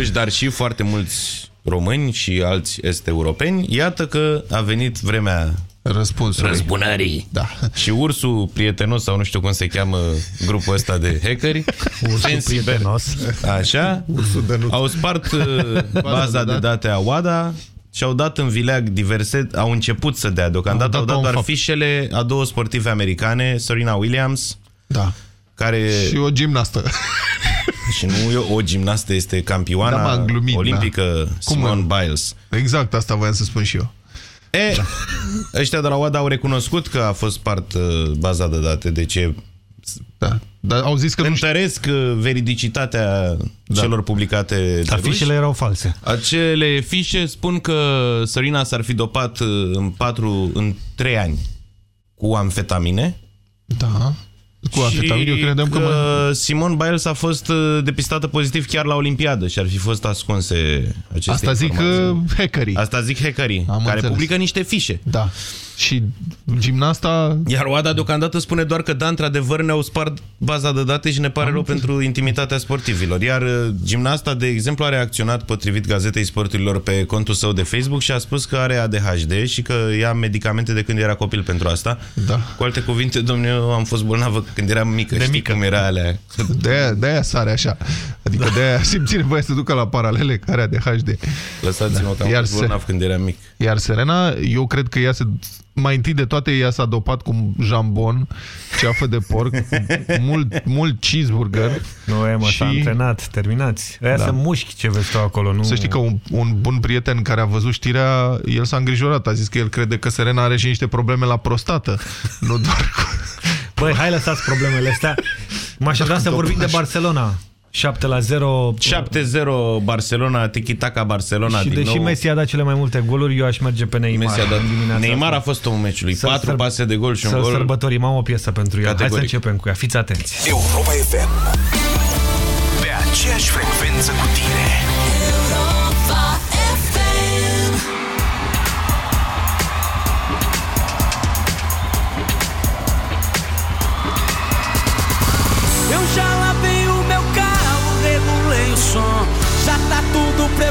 ruși, dar și foarte mulți români și alți est-europeni, iată că a venit vremea Răspunsului. răzbunării. Da. Și ursul prietenos, sau nu știu cum se cheamă grupul ăsta de hackeri, Ursul prietenos. Așa, au spart uh, baza de date a WADA și au dat în vileag diverse, au început să dea deocamdată, Au au dat dat un doar fapt. fișele a două sportive americane, Serena Williams, Da. care Și o gimnastă. și nu e o gimnastă, este campioana Da, m-am glumit, olimpică da. Cum Simone mă? Biles. Exact, asta voiam să spun și eu. E, ăștia de la WADA au recunoscut că a fost spart uh, baza de date, deci e Da. Dar au zis că nu Întăresc uh, veridicitatea Da. celor publicate de Dar ruși. fișele erau false. Acele fișe spun că Sărina s-ar fi dopat uh, în, patru, în 3 ani cu amfetamine. Da. Cu amfetamină, eu și credeam că... că mă... Simon Biles a fost uh, depistată pozitiv chiar la Olimpiadă și ar fi fost ascunse aceste Asta zic informații. uh, hackerii. Asta zic hackerii, Am care înțeles. publică niște fișe. Da. Și gimnasta... Iar OADA deocamdată spune doar că da, într-adevăr ne-au spart baza de date și ne pare rău pentru intimitatea sportivilor. Iar uh, gimnasta, de exemplu, a reacționat potrivit gazetei sporturilor pe contul său de Facebook și a spus că are ADHD și că ia medicamente de când era copil pentru asta. Da. Cu alte cuvinte, domnule, eu am fost bolnavă când eram mică. De Știi mică. cum era alea? De-aia, de-aia sare așa. Adică Da. de-aia simți nevoie să ducă la paralele care de HD. Lăsați-mă că am Iar fost se- bolnav când eram mic. Iar Serena, eu cred că ea se... Mai întâi de toate, ea s-a dopat cu jambon, ceafă de porc, mult, mult cheeseburger. Nu, e, mă, Și- s-a antrenat, terminați. Aia Da. sunt mușchi ce vezi tu acolo, nu... Să știi că un, un bun prieten care a văzut știrea, el s-a îngrijorat. A zis că el crede că Serena are și niște probleme la prostată. Nu doar cu... Băi, hai lăsați problemele astea. M-aș vrea să vorbim de Barcelona. 7 la 0. 7-0 Barcelona, tiki-taka Barcelona Și din deși nou. Messi a dat cele mai multe goluri, eu aș merge pe Neymar. Messi a dat... în dimineața Neymar asta. a fost omul meciului. Să-l 4 săr- pase de gol și un Să-l gol. sărbătorim, am o piesă pentru el. Hai să Categoric. începem cu ea, fiți atenți. Europa FM. Pe aceeași frecvență cu tine.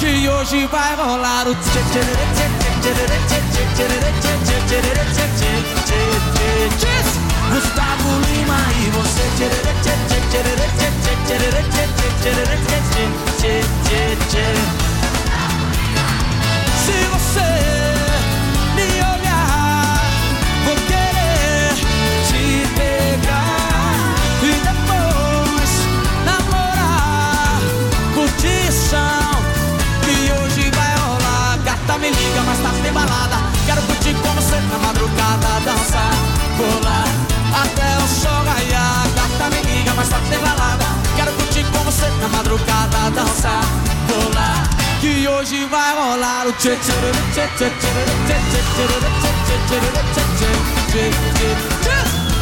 çekiyor şifay Onları çek çek çek çek çek çek çek çek çek çek çek çek Gustavo Lima e você Se você me liga, mas tá tem balada. Quero curtir com você na madrugada, dançar, pular até o sol raiar. Gata, me liga, mas tá tem balada. Quero curtir com você na madrugada, dançar, pular. Que hoje vai rolar o tchê tchê tchê tchê tchê tchê tchê tchê tchê tchê tchê tchê tchê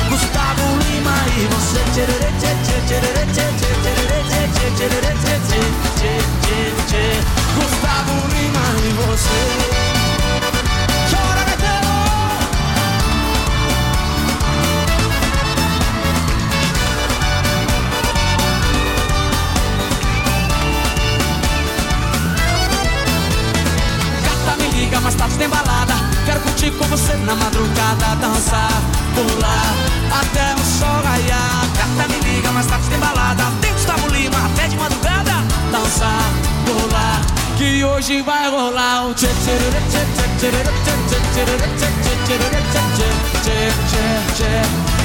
Gustavo Lima e você tchê tchê tchê tchê tchê tchê tchê tchê tchê tchê tchê tchê tchê Gustavo Lima e você Chora! Gata, me liga, mais tarde tem balada. Quero curtir com você na madrugada, dançar, pular até o sol raiar. Gata, me liga, mais tarde tem balada. Tem Gustavo Lima até de madrugada, dançar, pular. Que hoje vai rolar o tchê tchê tchê tchê tchê tchê tchê tchê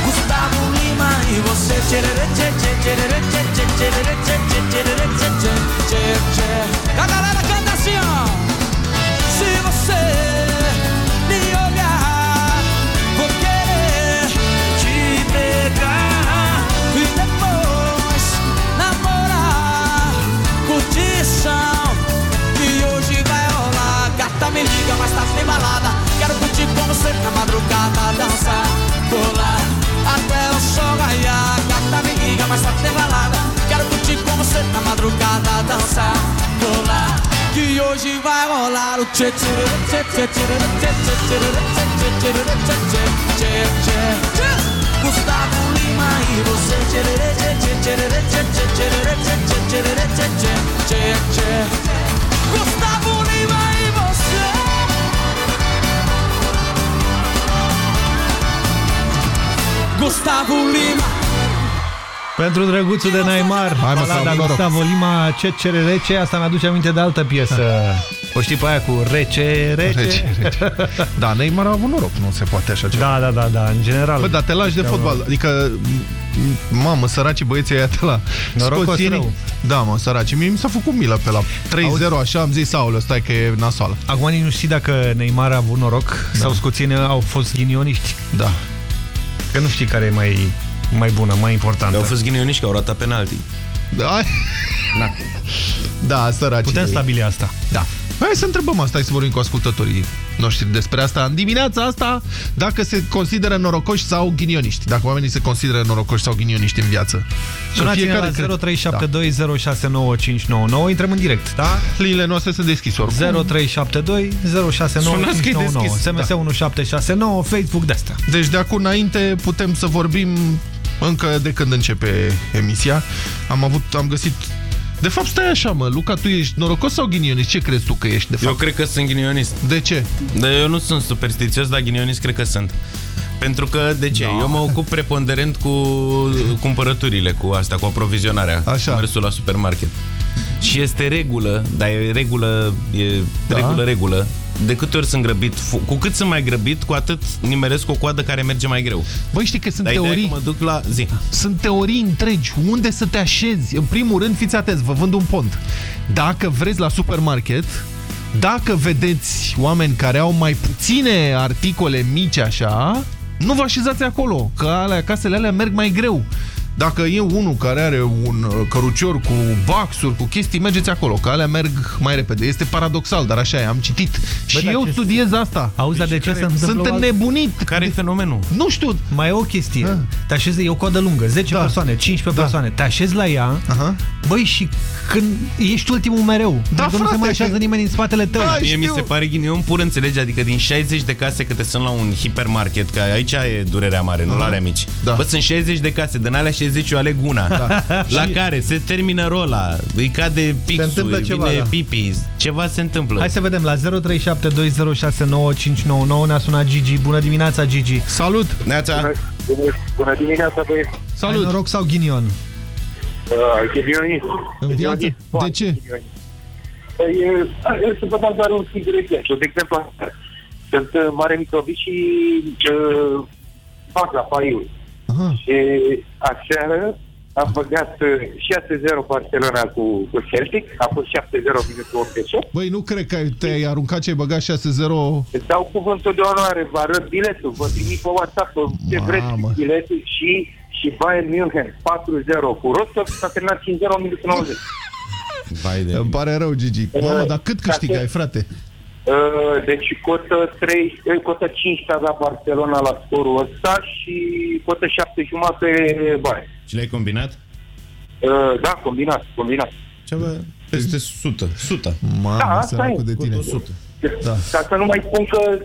Gustavo Lima e você tchê tchê tchê tchê tchê tchê tchê tchê tchê A galera canta assim, ó. Se você me olhar, vou querer te pegar liga, mas tá sem balada. Quero curtir como sempre na madrugada, dançar, colar até o sol raiar. Gata me liga, mas tá sem balada. Quero curtir como sempre na madrugada, dançar, colar Que hoje vai rolar o tchê tchê tchê tchê tchê tchê tchê tchê tchê tchê tchê tchê tchê tchê tchê Gustavo Lima e você Gustavo Gustavo Lima Pentru drăguțul de Neymar, Hai, mă, să balada am noroc. Gustavo Lima, ce cere rece, asta mi-aduce aminte de altă piesă. O știi pe aia cu rece, rece? Rece, rece. Da, Neymar a avut noroc, nu se poate așa ceva. Da, da, da, da, în general. Bă, dar te lași de fotbal. Adică, m- mamă, săracii băieții ăia de la Norocos scoțienii. rău. Da, mă, săracii. Mie mi s-a făcut milă pe la 3-0, așa, am zis, aoleu, stai că e nasoală. Acum nici nu știi dacă Neymar a avut noroc da. sau scoțienii au fost ghinioniști. Da. Că nu știi care e mai, mai bună, mai importantă. Au fost ghinioniști că au ratat penalti. Da, Na. da săracii. Putem stabili asta. Da. Hai să întrebăm asta, hai să vorbim cu ascultătorii noștri despre asta. În dimineața asta, dacă se consideră norocoși sau ghinioniști. Dacă oamenii se consideră norocoși sau ghinioniști în viață. Și Sunați-ne la cred- 0372069599. Intrăm în direct, da? Da. Liniile noastre sunt deschise oricum. 0372 Sunați că e 069599. deschis. SMS Da. 1769, Facebook de asta. Deci de acum înainte putem să vorbim încă de când începe emisia. Am avut, am găsit... De fapt, stai așa, mă, Luca, tu ești norocos sau ghinionist? Ce crezi tu că ești, de Eu fapt? cred că sunt ghinionist. De ce? Dar eu nu sunt superstițios, dar ghinionist cred că sunt. Pentru că, de ce? Da. Eu mă ocup preponderent cu cumpărăturile, cu asta, cu aprovizionarea. Așa. Cu mersul la supermarket. Și este regulă, dar e regulă, e Da. da. regulă, regulă. De câte ori sunt grăbit, fu- cu cât sunt mai grăbit, cu atât nimeresc o coadă care merge mai greu. Băi, știi că sunt Dar ideea e teorii... că mă duc la zi. Sunt teorii întregi. Unde să te așezi? În primul rând, fiți atenți, vă vând un pont. Dacă vreți la supermarket, dacă vedeți oameni care au mai puține articole mici așa, nu vă așezați acolo, că alea, casele alea merg mai greu. Dacă e unul care are un uh, cărucior cu baxuri, cu chestii, mergeți acolo, că alea merg mai repede. Este paradoxal, dar așa e, am citit. și dar eu ce- studiez asta. Auzi, dar de ce se întâmplă? Sunt o altă- înnebunit. Care e fenomenul? Nu știu. Mai e o chestie. Ah. Te așezi, e o coadă lungă, 10 Da. persoane, 15 Da. persoane. Te așezi la ea, Aha. băi, și când ești ultimul mereu, Da, pentru că nu se frate, mai așează că- nimeni în spatele tău. Da, Mie mi știu. se pare ghinion pur înțelege, adică din 60 de case câte sunt la un hipermarket, că aici e durerea mare, nu la alea mici. Da. Bă, sunt 60 de case, din alea 60 eu aleg una. La care se termină rola, îi cade pixul, întâmplă ceva, vine da. pipi, ceva se întâmplă. Hai să vedem, la 0372069599 ne-a sunat Gigi. Bună dimineața, Gigi. Salut! Neața, Bună, bună dimineața, băieți. Ai Salut! noroc sau ghinion? Uh, Ghinionist. În viață? Ghinionist, De foarte ce? ghinionist. Păi, uh, eu să vă dau doar un singur exemplu. De exemplu, sunt uh, mare Mitrovici și uh, fac la paiul. Aha. Și aseară am băgat uh, 6-0 Barcelona cu, cu Celtic, a fost 7-0 minutul 88. Băi, nu cred că te-ai aruncat ce ai băgat 6-0. Îți dau cuvântul de onoare, vă arăt biletul, vă trimit pe WhatsApp ce Mamă. vreți biletul și, și Bayern München 4-0 cu Rostov s-a terminat 5-0 în minutul 90. vai de... Îmi pare rău, Gigi. Mamă, dar cât câștigai, frate? Uh, Deci cotă 3, eh, cotă 5 a dat Barcelona la scorul ăsta și cotă 7 jumate Bayern. Și le-ai combinat? Uh, Da, combinat, combinat. Ceva peste 100. 100. Mamă, Da, asta săracul e. de tine. 100. Da. Ca să nu mai spun că uh,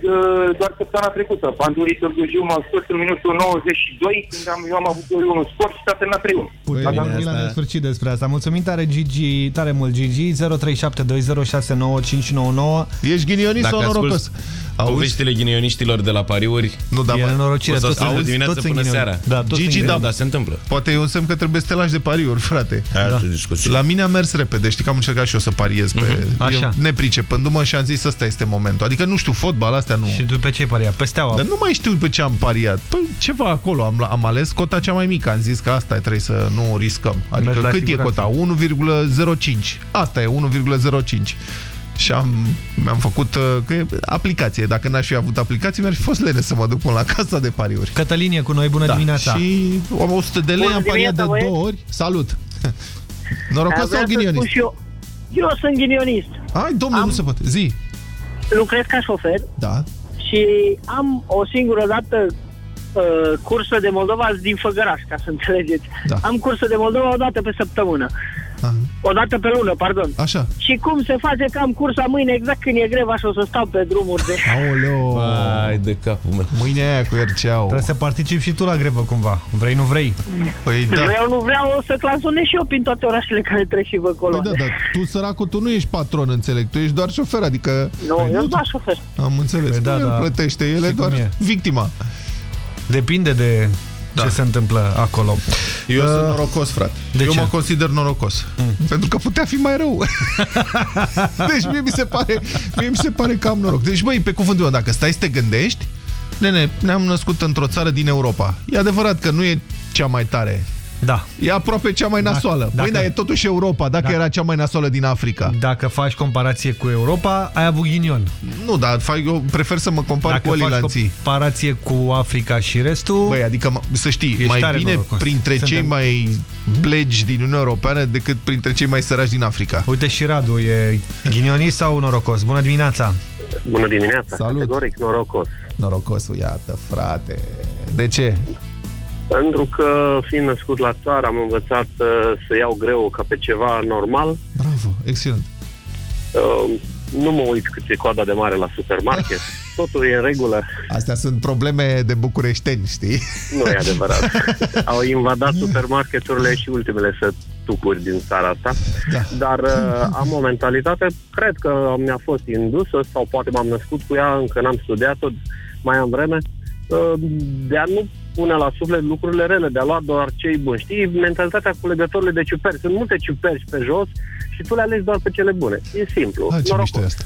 doar săptămâna trecută, Pandurii Târgu Jiu m-a scos în minutul 92, când am, eu am avut 2-1 scor și s-a terminat 3-1. Băi, Bine, bine, Milan, asta- ne sfârșit despre asta. Mulțumim tare, Gigi, tare mult, Gigi. 0372069599. Ești ghinionist Dacă sau norocos? asculți Auzi? poveștile ghinioniștilor de la pariuri, Nu, da, E mă, nenorocire. o să toți stau de sunt- dimineață toți sunt până ghinioni. seara. Da, toți Gigi, sunt da, ghinioni. da, se întâmplă. poate e un semn că trebuie să te lași de pariuri, frate. Da. La mine a mers repede, știi că am încercat și eu să pariez pe... Mhm. Așa. Eu nepricepându-mă și am zis ăsta este momentul. Adică nu știu, fotbal, astea nu... Și tu pe ce ai pariat? Pe steaua. Dar nu mai știu pe ce am pariat. Păi ceva acolo, am, am ales cota cea mai mică. Am zis că asta e, trebuie să nu riscăm. Adică Mergi la cât e siguranță. cota? 1,05. Asta e, 1,05. Și am, mi-am făcut uh, că e aplicație. Dacă n-aș fi avut aplicație, mi-ar fi fost lene să mă duc până la casa de pariuri. Cătălin e cu noi, bună dimineața. Da, Și am 100 de lei, Bună am pariat de dimineața, băieți. două ori. Salut! Norocos Vreau sau să spun ghinionist? și eu, eu sunt ghinionist. Hai, domnule, Am- nu se poate. Zi. Lucrez ca șofer Da. și am o singură dată uh, cursă de Moldova din Făgăraș, ca să înțelegeți. Da. Am cursă de Moldova o dată pe săptămână. Aha. O dată pe lună, pardon. Așa. Și cum se face că am cursa mâine exact când e greva și o să stau pe drumuri de... Aoleo. Ai de capul meu. Mâine aia cu RCA-ul. Trebuie să participi și tu la grevă cumva. Vrei, nu vrei? Păi da. Vreau, nu vreau, o să clasonez și eu prin toate orașele care trec și vă acolo. Păi da, dar tu, săracul, tu nu ești patron, înțeleg. Tu ești doar șofer, adică... Nu, Păi eu doar șofer. Am înțeles. Păi da, Nu, el da. plătește, el e Știi doar cum e. victima. Depinde de Da. ce se întâmplă acolo. Eu Uh, sunt norocos, frate. de eu ce? mă consider norocos. Pentru că putea fi mai rău. deci mie mi se pare, mie mi se pare că am noroc. Deci, băi, pe cuvântul meu, dacă stai să te gândești, nene, ne-am născut într-o țară din Europa. E adevărat că nu e cea mai tare. Da. E aproape cea mai nasoală. Dacă, dacă- Băi, dar e totuși Europa, dacă Dacă- era cea mai nasoală din Africa. Dacă faci comparație cu Europa, ai avut ghinion. Nu, dar fac, eu prefer să mă compar Dacă cu faci olilanții. comparație cu Africa și restul, Băi, adică mă- să știi, Ești mai tare bine norocos. printre Suntem- cei mai blegi din Uniunea Europeană decât printre cei mai săraci din Africa. uite și Radu, e ghinionist sau norocos? Bună dimineața! Bună dimineața, Salut. categoric norocos. Norocosul, iată, frate. De ce? Pentru că, fiind născut la țară, am învățat uh, să iau greu ca pe ceva normal. Bravo, excelent. Uh, nu mă uit cât e coada de mare la supermarket. Totul e în regulă. Astea sunt probleme de bucureșteni, știi? Nu e adevărat. Au invadat supermarketurile și ultimele sătucuri din țara asta. Da. Dar uh, am o mentalitate, cred că mi-a fost indusă sau poate m-am născut cu ea, încă n-am studiat-o, mai am vreme, uh, de a nu pune la suflet lucrurile rele, de a lua doar cei buni. Știi, mentalitatea culegătorului de ciuperi. Sunt multe ciuperi pe jos și tu le alegi doar pe cele bune. E simplu. Ah, ce Norocos. mișto e asta.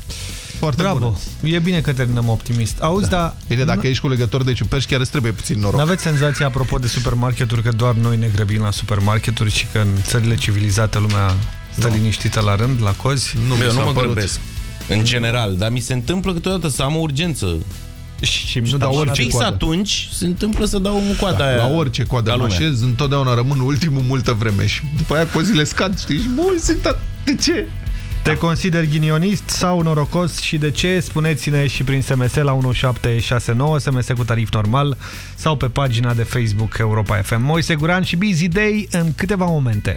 Foarte Bravo! bună. E bine că terminăm optimist. Auzi, da. dar Bine, dacă ești culegător de ciuperci, chiar îți trebuie puțin noroc. n-aveți senzația, apropo de supermarketuri, că doar noi ne grăbim la supermarketuri și că în țările civilizate lumea stă liniștită la rând, la cozi? Nu, mi eu s-a nu mă părut. grăbesc. În general, dar mi se întâmplă câteodată să am o urgență. Și Nu stau dau și orice Fix coadă. atunci se întâmplă să dau un coada aia. La orice coadă ca mă lumea. așez, întotdeauna rămân ultimul multă vreme și după aia cozile scad, știi? Și băi, sunt a... De ce? Te consideri ghinionist sau norocos și de ce? Spuneți-ne și prin SMS la 1769, SMS cu tarif normal sau pe pagina de Facebook Europa FM. Moise Guran și Busy Day în câteva momente.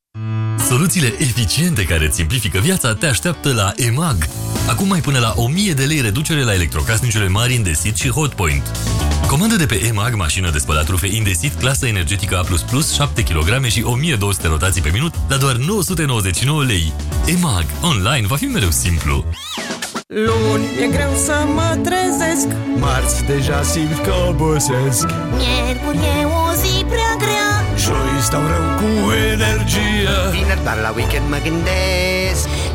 Soluțiile eficiente care îți simplifică viața te așteaptă la EMAG. Acum ai până la 1000 de lei reducere la electrocasnicele mari Indesit și Hotpoint. Comandă de pe EMAG mașină de spălat rufe Indesit, clasă energetică A++, 7 kg și 1200 rotații pe minut la doar 999 lei. EMAG. Online va fi mereu simplu. Luni e greu să mă trezesc Marți deja simt că obosesc Miercuri e o zi prea grea Joi stau rău cu energie Vineri doar la weekend mă gândesc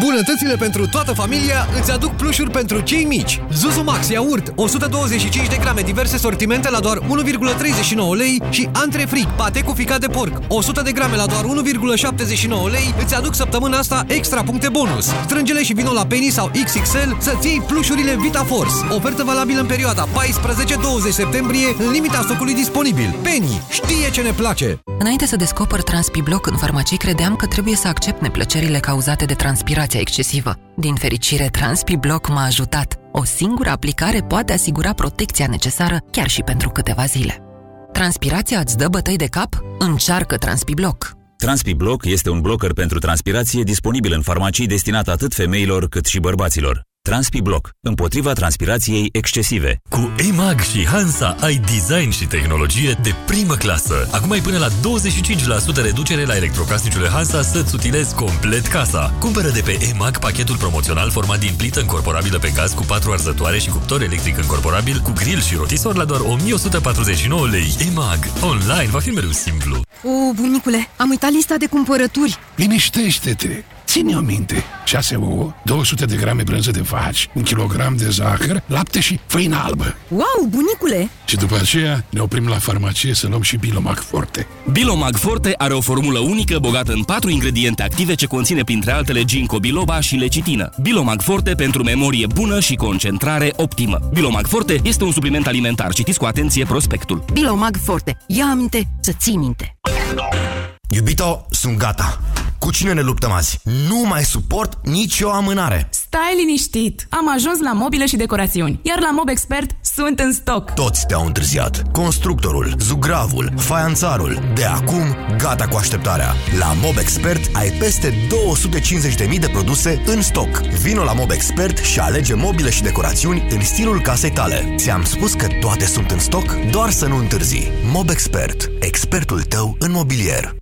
Bunătățile pentru toată familia îți aduc plușuri pentru cei mici. Zuzu Max iaurt 125 de grame diverse sortimente la doar 1,39 lei și Antre Fric pate cu ficat de porc 100 de grame la doar 1,79 lei îți aduc săptămâna asta extra puncte bonus. Strângele și vino la Penny sau XXL să-ți iei plușurile Vita Force. Ofertă valabilă în perioada 14-20 septembrie în limita stocului disponibil. Penny știe ce ne place! Înainte să descoper TranspiBlock în farmacii, credeam că trebuie să accept neplăcerile cauzate de transpirația excesivă. Din fericire, TranspiBlock m-a ajutat. O singură aplicare poate asigura protecția necesară chiar și pentru câteva zile. Transpirația îți dă bătăi de cap? Încearcă TranspiBlock! TranspiBlock este un blocker pentru transpirație disponibil în farmacii destinat atât femeilor cât și bărbaților. TranspiBlock. Împotriva transpirației excesive. Cu EMAG și Hansa ai design și tehnologie de primă clasă. Acum ai până la 25% reducere la electrocasnicele Hansa să-ți utilezi complet casa. Cumpără de pe EMAG pachetul promoțional format din plită încorporabilă pe gaz cu 4 arzătoare și cuptor electric încorporabil cu grill și rotisor la doar 1149 lei. EMAG. Online va fi mereu simplu. O, bunicule, am uitat lista de cumpărături. Liniștește-te! Ține-o minte. 6 ouă, 200 de grame brânză de vaci, un kilogram de zahăr, lapte și făină albă. Wow, bunicule! Și după aceea ne oprim la farmacie să luăm și Bilomag Forte. Bilomag Forte are o formulă unică bogată în patru ingrediente active ce conține printre altele ginkgo biloba și lecitină. Bilomag Forte pentru memorie bună și concentrare optimă. Bilomag Forte este un supliment alimentar. Citiți cu atenție prospectul. Bilomag Forte. Ia aminte să ții minte. Iubito, sunt gata. Cu cine ne luptăm azi? Nu mai suport nicio amânare. Stai liniștit! Am ajuns la mobile și decorațiuni, iar la Mob Expert sunt în stoc. Toți te-au întârziat. Constructorul, zugravul, faianțarul. De acum, gata cu așteptarea. La Mob Expert ai peste 250.000 de produse în stoc. Vino la Mob Expert și alege mobile și decorațiuni în stilul casei tale. Ți-am spus că toate sunt în stoc, doar să nu întârzi. Mob Expert. Expertul tău în mobilier.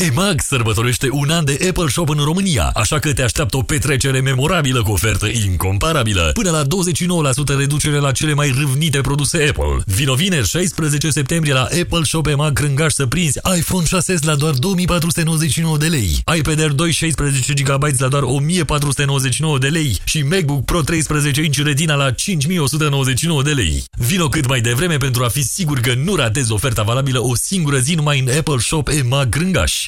EMAG sărbătorește un an de Apple Shop în România, așa că te așteaptă o petrecere memorabilă cu ofertă incomparabilă. Până la 29% reducere la cele mai râvnite produse Apple. Vino vineri 16 septembrie la Apple Shop EMAG Crângaș să prinzi iPhone 6s la doar 2499 de lei, iPad Air 2 16 GB la doar 1499 de lei și MacBook Pro 13 inch Retina la 5199 de lei. Vino cât mai devreme pentru a fi sigur că nu ratezi oferta valabilă o singură zi numai în Apple Shop EMAG Crângaș.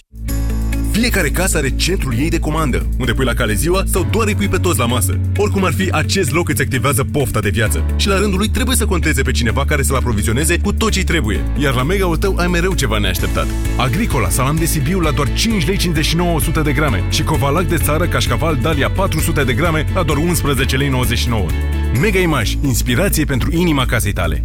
Fiecare casă are centrul ei de comandă, unde pui la cale ziua sau doar îi pui pe toți la masă. Oricum ar fi, acest loc îți activează pofta de viață. Și la rândul lui trebuie să conteze pe cineva care să-l aprovizioneze cu tot ce trebuie. Iar la mega-ul tău ai mereu ceva neașteptat. Agricola, salam de Sibiu la doar 5 lei 59 100 de grame și covalac de țară cașcaval Dalia 400 de grame la doar 11 lei 99. Mega Image, inspirație pentru inima casei tale.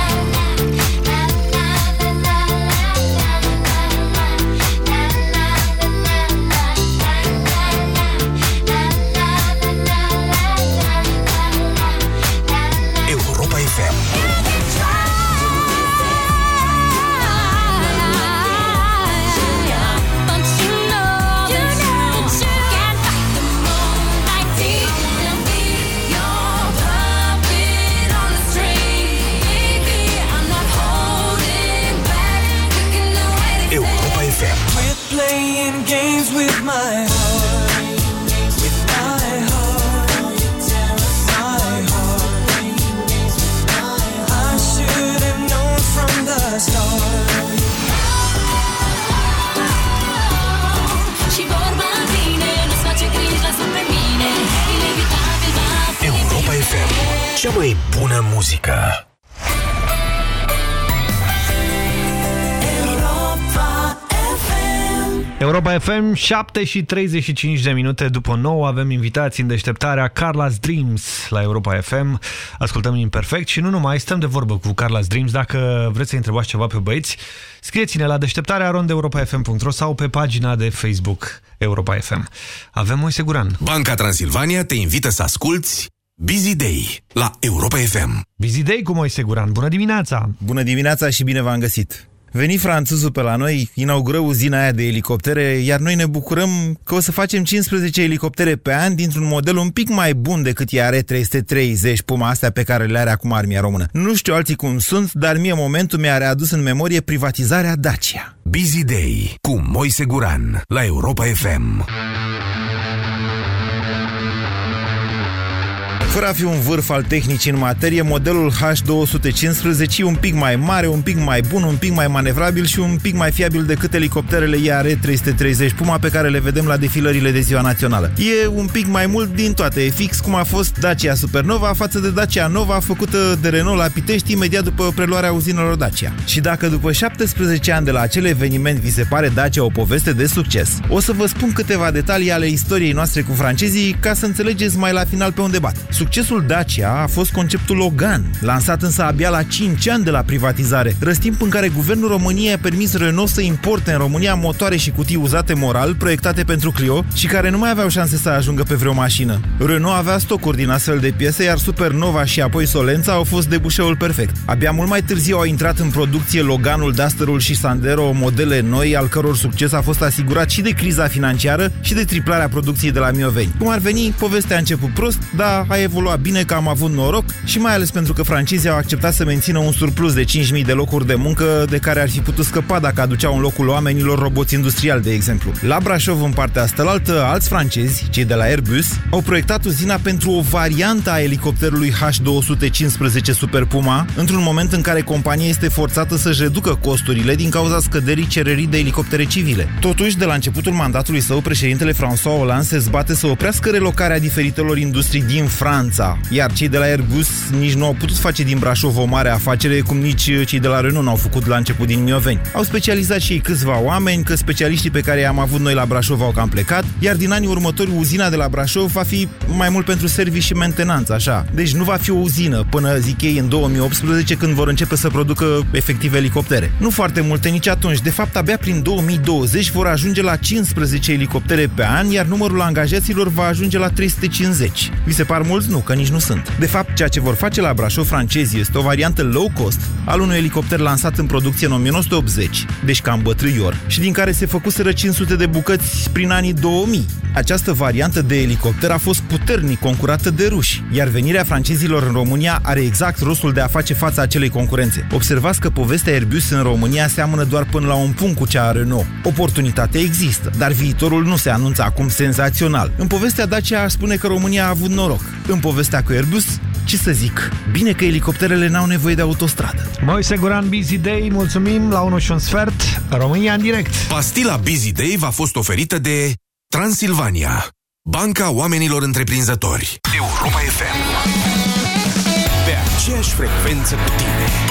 Muzică. Europa FM, 7 și 35 de minute după 9 avem invitații în deșteptarea Carla's Dreams la Europa FM. Ascultăm imperfect și nu numai, stăm de vorbă cu Carla's Dreams. Dacă vreți să întrebați ceva pe băieți, scrieți-ne la deșteptarea rondeuropafm.ro sau pe pagina de Facebook Europa FM. Avem Moise Guran. Banca Transilvania te invită să asculti Busy Day la Europa FM. Busy Day cu Moise Guran. Bună dimineața! Bună dimineața și bine v-am găsit! Veni franțuzul pe la noi, inaugură uzina aia de elicoptere, iar noi ne bucurăm că o să facem 15 elicoptere pe an dintr-un model un pic mai bun decât e R330 Puma astea pe care le are acum armia română. Nu știu alții cum sunt, dar mie momentul mi-a readus în memorie privatizarea Dacia. Busy Day cu Moise Guran la Europa FM. Fără a fi un vârf al tehnicii în materie, modelul H215 e un pic mai mare, un pic mai bun, un pic mai manevrabil și un pic mai fiabil decât elicopterele IAR-330 Puma pe care le vedem la defilările de ziua națională. E un pic mai mult din toate, e fix cum a fost Dacia Supernova față de Dacia Nova făcută de Renault la Pitești imediat după preluarea uzinelor Dacia. Și dacă după 17 ani de la acel eveniment vi se pare Dacia o poveste de succes, o să vă spun câteva detalii ale istoriei noastre cu francezii ca să înțelegeți mai la final pe unde bat. Succesul Dacia a fost conceptul Logan, lansat însă abia la 5 ani de la privatizare, răstimp în care guvernul României a permis Renault să importe în România motoare și cutii uzate moral, proiectate pentru Clio și care nu mai aveau șanse să ajungă pe vreo mașină. Renault avea stocuri din astfel de piese, iar Supernova și apoi Solența au fost debușeul perfect. Abia mult mai târziu au intrat în producție Loganul, Dusterul și Sandero, modele noi, al căror succes a fost asigurat și de criza financiară și de triplarea producției de la Mioveni. Cum ar veni, povestea a început prost, dar a evoluat bine că am avut noroc și mai ales pentru că francezii au acceptat să mențină un surplus de 5.000 de locuri de muncă de care ar fi putut scăpa dacă aduceau în locul oamenilor roboți industriali, de exemplu. La Brașov, în partea asta, alți francezi, cei de la Airbus, au proiectat uzina pentru o variantă a elicopterului H215 Super Puma, într-un moment în care compania este forțată să-și reducă costurile din cauza scăderii cererii de elicoptere civile. Totuși, de la începutul mandatului său, președintele François Hollande se zbate să oprească relocarea diferitelor industrii din Franța, iar cei de la Airbus nici nu au putut face din Brașov o mare afacere, cum nici cei de la Renault n-au făcut la început din Mioveni. Au specializat și ei câțiva oameni, că specialiștii pe care i-am avut noi la Brașov au cam plecat, iar din anii următori uzina de la Brașov va fi mai mult pentru servicii și mentenanță, așa. Deci nu va fi o uzină până, zic ei, în 2018, când vor începe să producă efectiv elicoptere. Nu foarte multe nici atunci. De fapt, abia prin 2020 vor ajunge la 15 elicoptere pe an, iar numărul angajaților va ajunge la 350. Vi se par mulți? Nu, că nici nu sunt. De fapt, ceea ce vor face la Brașov francezii este o variantă low cost al unui elicopter lansat în producție în 1980, deci cam bătrâior, și din care se făcuseră 500 de bucăți prin anii 2000. Această variantă de elicopter a fost puternic concurată de ruși, iar venirea francezilor în România are exact rostul de a face fața acelei concurențe. Observați că povestea Airbus în România seamănă doar până la un punct cu cea a Renault. Oportunitatea există, dar viitorul nu se anunță acum senzațional. În povestea Dacia aș spune că România a avut noroc. În povestea cu Airbus, ce să zic, bine că elicopterele n-au nevoie de autostradă. Moise Guran, Busy Day, mulțumim la 1 și un sfert, România în direct. Pastila Busy Day v-a fost oferită de Transilvania, Banca Oamenilor Întreprinzători. Europa FM. Pe aceeași frecvență cu tine.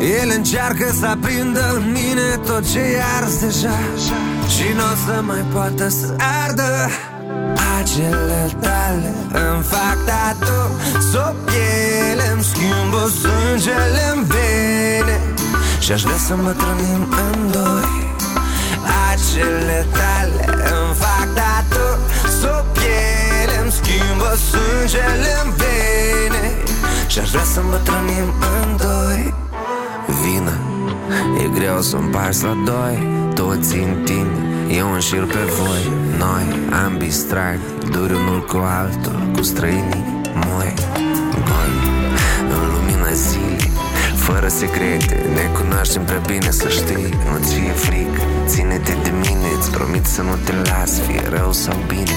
el încearcă să aprindă în mine tot ce i ars deja Și nu o să mai poată să ardă Acele tale îmi fac tatu Sub piele îmi schimbă sângele în vene Și-aș vrea să mă trănim în doi Acele tale îmi fac tatu Sub piele îmi schimbă sângele în vene Și-aș vrea să mă trănim în doi Vină, greu să împarți la doi Toți în tine, eu în șir pe voi. Noi, ambii strag, duri unul cu altul Cu străinii moi. Goi, în lumina zilei Fără secrete, ne cunoaștem prea bine să știi. Nu-ți fie frică, ține-te de mine Îți promit să nu te las, fie rău sau bine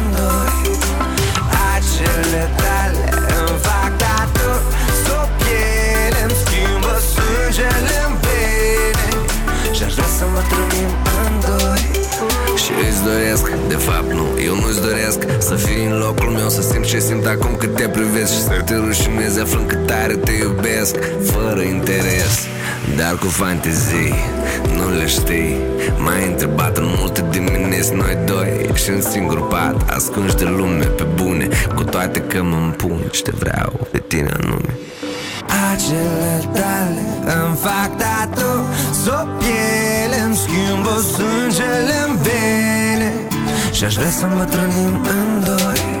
ce simt acum cât te privesc Și să te rușinezi aflând cât tare te iubesc Fără interes, dar cu fantezii Nu le știi? M-ai întrebat în multe dimineți noi doi Și în singur pat, ascunși de lume pe bune Cu toate că mă împun și te vreau pe tine anume acele tale îmi fac tatu Sub piele îmi schimbă sângele în vene. Și-aș vrea să mă trănim în doi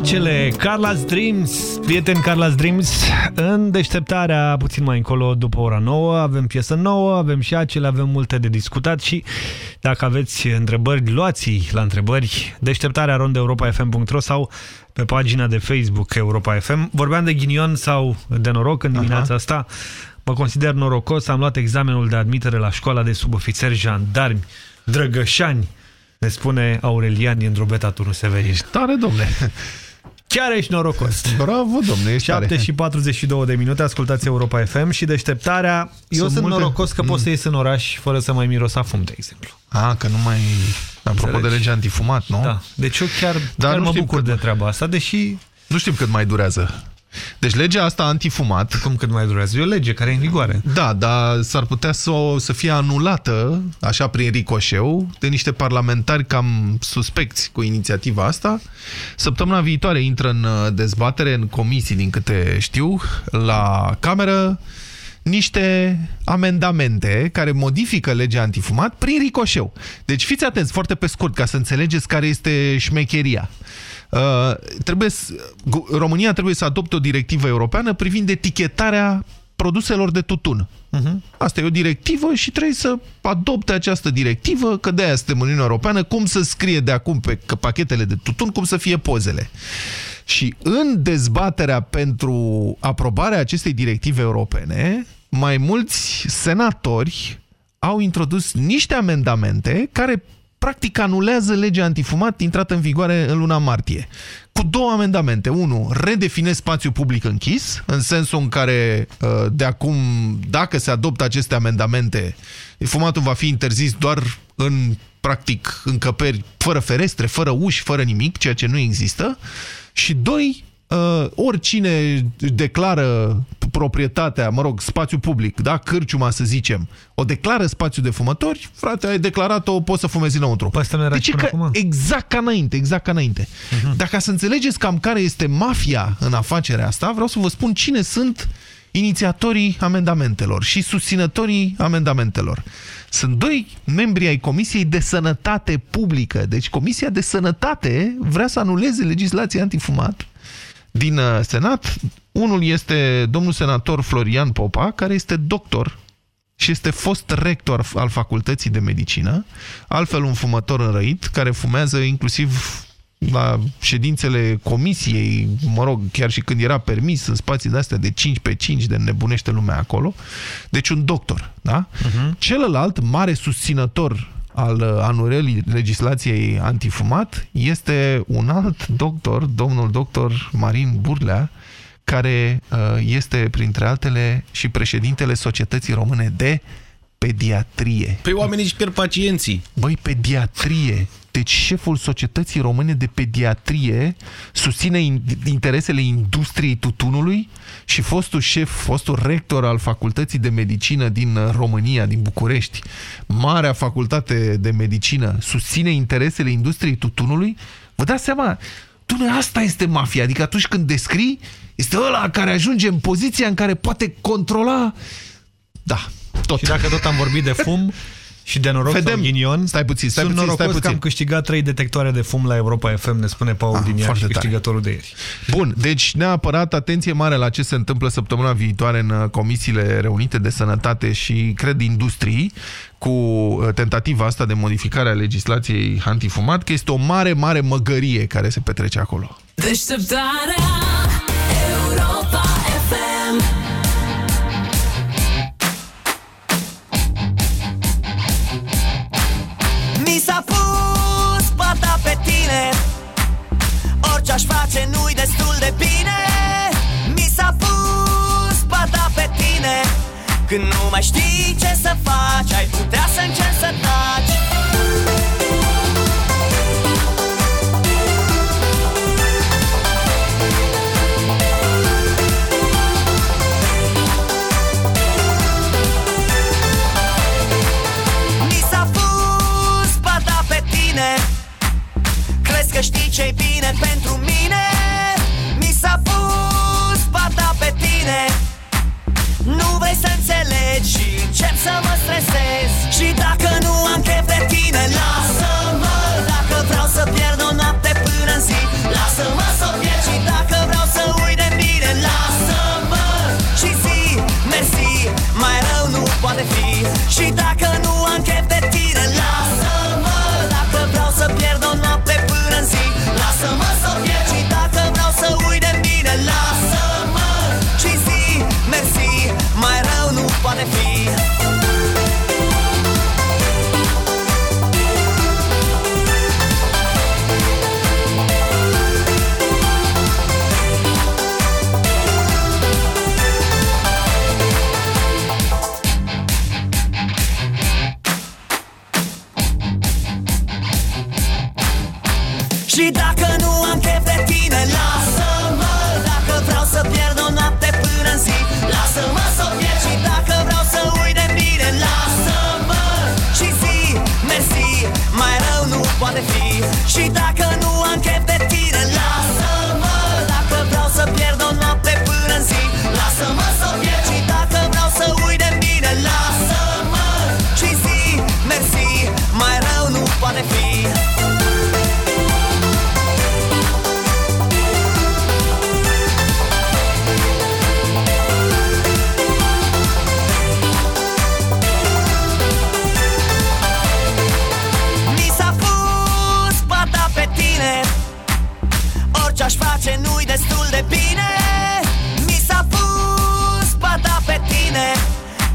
Acele Carla's Dreams, prieten Carla's Dreams, în deșteptarea puțin mai încolo după ora 9, avem piesă nouă, avem și acele, avem multe de discutat și dacă aveți întrebări, luați la întrebări, deșteptarea rondeuropa.fm.ro sau pe pagina de Facebook Europa FM. Vorbeam de ghinion sau de noroc în dimineața Aha. asta. Mă consider norocos, am luat examenul de admitere la școala de subofițeri jandarmi, drăgășani, ne spune Aurelian din Drobeta Turnul Severin. Tare, domne! Chiar ești norocos. Bravo, domne, ești 7 tare. și 42 de minute, ascultați Europa FM și deșteptarea. Eu sunt, sunt multe... norocos că mm. poți să ies în oraș fără să mai miros afum, de exemplu. A, că nu mai... Apropo Înțelegi? de legea antifumat, nu? Da. Deci eu chiar, Dar chiar mă bucur cât... de treaba asta, deși... Nu știm cât mai durează. Deci legea asta antifumat... Cum cât mai durează? E o lege care e în vigoare. Da, dar s-ar putea să, o, să fie anulată, așa prin ricoșeu, de niște parlamentari cam suspecți cu inițiativa asta. Săptămâna viitoare intră în uh, dezbatere, în comisii, din câte știu, la Cameră, niște amendamente care modifică legea antifumat prin ricoșeu. Deci fiți atenți, foarte pe scurt, ca să înțelegeți care este șmecheria. Uh, trebuie să, România trebuie să adopte o directivă europeană privind etichetarea produselor de tutun. Uh -huh. Asta e o directivă și trebuie să adopte această directivă, că de-aia suntem în Uniunea Europeană, cum să scrie de acum pe pachetele de tutun, cum să fie pozele. Și în dezbaterea pentru aprobarea acestei directive europene, mai mulți senatori au introdus niște amendamente care practic anulează legea antifumat intrată în vigoare în luna martie. Cu două amendamente. Unu, redefine spațiul public închis, în sensul în care de acum, dacă se adoptă aceste amendamente, fumatul va fi interzis doar în, practic, încăperi fără ferestre, fără uși, fără nimic, ceea ce nu există. Și doi, uh, oricine declară proprietatea, mă rog, spațiu public, da, cârciuma să zicem, o declară spațiu de fumători, frate, ai declarat-o, poți să fumezi înăuntru. Păi asta deci că acum? exact ca înainte, exact ca înainte. Uh -huh. Dacă să înțelegeți cam care este mafia în afacerea asta, vreau să vă spun cine sunt inițiatorii amendamentelor și susținătorii amendamentelor. Sunt doi membri ai Comisiei de Sănătate Publică. Deci Comisia de Sănătate vrea să anuleze legislația antifumat din uh, Senat. Unul este domnul senator Florian Popa, care este doctor și este fost rector al Facultății de Medicină, altfel un fumător înrăit, care fumează inclusiv la ședințele comisiei, mă rog, chiar și când era permis în spații de-astea de 5 pe 5 de nebunește lumea acolo. Deci un doctor, da? Uh-huh. Celălalt mare susținător al uh, anurelii legislației antifumat este un alt doctor, domnul doctor Marin Burlea, care uh, este, printre altele, și președintele Societății Române de Pediatrie. Păi oamenii își pierd pacienții. Băi, pediatrie. Deci șeful Societății Române de Pediatrie susține in interesele industriei tutunului și fostul șef, fostul rector al Facultății de Medicină din uh, România, din București, marea facultate de medicină, susține interesele industriei tutunului. Vă dați seama, tu asta este mafia. Adică atunci când descrii, este ăla care ajunge în poziția în care poate controla... Da, tot. Și dacă tot am vorbit de fum și de noroc Vedem. sau ghinion, stai puțin, stai sunt puțin, norocos stai puțin. că am câștigat trei detectoare de fum la Europa FM, ne spune Paul Ah, Dinian, foarte și tare. câștigătorul de ieri. Bun, deci neapărat atenție mare la ce se întâmplă săptămâna viitoare în uh, comisiile reunite de sănătate și, cred, industrii cu uh, tentativa asta de modificare a legislației antifumat, că este o mare, mare măgărie care se petrece acolo. Deșteptarea Europa FM s-a pus pata pe tine. Orice aș face nu-i destul de bine. Mi s-a pus pata pe tine. Când nu mai știi ce să faci Ai putea să încerci să taci Și dacă nu am chef de tine Lasă-mă. Dacă vreau să pierd o noapte până în zi Lasă-mă să o pierd. Și dacă vreau să uit de mine Lasă-mă. Și zi, mersi Mai rău nu poate fi. Și dacă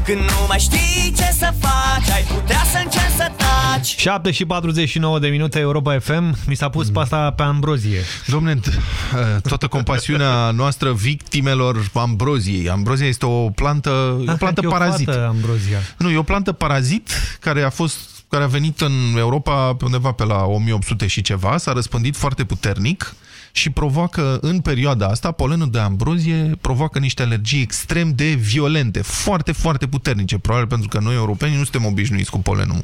Când nu mai știi ce să faci Ai putea să încerci să taci 7 și 49 de minute Europa FM, mi s-a pus pasta pe ambrozie. Domne, toată compasiunea noastră victimelor ambroziei. Ambrozia este o plantă, e o plantă e o parazit. fată, ambrozia. Nu, e o plantă parazit care a fost care a venit în Europa pe undeva pe la 1800 și ceva, s-a răspândit foarte puternic și provoacă în perioada asta, polenul de ambrozie provoacă niște alergii extrem de violente, foarte, foarte puternice, probabil pentru că noi europenii nu suntem obișnuiți cu polenul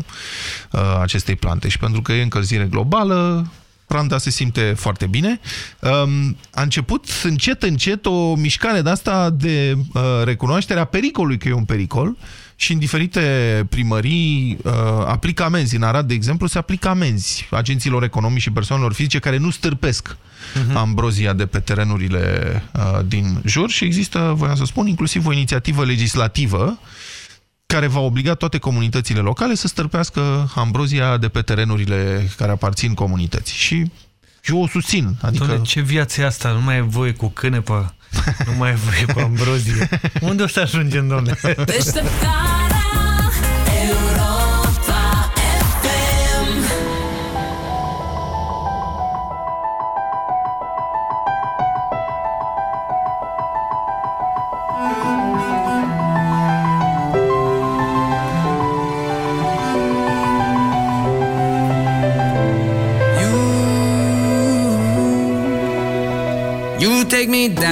uh, acestei plante și pentru că e încălzire globală, planta se simte foarte bine. Um, a început încet, încet o mișcare de asta de uh, recunoaștere a pericolului că e un pericol și în diferite primării uh, aplică amenzi. În Arad, de exemplu, se aplică amenzi agenților economici și persoanelor fizice care nu stârpesc uh-huh. ambrozia de pe terenurile uh, din jur și există, voiam să spun, inclusiv o inițiativă legislativă care va obliga toate comunitățile locale să stârpească ambrozia de pe terenurile care aparțin comunității. Și Eu o susțin. Adică... Doamne, ce viață e asta? Nu mai e voie cu cânepă, nu mai voie cu ambrozie. Unde o să ajungem, domne? Deșteptarea Europa FM You take me down,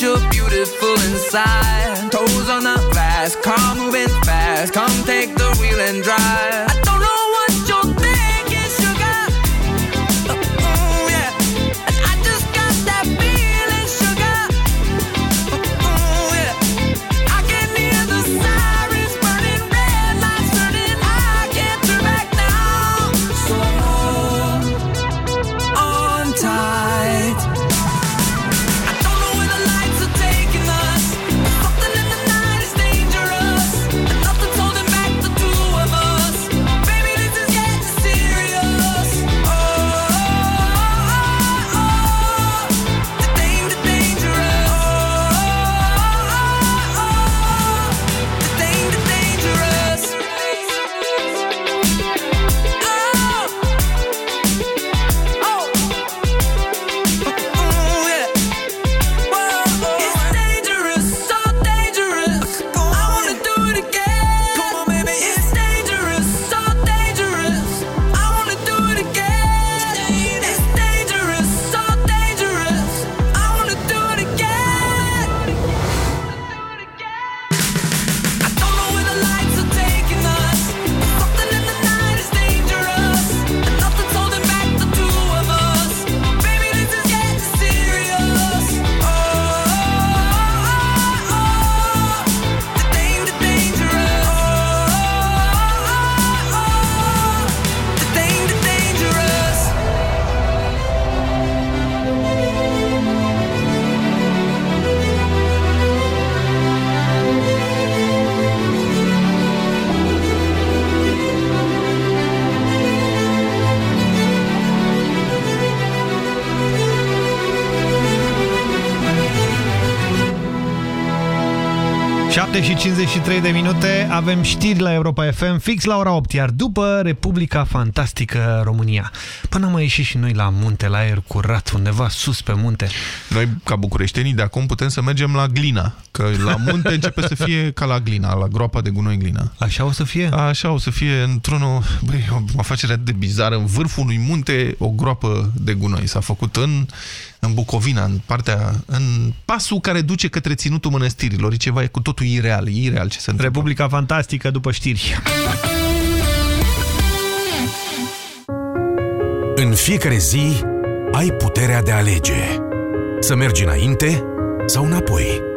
you're beautiful inside. Toes on the glass, car moving fast. Come take the wheel and drive. 53 de minute, avem știri la Europa FM fix la ora 8, iar după Republica Fantastică România. Până am mai ieșit și noi la munte, la aer curat, undeva sus pe munte. Noi, ca bucureștenii, de acum putem să mergem la Glina, că la munte începe să fie ca la Glina, la groapa de gunoi Glina. Așa o să fie? Așa o să fie într-unul, băi, o afacere atât de bizară, în vârful unui munte, o groapă de gunoi. S-a făcut în, în Bucovina, în partea, în pasul care duce către ținutul mănăstirilor. E ceva, e cu totul ireal, e ireal ce se întâmplă. Republica Fantastică după știri. În fiecare zi ai puterea de a alege. Să mergi înainte sau înapoi.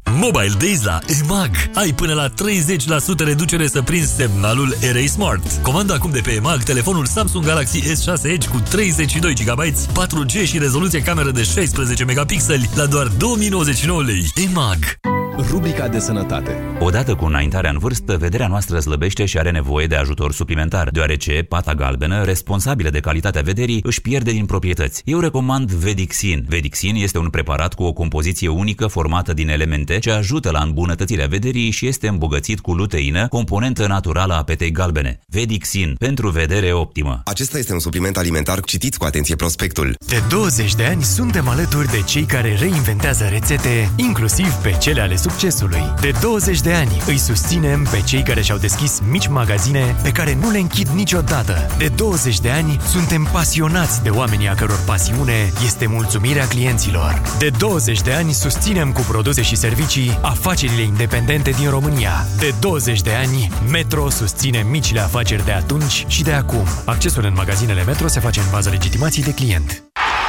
Mobile Days la EMAG. Ai până la 30% reducere să prinzi semnalul RA Smart. Comanda acum de pe EMAG telefonul Samsung Galaxy S6 Edge cu 32 GB, 4G și rezoluție cameră de 16 megapixeli la doar 2099 lei. EMAG. Rubrica de sănătate. Odată cu înaintarea în vârstă, vederea noastră slăbește și are nevoie de ajutor suplimentar, deoarece pata galbenă, responsabilă de calitatea vederii, își pierde din proprietăți. Eu recomand Vedixin. Vedixin este un preparat cu o compoziție unică formată din elemente ce ajută la îmbunătățirea vederii și este îmbogățit cu luteină, componentă naturală a petei galbene. Vedixin, pentru vedere optimă. Acesta este un supliment alimentar. Citiți cu atenție prospectul. De 20 de ani suntem alături de cei care reinventează rețete, inclusiv pe cele ale succesului. De 20 de ani îi susținem pe cei care și-au deschis mici magazine pe care nu le închid niciodată. De 20 de ani suntem pasionați de oamenii a căror pasiune este mulțumirea clienților. De 20 de ani susținem cu produse și servicii afacerile independente din România. De 20 de ani Metro susține micile afaceri de atunci și de acum. Accesul în magazinele Metro se face în baza legitimației de client.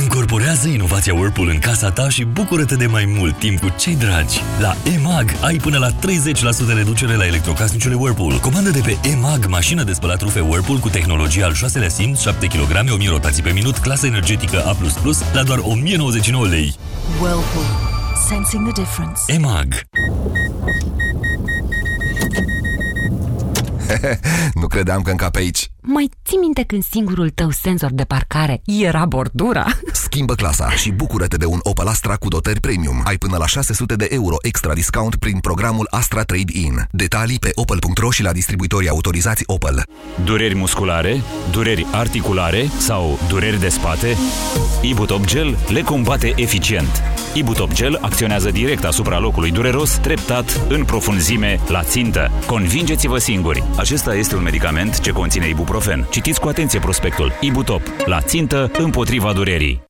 Încorporează inovația Whirlpool în casa ta și bucură-te de mai mult timp cu cei dragi. La EMAG ai până la 30% reducere la electrocasnicele Whirlpool. Comandă de pe EMAG mașină de spălat rufe Whirlpool cu tehnologia al 6-lea simț, 7 kg, 1000 rotații pe minut, clasă energetică A++, la doar 1099 lei. Whirlpool. Sensing the difference. EMAG. nu credeam că încap aici. Mai ții minte când singurul tău senzor de parcare era bordura? Schimbă clasa și bucură-te de un Opel Astra cu dotări premium. Ai până la 600 de euro extra discount prin programul Astra Trade-in. Detalii pe opel.ro și la distribuitorii autorizați Opel. Dureri musculare, dureri articulare sau dureri de spate? Ibutop Gel le combate eficient. Ibutop Gel acționează direct asupra locului dureros, treptat, în profunzime, la țintă. Convingeți-vă singuri! Acesta este un medicament ce conține ibuprofen. Citiți cu atenție prospectul. Ibutop. La țintă, împotriva durerii.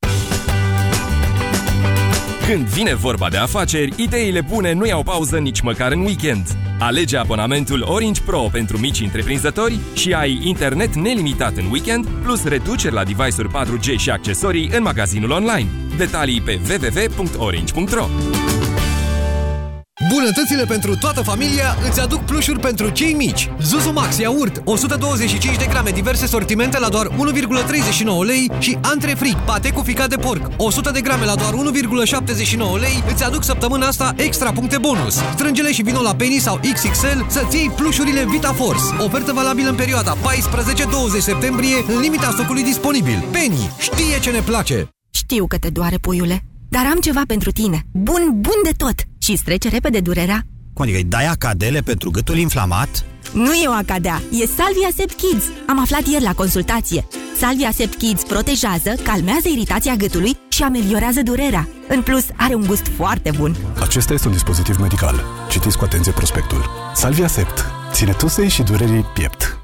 Când vine vorba de afaceri, ideile bune nu iau pauză nici măcar în weekend. Alege abonamentul Orange Pro pentru mici întreprinzători și ai internet nelimitat în weekend, plus reduceri la device-uri 4G și accesorii în magazinul online. Detalii pe www.orange.ro Bunătățile pentru toată familia îți aduc plușuri pentru cei mici. Zuzu Max iaurt 125 de grame diverse sortimente la doar 1,39 lei și Antre Fric pate cu ficat de porc 100 de grame la doar 1,79 lei îți aduc săptămâna asta extra puncte bonus. Strângele și vino la Penny sau XXL să-ți iei plușurile Vita Force. Ofertă valabilă în perioada 14-20 septembrie în limita stocului disponibil. Penny știe ce ne place! Știu că te doare, puiule, dar am ceva pentru tine. Bun, bun de tot! Și îți trece repede durerea. Cum adică îi dai acadele pentru gâtul inflamat? Nu e o acadea, e Salvia Sept Kids. Am aflat ieri la consultație. Salvia Sept Kids protejează, calmează iritația gâtului și ameliorează durerea. În plus, are un gust foarte bun. Acesta este un dispozitiv medical. Citiți cu atenție prospectul. Salvia Sept. Ține tusei și durerii piept.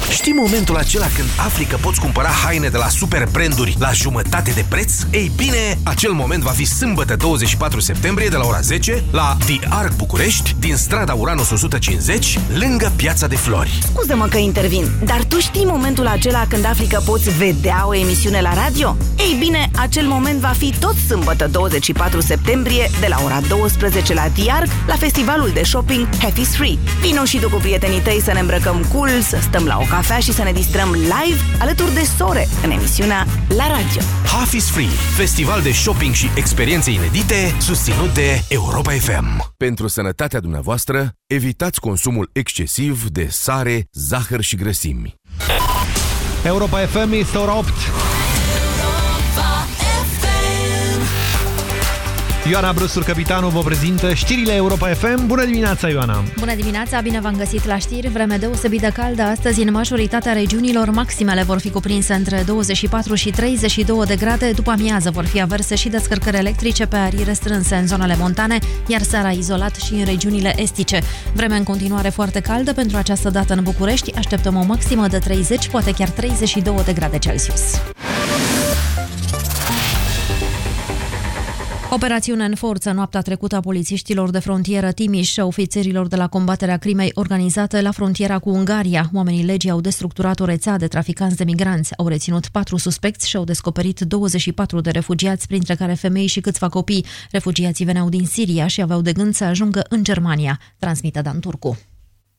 Știi momentul acela când afli că poți cumpăra haine de la super branduri la jumătate de preț? Ei bine, acel moment va fi sâmbătă 24 septembrie de la ora 10 la The Arc București, din strada Uranus 150, lângă Piața de Flori. Scuză-mă că intervin, dar tu știi momentul acela când afli că poți vedea o emisiune la radio? Ei bine, acel moment va fi tot sâmbătă 24 septembrie de la ora 12 la Diarg, la festivalul de shopping Happy Free. Vino și tu cu prietenii tăi să ne îmbrăcăm cool, să stăm la o cafea și să ne distrăm live alături de sore în emisiunea La Radio. Half is Free, festival de shopping și experiențe inedite, susținut de Europa FM. Pentru sănătatea dumneavoastră, evitați consumul excesiv de sare, zahăr și grăsimi. Europa FM este ora 8. Ioana Brustur, capitanul, vă prezintă știrile Europa FM. Bună dimineața, Ioana! Bună dimineața, bine v-am găsit la știri. Vreme deosebit de caldă astăzi în majoritatea regiunilor. Maximele vor fi cuprinse între 24 și 32 de grade. După amiază vor fi averse și descărcări electrice pe arii restrânse în zonele montane, iar seara izolat și în regiunile estice. Vreme în continuare foarte caldă pentru această dată în București. Așteptăm o maximă de 30, poate chiar 32 de grade Celsius. Operațiune în forță noaptea trecută a polițiștilor de frontieră Timiș și a ofițerilor de la combaterea crimei organizate la frontiera cu Ungaria. Oamenii legii au destructurat o rețea de traficanți de migranți, au reținut patru suspecți și au descoperit 24 de refugiați, printre care femei și câțiva copii. Refugiații veneau din Siria și aveau de gând să ajungă în Germania, transmite Dan Turcu.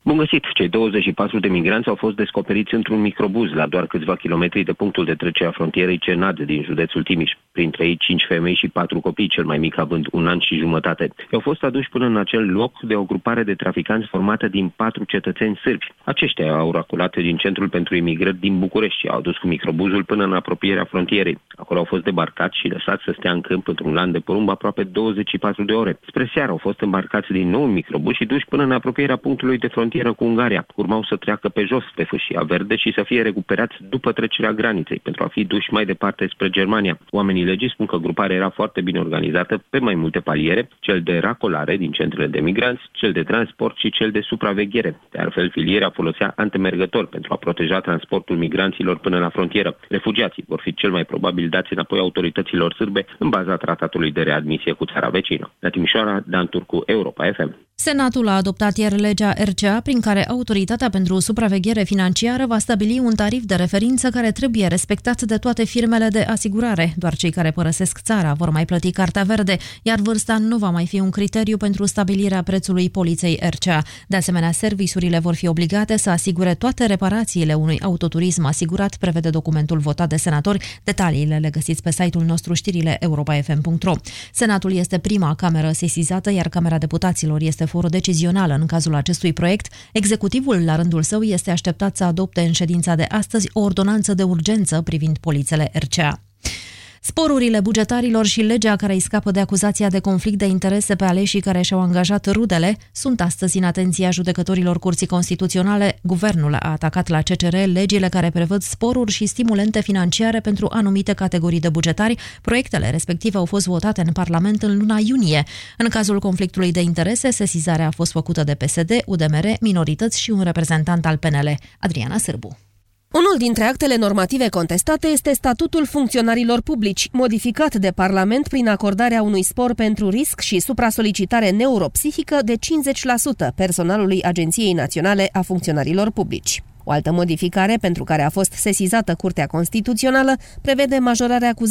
Bun găsit! Cei 24 de migranți au fost descoperiți într-un microbuz la doar câțiva kilometri de punctul de trecere a frontierei Cenad din județul Timiș. Printre ei 5 femei și 4 copii, cel mai mic având un an și jumătate. Au fost aduși până în acel loc de o grupare de traficanți formată din patru cetățeni sârbi. Aceștia au raculat din Centrul pentru Imigrări din București și au dus cu microbuzul până în apropierea frontierei. Acolo au fost debarcați și lăsați să stea în câmp într-un lanț de porumb aproape 24 de ore. Spre seară au fost îmbarcați din nou în microbuz și duși până în apropierea punctului de frontieră cu Ungaria. Urmau să treacă pe jos pe fâșia verde și să fie recuperați după trecerea graniței pentru a fi duși mai departe spre Germania. Oamenii legiți spun că gruparea era foarte bine organizată pe mai multe paliere, cel de racolare din centrele de migranți, cel de transport și cel de supraveghere. De altfel, filierea folosea antemergători pentru a proteja transportul migranților până la frontieră. Refugiații vor fi cel mai probabil dați înapoi autorităților sârbe în baza tratatului de readmisie cu țara vecină. La Timișoara, Dan Turcu, Europa FM. Senatul a adoptat ieri legea RCA prin care Autoritatea pentru Supraveghere Financiară va stabili un tarif de referință care trebuie respectat de toate firmele de asigurare. Doar cei care părăsesc țara vor mai plăti cartea verde, iar vârsta nu va mai fi un criteriu pentru stabilirea prețului poliței RCA. De asemenea, serviciurile vor fi obligate să asigure toate reparațiile unui autoturism asigurat, prevede documentul votat de senatori. Detaliile le găsiți pe site-ul nostru știrile europa.fm.ro. Senatul este prima cameră sesizată, iar Camera Deputaților este forul decizional în cazul acestui proiect. Executivul, la rândul său, este așteptat să adopte în ședința de astăzi o ordonanță de urgență privind polițele RCA. Sporurile bugetarilor și legea care îi scapă de acuzația de conflict de interese pe aleșii care și-au angajat rudele sunt astăzi în atenția judecătorilor Curții Constituționale. Guvernul a atacat la CCR legile care prevăd sporuri și stimulente financiare pentru anumite categorii de bugetari. Proiectele respective au fost votate în Parlament în luna iunie. În cazul conflictului de interese, sesizarea a fost făcută de PSD, UDMR, minorități și un reprezentant al PNL, Adriana Sârbu. Unul dintre actele normative contestate este statutul funcționarilor publici, modificat de Parlament prin acordarea unui spor pentru risc și supra-solicitare neuropsihică de 50% personalului Agenției Naționale a Funcționarilor Publici. O altă modificare pentru care a fost sesizată Curtea Constituțională prevede majorarea cu 10%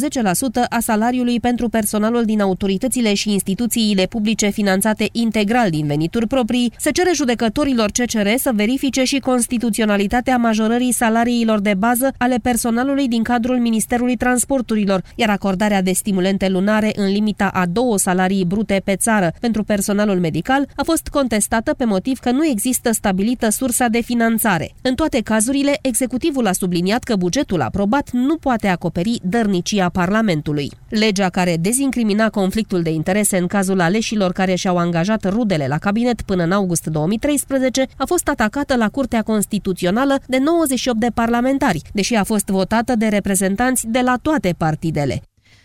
a salariului pentru personalul din autoritățile și instituțiile publice finanțate integral din venituri proprii. Se cere judecătorilor CCR să verifice și constituționalitatea majorării salariilor de bază ale personalului din cadrul Ministerului Transporturilor, iar acordarea de stimulente lunare în limita a două salarii brute pe țară pentru personalul medical a fost contestată pe motiv că nu există stabilită sursa de finanțare. În toate cazurile, executivul a subliniat că bugetul aprobat nu poate acoperi dărnicia Parlamentului. Legea care dezincrimina conflictul de interese în cazul aleșilor care și-au angajat rudele la cabinet până în august 2013 a fost atacată la Curtea Constituțională de 98 de parlamentari, deși a fost votată de reprezentanți de la toate partidele.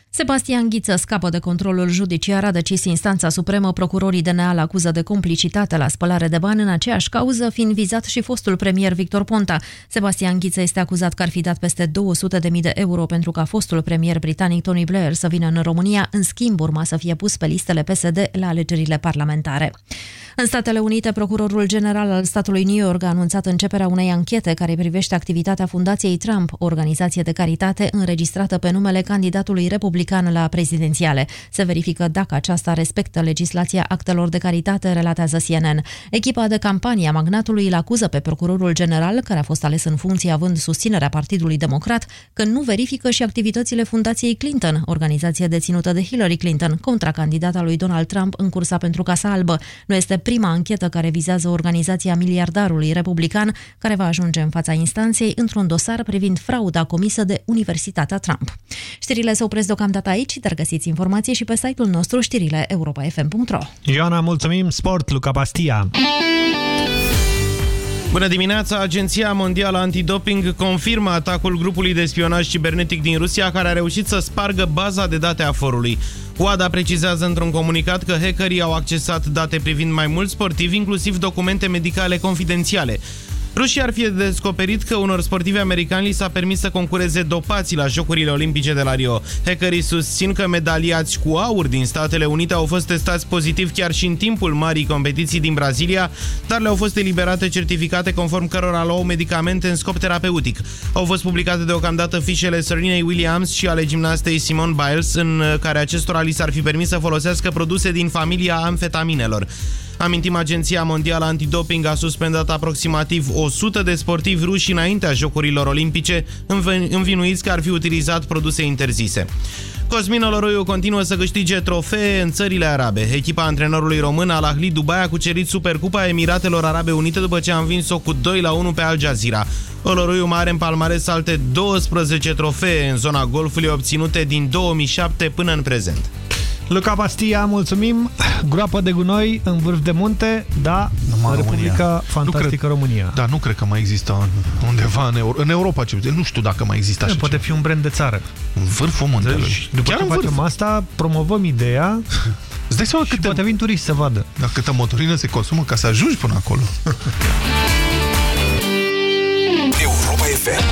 Sebastian Ghiță scapă de controlul judiciar, a decis instanța supremă. Procurorii DNA îl acuză de complicitate la spălare de bani în aceeași cauză, fiind vizat și fostul premier Victor Ponta. Sebastian Ghiță este acuzat că ar fi dat peste 200.000 de euro pentru ca fostul premier britanic Tony Blair să vină în România, în schimb urma să fie pus pe listele PSD la alegerile parlamentare. În Statele Unite, procurorul general al statului New York a anunțat începerea unei anchete care privește activitatea Fundației Trump, o organizație de caritate înregistrată pe numele candidatului republican la prezidențiale. Se verifică dacă aceasta respectă legislația actelor de caritate, relatează CNN. Echipa de campanie a magnatului îl acuză pe procurorul general, care a fost ales în funcție având susținerea Partidului Democrat, că nu verifică și activitățile Fundației Clinton, organizație deținută de Hillary Clinton, contra candidata lui Donald Trump în cursa pentru Casa Albă. Nu este prima anchetă care vizează organizația miliardarului republican, care va ajunge în fața instanței într-un dosar privind frauda comisă de Universitatea Trump. Știrile se opresc deocamdată aici, dar găsiți informații și pe site-ul nostru știrile europa.fm.ro Ioana, mulțumim! Sport, Luca Pastia! Bună dimineața! Agenția Mondială Antidoping confirmă atacul grupului de spionaj cibernetic din Rusia care a reușit să spargă baza de date a forului. UADA precizează într-un comunicat că hackerii au accesat date privind mai mulți sportivi, inclusiv documente medicale confidențiale. Rușii ar fi descoperit că unor sportivi americani li s-a permis să concureze dopați la Jocurile Olimpice de la Rio. Hackerii susțin că medaliați cu aur din Statele Unite au fost testați pozitiv chiar și în timpul marii competiții din Brazilia, dar le-au fost eliberate certificate conform cărora luau medicamente în scop terapeutic. Au fost publicate deocamdată fișele Serenei Williams și ale gimnastei Simone Biles, în care acestora li s-ar fi permis să folosească produse din familia amfetaminelor. Amintim, Agenția Mondială Antidoping a suspendat aproximativ 100 de sportivi ruși înaintea Jocurilor Olimpice, învinuiți că ar fi utilizat produse interzise. Cosmin Oloroiu continuă să câștige trofee în țările arabe. Echipa antrenorului român Al Ahli Dubai a cucerit Supercupa Emiratelor Arabe Unite după ce a învins-o cu 2 la 1 pe Al Jazeera. Oloroiu mai are în palmares alte 12 trofee în zona golfului obținute din 2007 până în prezent. Luca Pastia, mulțumim. Groapă de gunoi în vârf de munte, da, Numai Republica România. Fantastică nu cred, România. Da, nu cred că mai există undeva în, Euro în Europa, ce nu știu dacă mai există așa Poate fi un brand de țară. În vârful muntelui. Deci, după Chiar ce în facem vârf. asta, promovăm ideea Îți dai seama și câte, poate vin turiști să vadă. Da, câtă motorină se consumă ca să ajungi până acolo. Europa FM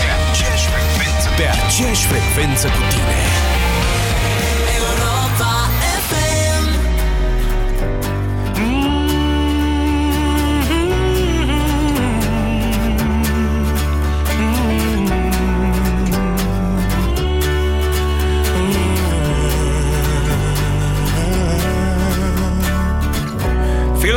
Pe aceeași frecvență Pe aceeași frecvență cu tine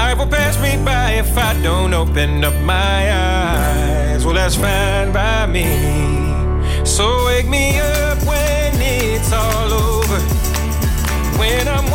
Life will pass me by if I don't open up my eyes. Well, that's fine by me. So wake me up when it's all over. When I'm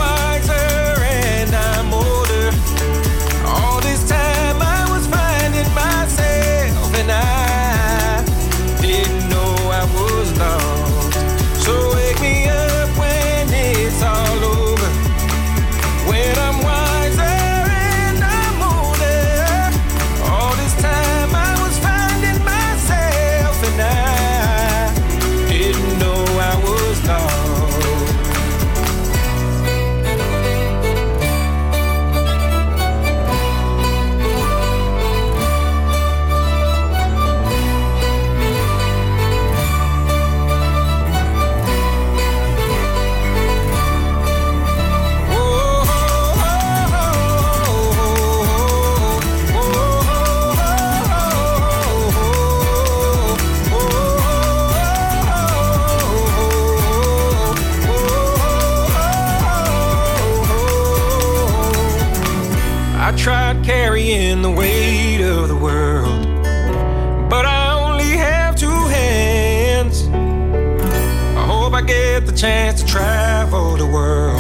chance to travel the world,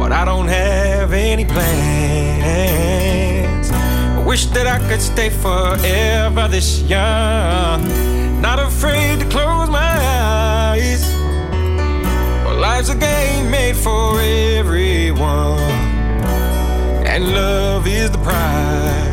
but I don't have many plans. I wish that I could stay forever this young. Not afraid to close my eyes. Well, life's a game made for everyone. And love is the prize.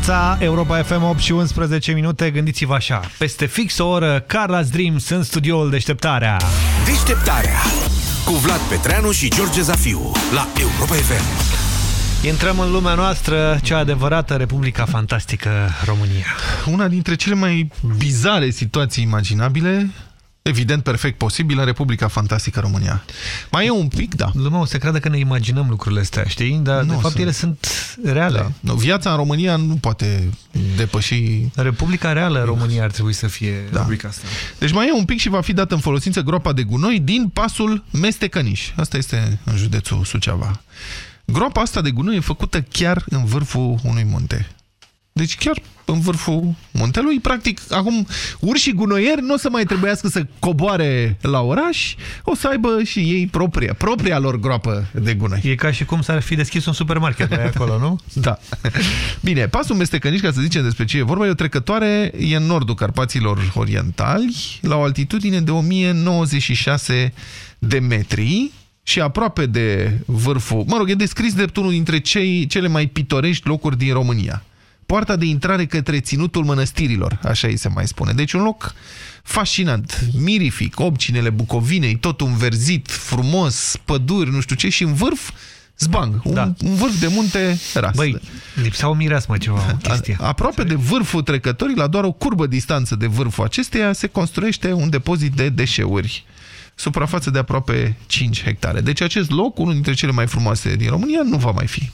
Dimineața, Europa FM 8 și 11 minute, gândiți-vă așa. Peste fix o oră, Carla's Dreams în studioul Deșteptarea. Deșteptarea cu Vlad Petreanu și George Zafiu la Europa FM. Intrăm în lumea noastră, cea adevărată Republica Fantastică România. Una dintre cele mai bizare situații imaginabile, evident perfect posibil, în Republica Fantastică România. Mai e un pic, da. Lumea o să creadă că ne imaginăm lucrurile astea, știi? Dar, Nu, de fapt, sunt- ele sunt reale. Da. Nu, Viața în România nu poate depăși... Republica reală România ar trebui să fie da. rubrica asta. Deci mai e un pic și va fi dată în folosință groapa de gunoi din pasul Mestecăniș. Asta este în județul Suceava. Groapa asta de gunoi e făcută chiar în vârful unui munte. Deci chiar în vârful muntelui, practic, acum urșii gunoieri nu o să mai trebuiască să coboare la oraș, o să aibă și ei propria, propria lor groapă de gunoi. E ca și cum s-ar fi deschis un supermarket la acolo, nu? Da. Bine, pasul Mestecăniș, ca să zicem despre ce e vorba, e o trecătoare, e în nordul Carpaților Orientali, la o altitudine de 1096 de metri și aproape de vârful, mă rog, e descris drept unul dintre cei, cele mai pitorești locuri din România. Poarta de intrare către ținutul mănăstirilor, așa îi se mai spune. Deci un loc fascinant, mirific, obcinele Bucovinei, tot înverzit, frumos, păduri, nu știu ce, și în vârf, zbang, un, da. un vârf de munte ras. Băi, lipsea o mireasmă ceva, o chestie. A, aproape de vârful trecătorii, la doar o curbă distanță de vârful acesteia, se construiește un depozit de deșeuri suprafață de aproape 5 hectare. Deci acest loc, unul dintre cele mai frumoase din România, nu va mai fi.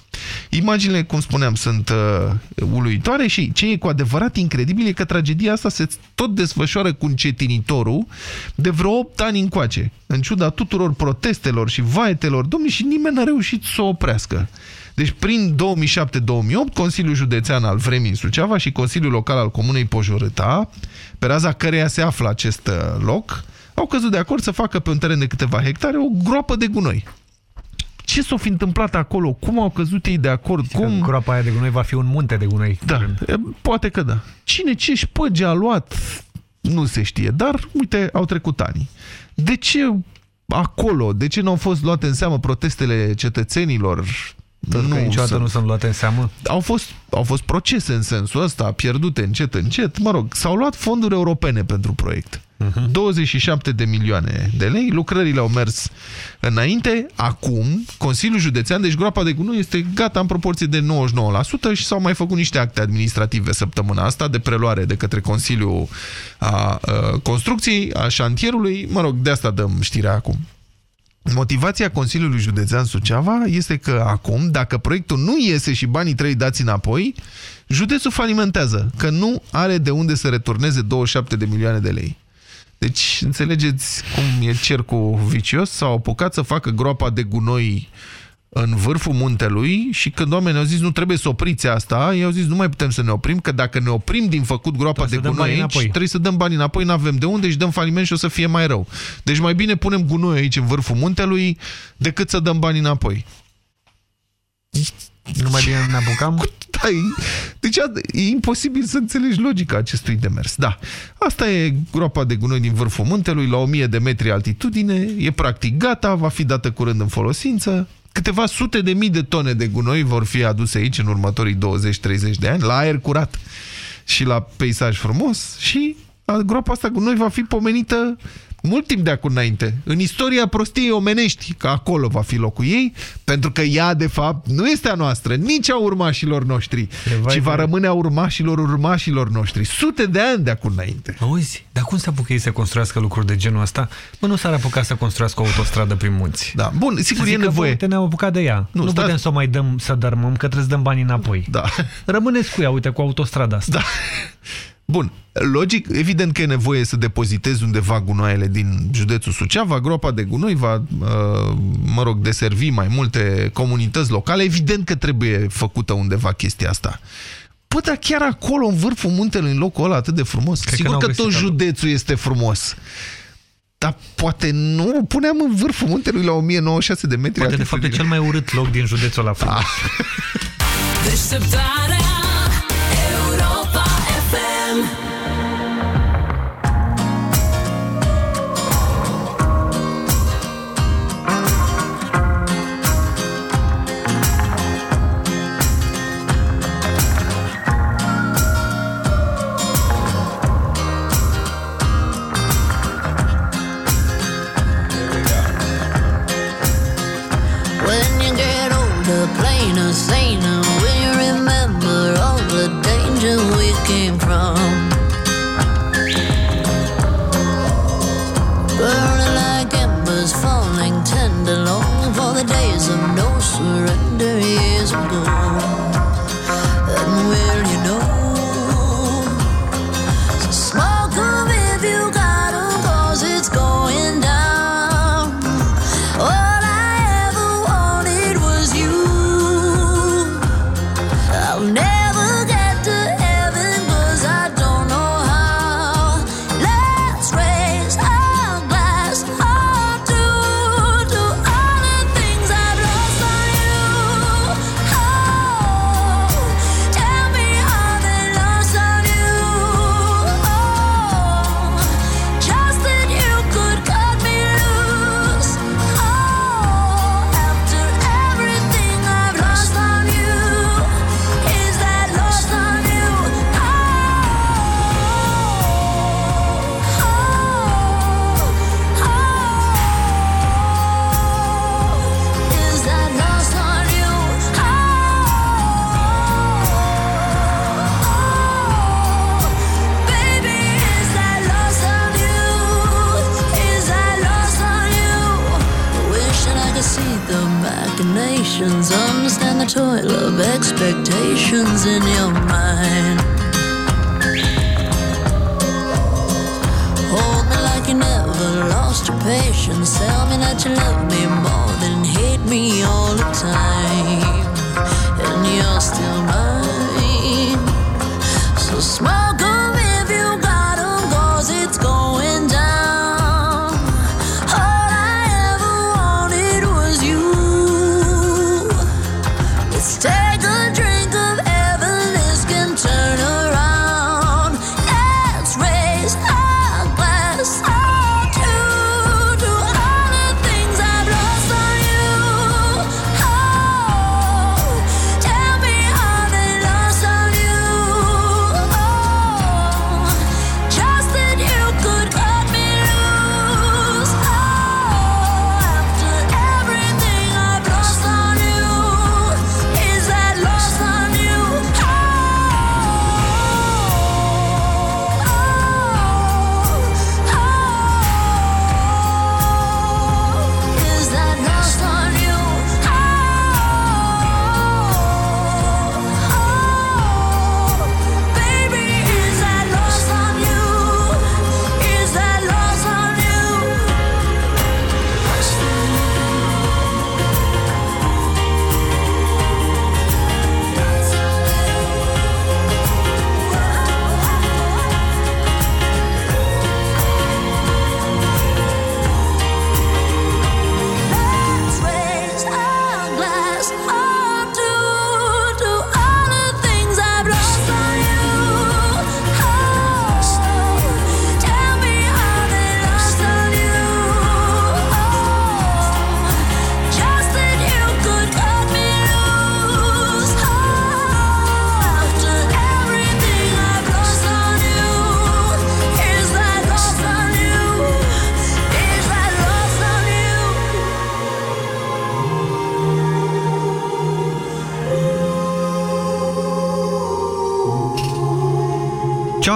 Imaginile, cum spuneam, sunt uh, uluitoare și ce e cu adevărat incredibil e că tragedia asta se tot desfășoară cu încetinitorul de vreo 8 ani încoace. În ciuda tuturor protestelor și vaetelor, domnii, și nimeni n-a reușit să o oprească. Deci prin 2007-2008, Consiliul Județean al Vremii în Suceava și Consiliul Local al Comunei Pojorâta, pe raza căreia se află acest uh, loc, au căzut de acord să facă pe un teren de câteva hectare o groapă de gunoi. Ce s-a fi întâmplat acolo? Cum au căzut ei de acord? Cum... Groapa aia de gunoi va fi un munte de gunoi. Da, e, poate că da. Cine ce șpăge a luat, nu se știe. Dar, uite, au trecut ani. De ce acolo? De ce nu au fost luate în seamă protestele cetățenilor? Pentru că niciodată sunt- nu sunt luate în seamă. au fost, au fost procese în sensul ăsta, pierdute încet, încet. Mă rog, s-au luat fonduri europene pentru proiect. 27 de milioane de lei, lucrările au mers înainte. Acum, Consiliul Județean, deci groapa de gunoi este gata în proporție de 99% și s-au mai făcut niște acte administrative săptămâna asta de preluare de către Consiliul a, a Construcției, a șantierului. Mă rog, de asta dăm știrea acum. Motivația Consiliului Județean Suceava este că acum, dacă proiectul nu iese și banii trei dați înapoi, județul falimentează, că nu are de unde să returneze 27 de milioane de lei. Deci, înțelegeți cum e cercul vicios? S-au apucat să facă groapa de gunoi în vârful muntelui și când oamenii au zis nu trebuie să opriți asta, ei au zis nu mai putem să ne oprim, că dacă ne oprim din făcut groapa de să dăm gunoi banii aici, înapoi. trebuie să dăm banii înapoi, nu avem de unde și dăm faliment și o să fie mai rău. Deci mai bine punem gunoi aici în vârful muntelui decât să dăm banii înapoi. Nu mai bine ne apucam? Asta e... Deci e imposibil să înțelegi logica acestui demers. Da, asta e groapa de gunoi din vârful muntelui, la 1000 de metri altitudine, e practic gata, va fi dată curând în folosință. Câteva sute de mii de tone de gunoi vor fi aduse aici în următorii 20-30 de ani, la aer curat și la peisaj frumos și groapa asta gunoi va fi pomenită mult timp de acum înainte, în istoria prostiei omenești, că acolo va fi locul ei, pentru că ea, de fapt, nu este a noastră, nici a urmașilor noștri, Vai ci va rămâne a urmașilor urmașilor noștri, sute de ani de acum înainte. Auzi, dar cum se apucă ei să construiască lucruri de genul ăsta? Mă, nu s-ar apuca să construiască o autostradă prin munți. Da, bun, sigur e nevoie. ne-am apucat de ea. Nu, nu putem să o mai dăm, să dărmăm, că trebuie să dăm banii înapoi. Da. Rămâneți cu ea, uite, cu autostrada asta. Da. Bun, logic, evident că e nevoie să depozitezi undeva gunoaiele din județul Suceava, groapa de gunoi va, uh, mă rog, deservi mai multe comunități locale, evident că trebuie făcută undeva chestia asta. Păi, dar chiar acolo, în vârful muntelui, în locul ăla atât de frumos, Cred sigur că, că tot județul este frumos. Dar poate nu puneam în vârful muntelui la 1096 de metri. Poate de fapt e cel mai urât loc din județul ăla frumos. Deșteptarea Europa FM surrender years ago.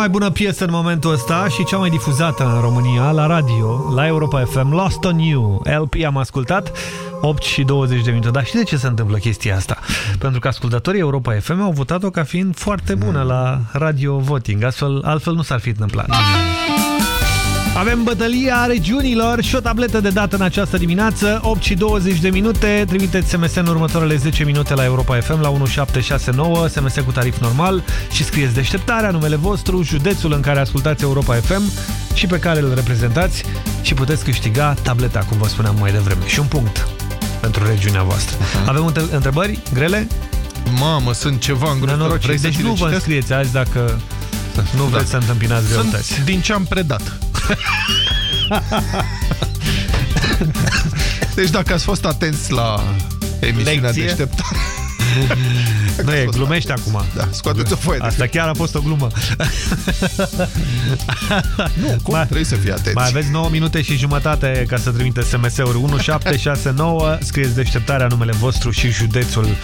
Mai bună piesă în momentul ăsta și cea mai difuzată în România la radio, la Europa FM, Lost on You. LP am ascultat 8 și 20 de minute. Dar știți de ce se întâmplă chestia asta? Pentru că ascultătorii Europa FM au votat-o ca fiind foarte bună la radio voting. Astfel, altfel nu s-ar fi întâmplat. Avem bătălia regiunilor și o tabletă de dată în această dimineață, 8 și 20 de minute. Trimiteți SMS în următoarele 10 minute la Europa FM la 1769, SMS cu tarif normal și scrieți deșteptarea, numele vostru, județul în care ascultați Europa FM și pe care îl reprezentați și puteți câștiga tableta, cum vă spuneam mai devreme. Și un punct pentru regiunea voastră. Avem întrebări grele? Mamă, sunt ceva îngrozitor. Vrei să Deci ți le nu vă citesc? înscrieți azi dacă nu Da. vreți să întâmpinați greutăți. Sunt din ce am predat. Deci dacă ați fost atenți la emisiunea Lecție? deșteptare... Nu e, glumești acum. Da, scoateți o foaie de Asta chiar a fost o glumă. Nu, cum? Trebuie să fii atenți. Mai aveți 9 minute și jumătate ca să trimiteți SMS-uri 1769, scrieți deșteptarea numele vostru și județul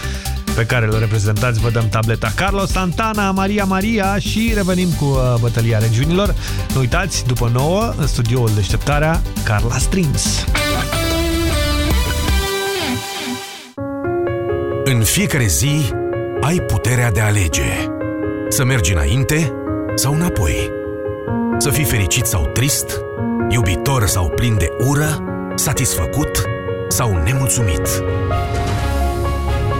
pe care îl reprezentați, vă dăm tableta. Carlos Santana, Maria Maria și revenim cu uh, bătălia regiunilor. Nu uitați, după 9, în studioul deșteptarea, Carla Streams. În fiecare zi ai puterea de a alege. Să mergi înainte sau înapoi. Să fii fericit sau trist, iubitor sau plin de ură, satisfăcut sau nemulțumit.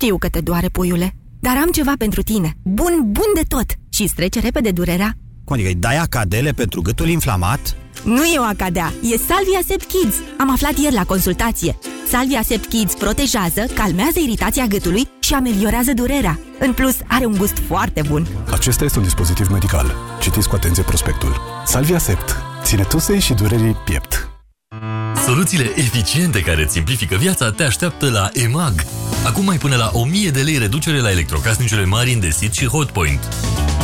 Știu că te doare, puiule, dar am ceva pentru tine. Bun, bun de tot. Și îți trece repede durerea. Cum adică îi dai acadele pentru gâtul inflamat? Nu e o acadea, e Salvia Sept Kids. Am aflat ieri la consultație. Salvia Sept Kids protejează, calmează iritația gâtului și ameliorează durerea. În plus, are un gust foarte bun. Acesta este un dispozitiv medical. Citiți cu atenție prospectul. Salvia Sept. Ține tusei și durerii piept. Soluțiile eficiente care îți simplifică viața te așteaptă la EMAG. Acum mai până la 1000 de lei reducere la electrocasnicele mari Indesit și Hotpoint.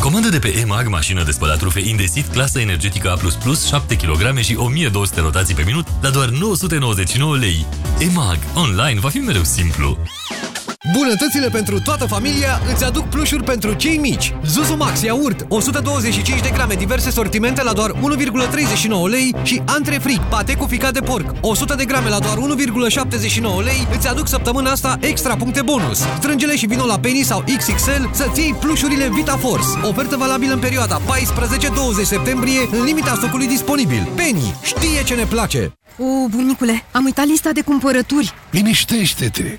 Comandă de pe EMAG mașină de spălat rufe Indesit clasă energetică A++, 7 kg și 1200 rotații pe minut la doar 999 lei. EMAG. Online va fi mereu simplu. Bunătățile pentru toată familia îți aduc plușuri pentru cei mici. Zuzu Max iaurt, 125 de grame, diverse sortimente la doar 1,39 lei și Antrefric, pate cu ficat de porc, 100 de grame la doar 1,79 lei, îți aduc săptămâna asta extra puncte bonus. Strângele și vino la Penny sau XXL să-ți iei plușurile VitaForce. Ofertă valabilă în perioada 14-20 septembrie, în limita stocului disponibil. Penny știe ce ne place! O, bunicule, am uitat lista de cumpărături. Liniștește-te!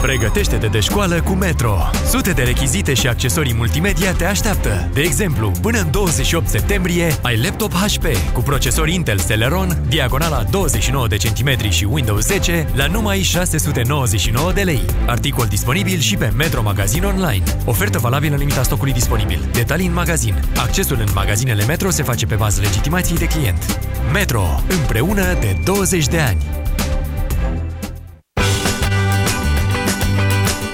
Pregătește-te de școală cu Metro. Sute de rechizite și accesorii multimedia te așteaptă. De exemplu, până în 28 septembrie ai laptop HP cu procesor Intel Celeron, diagonala 29 de centimetri și Windows 10 la numai 699 de lei. Articol disponibil și pe Metro Magazin Online. Ofertă valabilă în limita stocului disponibil. Detalii în magazin. Accesul în magazinele Metro se face pe bază legitimației de client. Metro. Împreună de 20 de ani.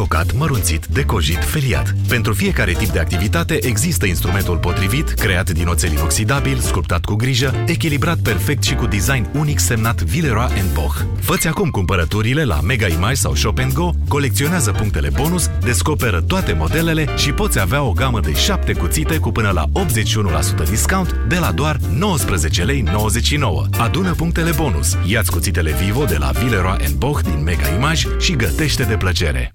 Tocat, mărunțit, decojit, feliat. Pentru fiecare tip de activitate există instrumentul potrivit, creat din oțel inoxidabil, sculptat cu grijă, echilibrat perfect și cu design unic semnat Villeroy Boch. Făți acum cumpărăturile la Mega Image sau Shop Go, colecționează punctele bonus, descoperă toate modelele și poți avea o gamă de 7 cuțite cu până la 81% discount de la doar 19 lei 99. Adună punctele bonus. Iați cuțitele Vivo de la Villeroy Boch din Mega Image și gătește de plăcere.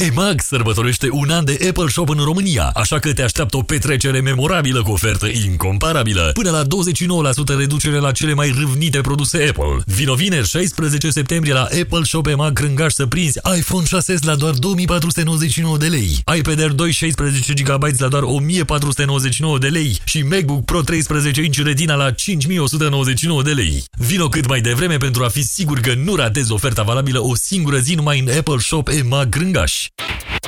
EMAG sărbătorește un an de Apple Shop în România, așa că te așteaptă o petrecere memorabilă cu ofertă incomparabilă. Până la 29% reducere la cele mai râvnite produse Apple. Vino vineri 16 septembrie la Apple Shop EMAG Crângaș să prinzi iPhone 6s la doar 2499 de lei, iPad Air 2 16 GB la doar 1499 de lei și MacBook Pro 13 inch Retina la 5199 de lei. Vino cât mai devreme pentru a fi sigur că nu ratezi oferta valabilă o singură zi numai în Apple Shop EMAG Crângaș. Church.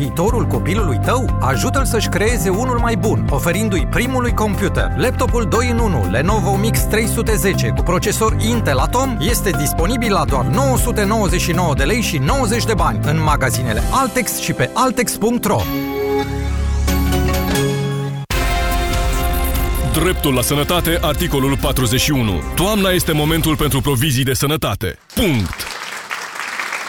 viitorul copilului tău? Ajută-l să-și creeze unul mai bun, oferindu-i primului computer. Laptopul 2 în 1 Lenovo Mix 310 cu procesor Intel Atom este disponibil la doar 999 de lei și 90 de bani în magazinele Altex și pe altex.ro. Dreptul la sănătate, articolul 41. Toamna este momentul pentru provizii de sănătate. Punct.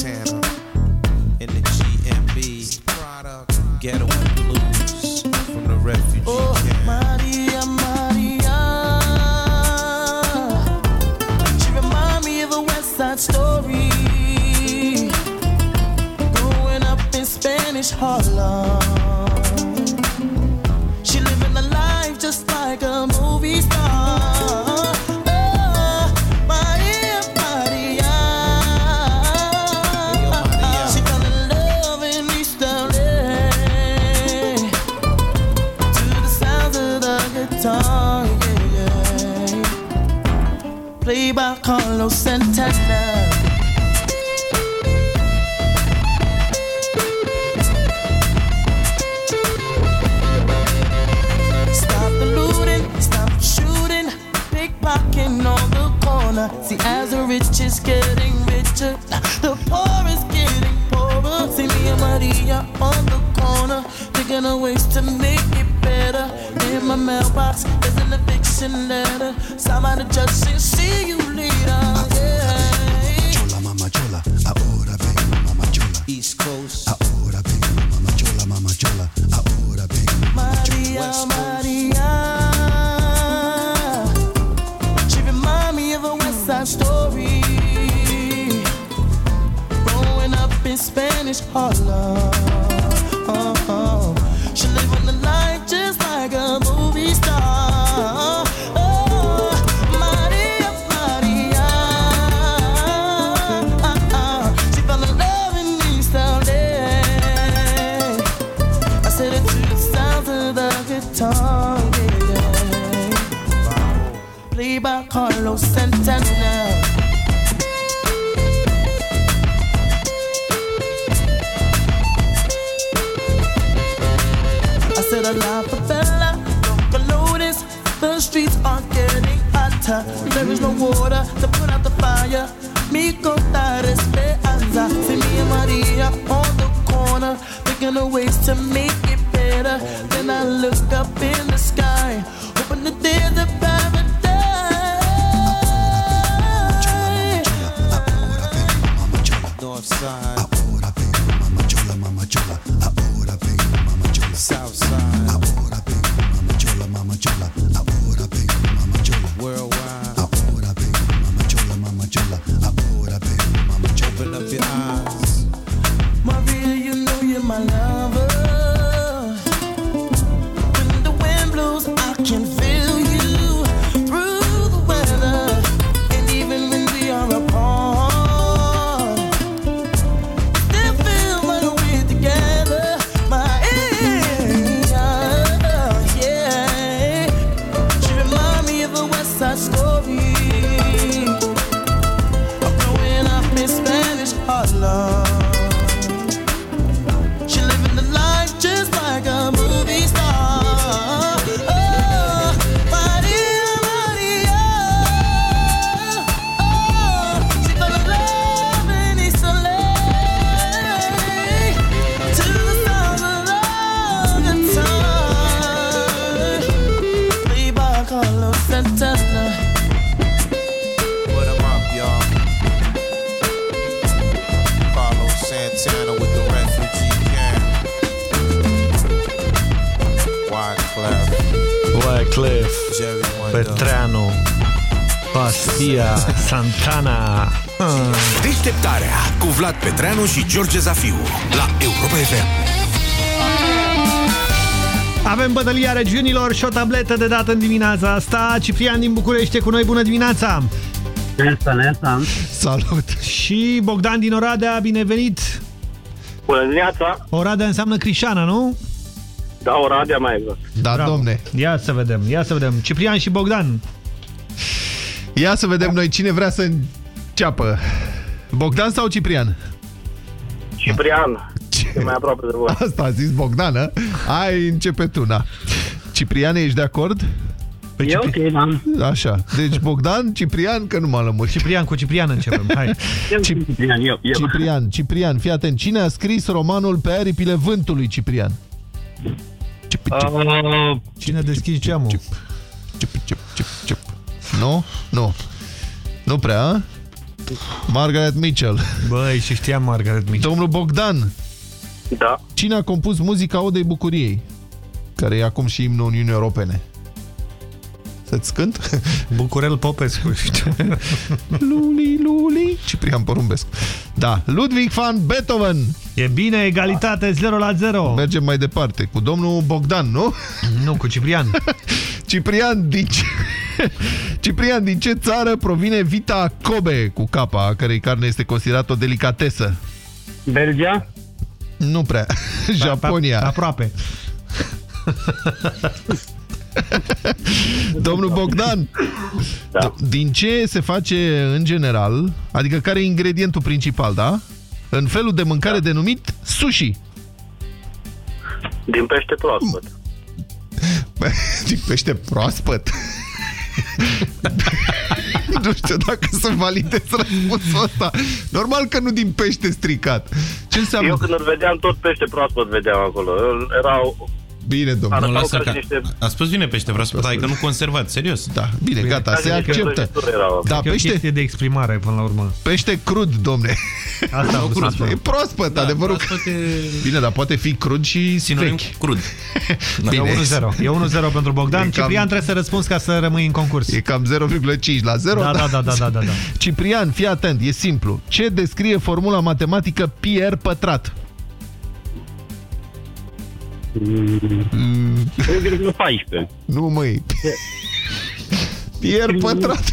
In the GMB product, Ghetto Blues from the refugee oh, camp. Maria, Maria. She remind me of a West Side Story. Growing up in Spanish Harlem. Carlos Santana. Stop the looting, stop the shooting, pickpocketing on the corner. See, as the rich is getting richer, the poor is getting poorer. See me and Maria on the corner, thinking of ways to make it better. In my mailbox, there's an eviction letter. The judge saying, see you later. Yeah. Chola, mama chola, ahora vengo, mama chola. East Coast. Ahora vengo, mama chola, mama chola. Ahora vengo, mama Maria, Maria. She remind me of a West Side Story. Growing up in Spanish Harlem. She Carlos Santana. I said a la favela, local notice. The streets are getting hotter. There is no water to put out the fire. Mi contar esperanza. See me and Maria on the corner, thinking of ways to make bătălia regiunilor și o tabletă de dată în dimineața asta. Ciprian din București e cu noi, bună dimineața! Neața, neața. Salut! Și Bogdan din Oradea, binevenit! Bună dimineața! Oradea înseamnă Crișana, nu? Da, Oradea mai exact. Da, Bravo. domne. Ia să vedem, ia să vedem. Ciprian și Bogdan. Ia să vedem noi cine vrea să înceapă. Bogdan sau Ciprian? Ciprian. E mai aproape de voi. Asta a zis Bogdan, a? Ai începe tu, na. Ciprian, ești de acord? Păi E ok, da. Așa. Deci Bogdan, Ciprian, că nu m-a lămurit. Ciprian, cu Ciprian începem. Hai. Cip Ciprian, eu, eu. Ciprian, Ciprian, fii atent. Cine a scris romanul Pe aripile vântului, Ciprian? Cip, cip, Uh, Cine deschis geamul? cip, cip, cip, cip. Nu? Nu. Nu prea, a? Margaret Mitchell. Băi, și știam Margaret Mitchell. Domnul Bogdan, da. cine a compus muzica Odei Bucuriei? Care e acum și imnul Uniunii Europene. Să-ți cânt? Bucurel Popescu. luli, luli. Ciprian Porumbescu. Da, Ludwig van Beethoven. E bine, egalitate 0 la 0. Mergem mai departe cu domnul Bogdan, nu? Nu, cu Ciprian. Ciprian, din ce... Ciprian, din ce țară provine Vita Kobe cu capa, a cărei carne este considerată o delicatesă? Belgia? Nu prea. Japonia. Aproape. Domnul Bogdan, Da. din ce se face în general, adică care e ingredientul principal, da? În felul de mâncare denumit sushi. Din pește proaspăt. Din pește proaspăt. nu știu dacă să validez răspunsul ăsta. Normal că nu din pește stricat. Ce înseamnă? Eu când îl vedeam, tot pește proaspăt vedeam acolo. Erau... Bine, domnule. Arătau Nu, lasă ca că niște... a spus bine pește proaspăt, adică nu conservat, serios. Da, bine, gata, se Ca niște acceptă. prăjituri erau. Da, Da, e o pește, chestie de exprimare până la urmă. pește crud, domne. Asta am vrut să spun. E proaspăt, Da, adevărul. proaspăt e Bine, dar poate fi crud și sinonim vechi. cu crud. E Bine. 1-0. E 1-0 pentru Bogdan. E cam- Ciprian trebuie să răspunzi ca să rămâi în concurs. E cam 0,5 la 0. Da, da, da, da, da, da, da. Ciprian, fii atent, e simplu. Ce descrie formula matematică pi r pătrat? Mm, 14. nu, măi. Pi r pătrat.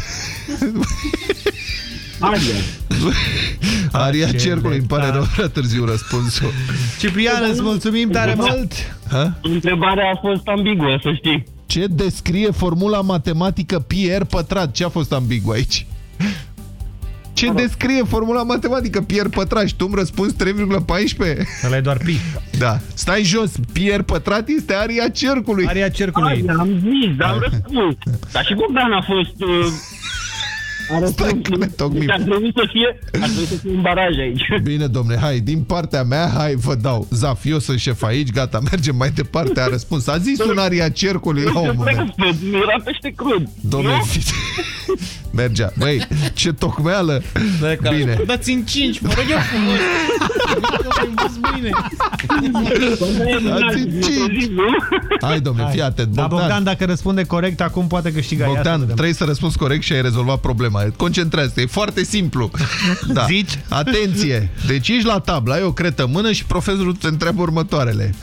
Aria Ce cercului, îmi pare beta. rău, prea târziu răspunsul. Ciprian, îți mulțumim tare mult. Ha? Întrebarea a fost ambiguă, să știi. Ce descrie formula matematică pi r pătrat? Ce a fost ambigu aici? Ce descrie formula matematică pi r pătrat? Și tu îmi răspunzi 3,14? Ăla e doar pi. Da. Stai jos. Pi r pătrat este aria cercului. Aria cercului. am zis, dar am răspuns. Dar și Bogdan a fost... Uh, a răspuns. Stai că ne tocmim. Deci ar trebui să fie, ar trebui să fie un baraj aici. Bine, domne, hai, din partea mea, hai, vă dau. Zaf, eu sunt șef aici, gata, mergem mai departe, a răspuns. A zis un aria cercului la un moment. Era pește crud. Domne, Nu? fi- mergea. Băi, ce tocmeală. Bine. Dați-mi 5, mă rog eu frumos. Dați-mi cinci. Hai, domne, fii atent. Dar Bogdan, Bogdan, dacă răspunde corect, acum poate câștiga. Ia să Bogdan vedem. trebuie să răspunzi corect și ai rezolvat problema. Concentrează-te, e foarte simplu. Da. Zici? Atenție! Deci ești la tablă, ai o cretă în mână și profesorul te întreabă următoarele.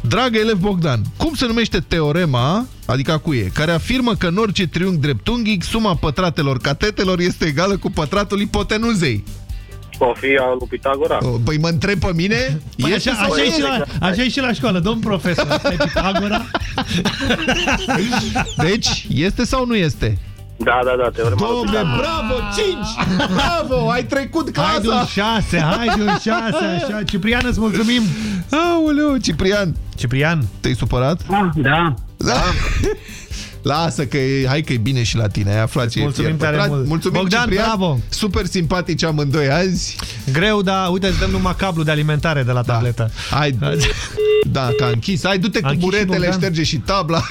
Dragă elev Bogdan, cum se numește teorema, adică a cui e, care afirmă că în orice triunghi dreptunghic suma pătratelor catetelor este egală cu pătratul ipotenuzei? O fi a lui Pitagora. Păi mă întreb pe mine? Păi Este așa, sau așa, nu e și este? la, așa e și la școală, domn profesor. Asta e Pitagora. Deci, este sau nu este? Da, da, da, teorema lui Domne, Pitagora. bravo, 5! Bravo, ai trecut Hai de un clasa! 6, hai de un 6, așa. Ciprian, îți mulțumim. Aoleu, Ciprian, Ciprian, te-ai supărat? Da. Da. Lasă că e, hai că e bine și la tine, ai aflat ce e mulțumim fier tare pătrat. mult. Mulțumim, Bogdan, Ciprian. bravo. Super simpatici amândoi azi. greu, dar uite, îți dăm numai cablu de alimentare de la tabletă. Hai, da, că a închis. Hai, du-te A cu închis și buretele, Bogdan? șterge și tabla.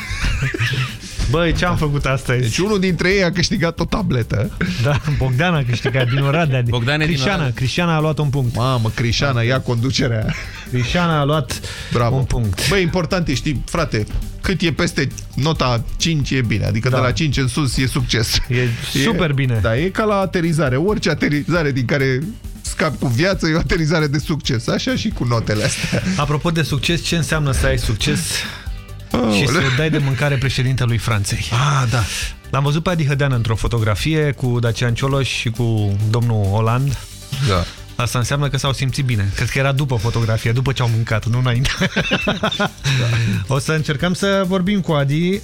Băi, ce am făcut astăzi? Deci unul dintre ei a câștigat o tabletă. Da, Bogdan a câștigat din Oradea. Bogdan e din Crișana, Oradea. Crișana a luat un punct. Mamă, Crișana, ia conducerea. Crișana a luat Bravo. un punct. Băi, important e, știi, frate, cât e peste nota 5 e bine. Adică Da. de la 5 în sus e succes. E super bine. Da, e ca la aterizare. Orice aterizare din care scapi cu viață e o aterizare de succes. Așa și cu notele astea. Apropo de succes, ce înseamnă să ai succes și să dai de mâncare președintelui Franței? Ah, da. L-am văzut pe Adi Hădean într-o fotografie cu Dacian Cioloș și cu domnul Oland. Da. Asta înseamnă că s-au simțit bine. Cred că era după fotografie, după ce au mâncat, nu înainte. O să încercăm să vorbim cu Adi uh,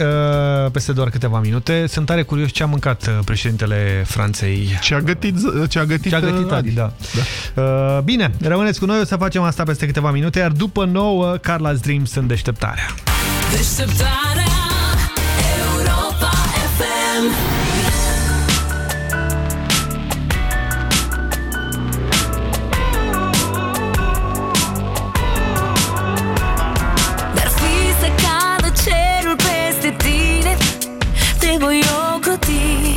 peste doar câteva minute. Sunt tare curios ce a mâncat uh, președintele Franței. Ce a gătit, ce a gătit, Ce a gătit uh, Adi, da. da. Uh, bine, rămâneți cu noi, o să facem asta peste câteva minute, iar după nouă, Carla's Dreams în deșteptarea. Deșteptarea Europa FM Dar fi să cadă cerul peste tine Te voi ocroti.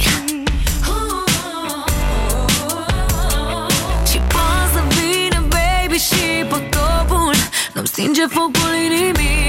Și poate să vină baby și potopul Nu-mi stinge focul inimii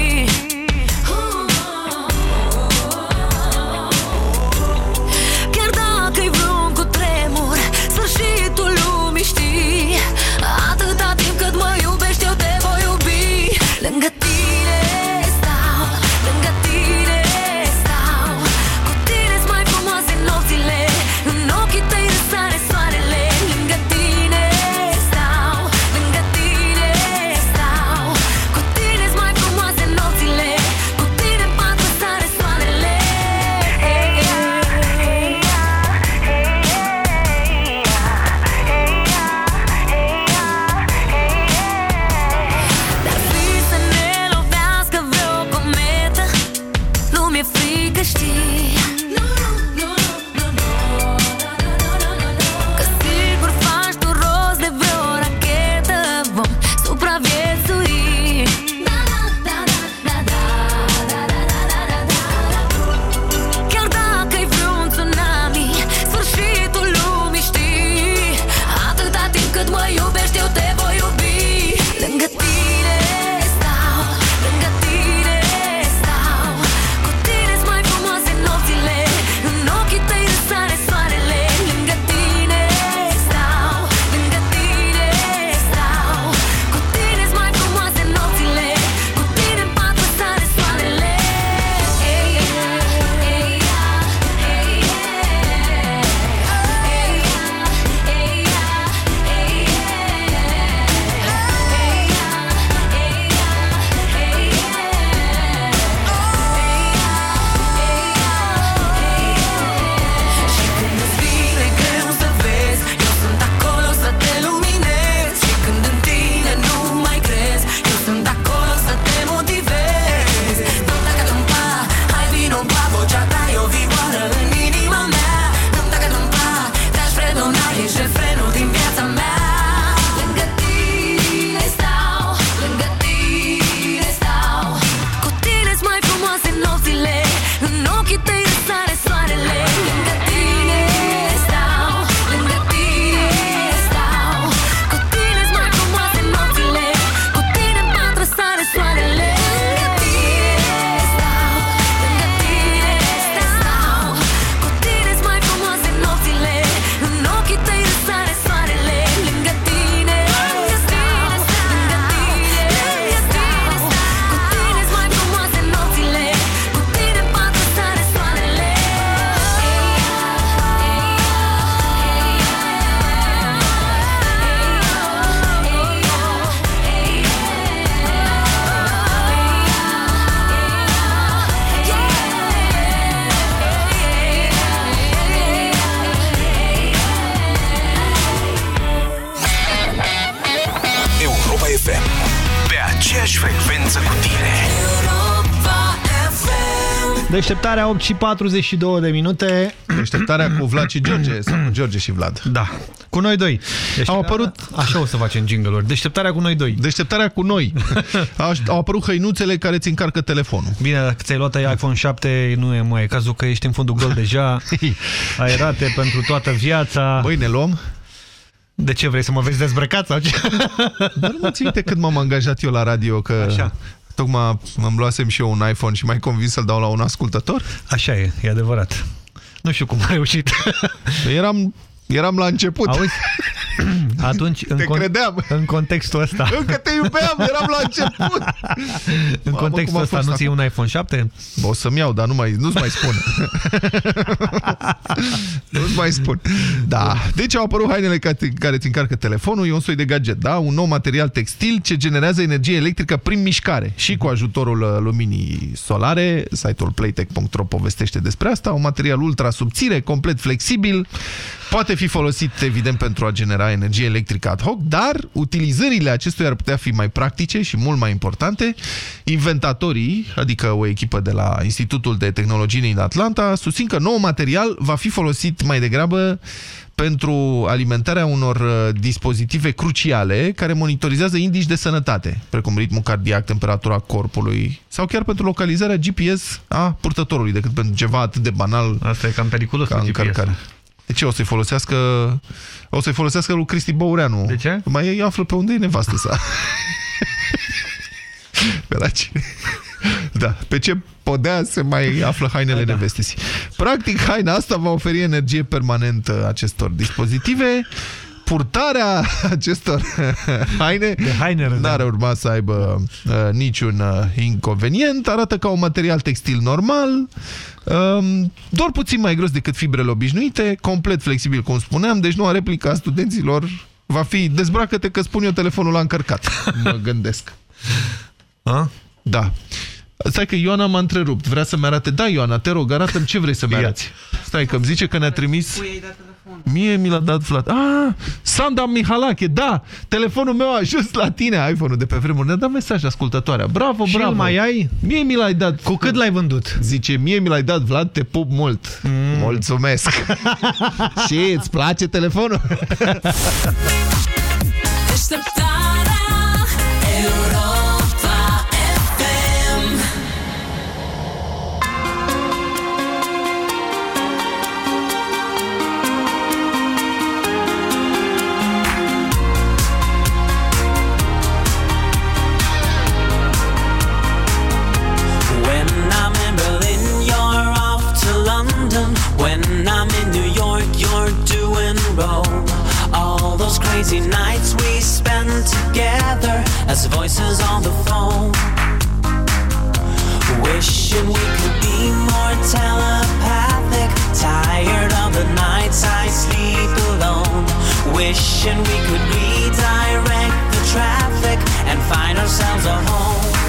Europa FM. Pe aceeași frecvență cu tine. Deșteptarea 8 și 42 de minute. Deșteptarea cu Vlad și George, sau cu George și Vlad. Da. Cu noi doi. Au apărut... Așa o să facem jingle-uri. Deșteptarea cu noi doi. Deșteptarea cu noi. Au, au apărut hăinuțele care ți încarcă telefonul. Bine, dacă ți-ai luat iPhone 7, nu e mai cazul că ești în fundul gol deja. Ai rate pentru toată viața. Băi, ne luăm? De ce vrei să mă vezi dezbrăcat sau ce? Dar nu mă ții minte când m-am angajat eu la radio că... Așa. Tocmai îmi luasem și eu un iPhone și mai convins să-l dau la un ascultător? Așa e, e adevărat. Nu știu cum ai reușit. Eram, eram la început. Auzi? Atunci, în, Te con credeam. în contextul ăsta... Încă te iubeam, eram la început. În Mamă, cum contextul a ăsta fost nu-ți iei acum? un iPhone 7? O să-mi iau, dar nu mai, nu-ți mai spun. nu-ți mai spun. Da. Deci au apărut hainele care care ți încarcă telefonul, e un soi de gadget, da? Un nou material textil ce generează energie electrică prin mișcare și cu ajutorul uh, luminii solare. Site-ul playtech.ro povestește despre asta. Un material ultra subțire, complet flexibil, poate fi folosit, evident, pentru a genera energie electrică ad hoc, dar utilizările acestuia ar putea fi mai practice și mult mai importante. Inventatorii, adică o echipă de la Institutul de Tehnologie din Atlanta, susțin că nou material va fi folosit mai degrabă pentru alimentarea unor uh, dispozitive cruciale care monitorizează indici de sănătate, precum ritmul cardiac, temperatura corpului sau chiar pentru localizarea GPS a purtătorului, decât pentru ceva atât de banal Asta e cam periculos ca cu GPS-ul. încărcare. De ce? O să-i folosească o să-i folosească lui Cristi Băureanu. De ce? Mai ei află pe unde e nevastă sa. pe la cine? Da, pe ce podea se mai află hainele da, nevestesii. Practic, haina asta va oferi energie permanentă acestor dispozitive. Purtarea acestor haine n-ar urma să aibă uh, niciun uh, inconvenient. Arată ca un material textil normal, um, doar puțin mai gros decât fibrele obișnuite, complet flexibil, cum spuneam, deci nu are replica studenților va fi dezbracă-te că spun eu telefonul la încărcat. Mă gândesc. A? Da. Stai că Ioana m-a întrerupt. Vrea să-mi arate. Da, Ioana, te rog, arată-mi ce vrei să-mi arăți. Stai că îmi zice că ne-a trimis... Mie mi l-a dat Vlad. Ah, Sanda Mihalache, da! Telefonul meu a ajuns la tine, iPhone-ul de pe vremuri. Ne-a dat mesaj ascultătoarea. Bravo, Și bravo. îl mai ai? Mie mi l-ai dat. Cu cât l-ai vândut? Zice, mie mi l-ai dat, Vlad, te pup mult. Mm. Mulțumesc. Și îți place telefonul? Crazy nights we spend together as voices on the phone. Wishing we could be more telepathic. Tired of the nights I sleep alone. Wishing we could redirect the traffic and find ourselves a home.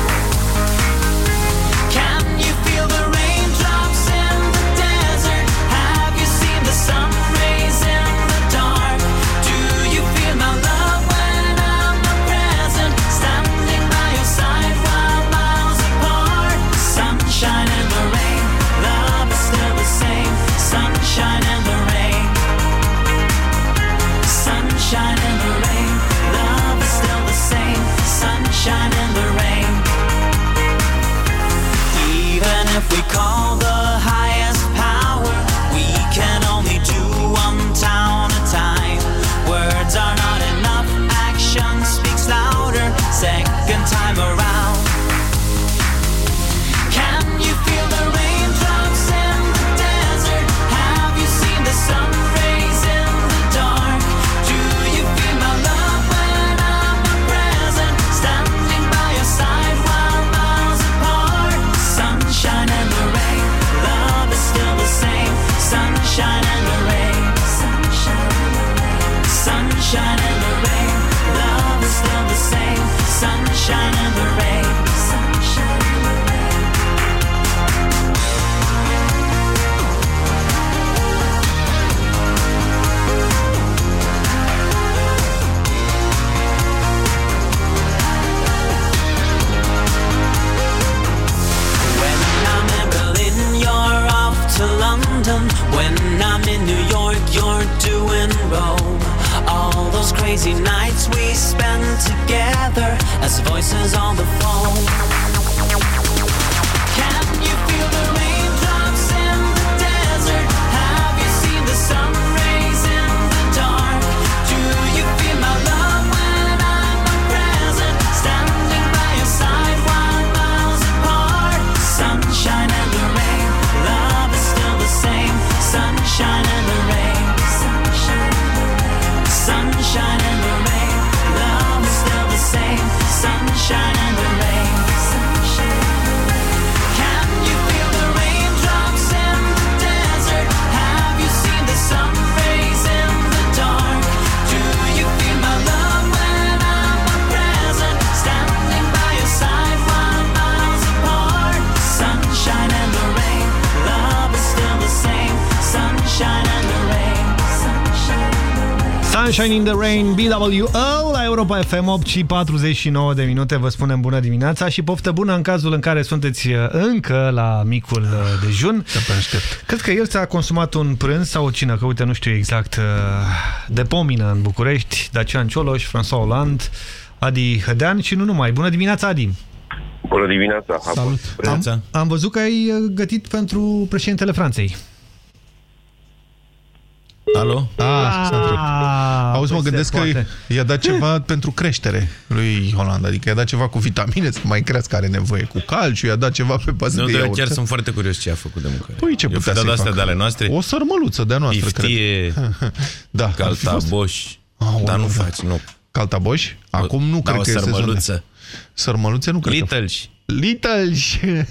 I'm in New York, you're doing Rome. All those crazy nights we spend together as voices on the phone. Can you feel the Sunshine in the Rain, BWO la Europa FM 8 și 49 de minute. Vă spunem bună dimineața și poftă bună în cazul în care sunteți uh, încă la micul uh, dejun. Cred că el ți-a consumat un prânz sau o cină, că uite, nu știu exact, uh, de pomină în București, Dacian Cioloș, François Hollande, Adi Hădean și nu numai. Bună dimineața, Adi! Bună dimineața! Salut! Am, am văzut că ai uh, gătit pentru președintele Franței. Alo? Ah, s-a întrerupt. Auzi, mă păi se gândesc că poate. i-a dat ceva pentru creștere lui Holanda, adică i-a dat ceva cu vitamine să mai crească, are nevoie cu calciu, i-a dat ceva pe bază Nu, de dar iaurt. chiar sunt foarte curios ce a făcut de mâncare. Păi ce Eu putea fi dat să-i astea facă? de ale noastre? O sărmăluță de-a noastră, Piftie, cred. da, ar fi calta, fost. boș. Aoleu, Dar nu da. faci, nu. Caltaboș? Acum nu Da, cred o că e sezonul. sărmăluță. Sărmăluțe nu cred Littles. că... Littles.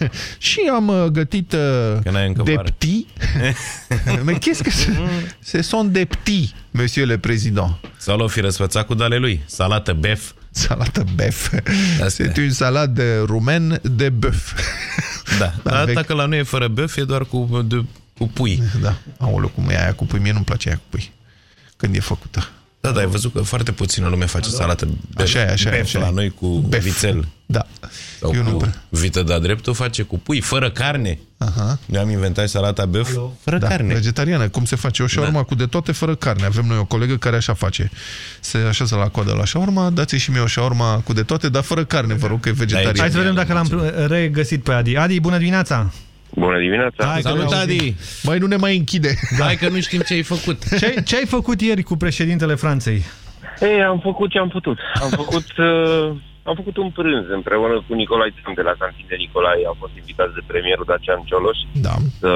și am uh, gătit uh, n-ai încă de vară. petits. Mais qu'est-ce que c'est? Ce sont des petits, monsieur le président. Sau l-o fi răsfățat cu dale lui. Salată bef. Salată bef. C'est une salade roumaine de bœuf. Da, dar Avec- dacă la noi e fără bef, e doar cu, de, cu pui. Da. Aoleu, cum e aia cu pui? Mie nu-mi place aia cu pui. Când e făcută. Da, da, ai văzut că foarte puțină lume face salată bef. Așa e, așa e, bef așa e. la noi cu Bef. vițel. Da. Sau Eu nu cu prea. vită de dreptul face cu pui, fără carne. Aha. Noi am inventat salata bef fără da, carne. vegetariană. Cum se face? O șaurma Da. cu de toate fără carne. Avem noi o colegă care așa face. Se așează la coadă la șaurma, dați și mie o șaurma cu de toate, dar fără carne, vă rog, că e vegetariană. Hai să vedem dacă l-am regăsit pe Adi. Adi, bună dimineața! Bună dimineața! Hai că Salut, ne auzim. Adi! Băi, nu ne mai închide. Hai că nu știm ce ai făcut. Ce, ce ai făcut ieri cu președintele Franței? Ei, am făcut ce am putut. Am făcut, uh, am făcut un prânz împreună cu Nicolae Țam de la Cantin de Nicolae. Am fost invitați de premierul Dacian Cioloș da. să,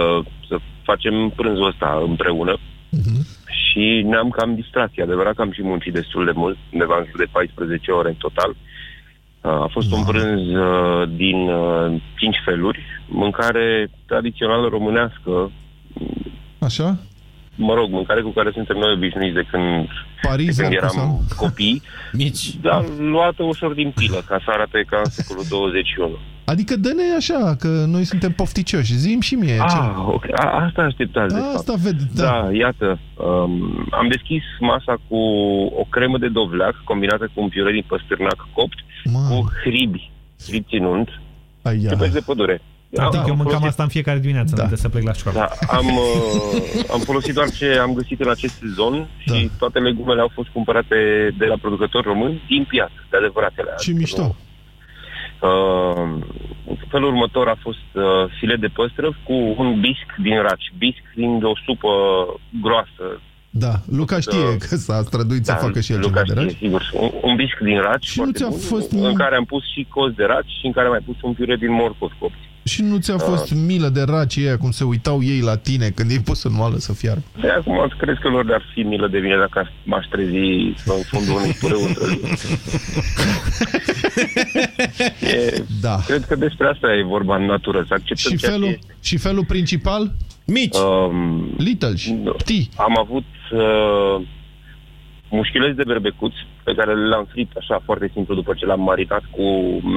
să facem prânzul ăsta împreună. Mhm. Și ne-am cam distrat. E adevărat că am și muncit destul de mult, undeva în jur de 14 ore în total. Uh, A fost un prânz uh, din uh, 5 feluri, mâncare tradițională românească, Așa? mă rog, mâncare cu care suntem noi obișnuiți de când, Parizer de când cu eram sau- copii, Mici. dar luată ușor din pilă, ca să arate ca în secolul 21. Adică dă-ne așa, că noi suntem pofticioși. Zim și mie. ce... Ah, ok. A, asta așteptați, de fapt. Asta ved, da. Da, iată, um, am deschis masa cu o cremă de dovleac combinată cu un piure din păstârnac copt, cu hribi, hribi ținunt Ai, și pești de pădure. Practic, Am- eu am mâncam folosit- asta în fiecare dimineață, da. înainte să plec la școală. Da, am, uh, am folosit doar ce am găsit în acest sezon și Da. toate legumele au fost cumpărate de la producători români din piață, de adevăratele. Ce mișto. Uh, în felul următor a fost uh, filet de păstrăv cu un bisc din raci. Bisc fiind o supă groasă. Da, Luca știe că s-a străduit să facă și el Luca ceva de știe, raci. sigur. Un, un bisc din raci Și nu foarte ți-a bun, fost în mie- care am pus și cos de raci și în care am mai pus un piure din morcov copți. Și nu ți-a fost milă de raci ăia, cum se uitau ei la tine când ei pus în oală să fiarbă? De acum crezi că lor de-ar fi milă de mine dacă m-aș trezi în fundul unui pureu e, da. Cred că despre asta e vorba în natură, să acceptăm Și ceea ce felul, este. și felul principal? Mici. Um, Little. Tii. Am avut uh, mușchiuleți de berbecuț pe care le-am fript așa foarte simplu după ce l-am marinat cu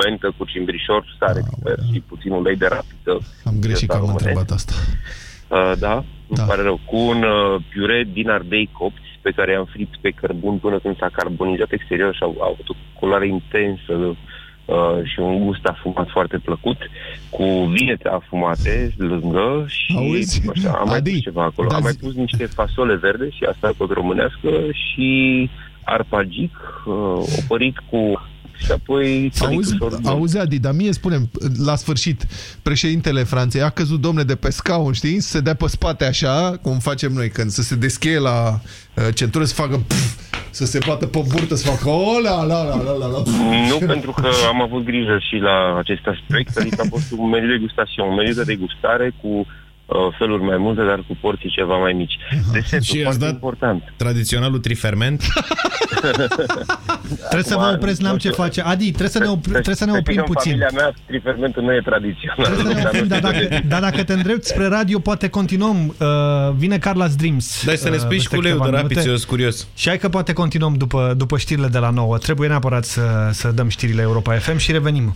mentă, cu cimbrișor, sare, piper și puțin ulei de rapiță. Am greșit că am românesc. întrebat asta. Uh, da, îmi pare rău. Cu un uh, piure din ardei copți pe care i-am fript pe cărbun până când s-a carbonizat exterior și au, au avut o culoare intensă uh, și un gust afumat foarte plăcut, cu vinete afumate lângă și Auzi? așa, am mai Adi, pus ceva acolo. dar Am mai zi- pus niște fasole verde și asta tot românească și arpagic uh, opărit cu și apoi Auzi, auzi, Adi, dar mie spune la sfârșit, președintele Franței a căzut, domne, de pe scaun, știi? Să se dea pe spate așa, cum facem noi, când să se descheie la uh, centură, să facă pf, să se bată pe burtă, să facă o, la, la, la, la, la, la. Nu pentru că am avut grijă și la acest aspect, adică a fost un meniu de degustație, un meniu de degustare cu uh, feluri mai multe, dar cu porții ceva mai mici. Desertul, Și ați foarte dat important. tradiționalul triferment? Trebuie să vă opresc, n-am ce face. Adi, trebuie să ne, opri, trebuie să ne oprim în puțin. familia mea, trifermentul nu e tradițional. Trebuie să ne oprim, dar dacă, dar dacă te îndrepti spre radio, poate continuăm. Uh, vine Carla's Dreams. Dai să ne uh, spui și peste cu uleiul de câteva rapiță, minute. eu sunt curios. Și hai că poate continuăm după, după știrile de la 9. Trebuie neapărat să, să dăm știrile Europa FM și revenim.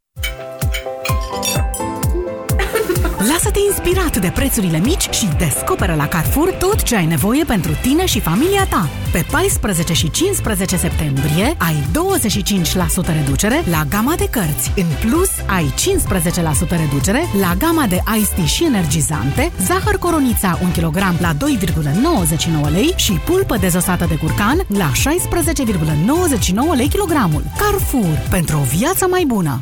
Lasă-te inspirat de prețurile mici și descoperă la Carrefour tot ce ai nevoie pentru tine și familia ta. Pe 14 și 15 septembrie ai 25% reducere la gama de cărți. În plus, ai 15% reducere la gama de Ice Tea și energizante, zahăr coronița 1 kg la 2,99 lei și pulpă dezosată de curcan la 16,99 lei kilogramul. Carrefour, pentru o viață mai bună!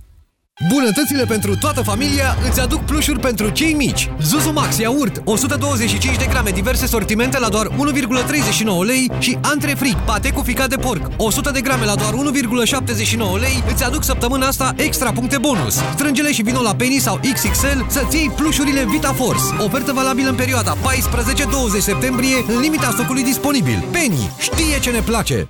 Bună Bunătățile pentru toată familia îți aduc plușuri pentru cei mici. Zuzu Max iaurt 125 de grame diverse sortimente la doar 1,39 lei și Antre Fric pate cu ficat de porc 100 de grame la doar 1,79 lei îți aduc săptămâna asta extra puncte bonus. Strângele și vino la Penny sau XXL să-ți iei plușurile Vita Force. Ofertă valabilă în perioada 14-20 septembrie în limita stocului disponibil. Penny știe ce ne place!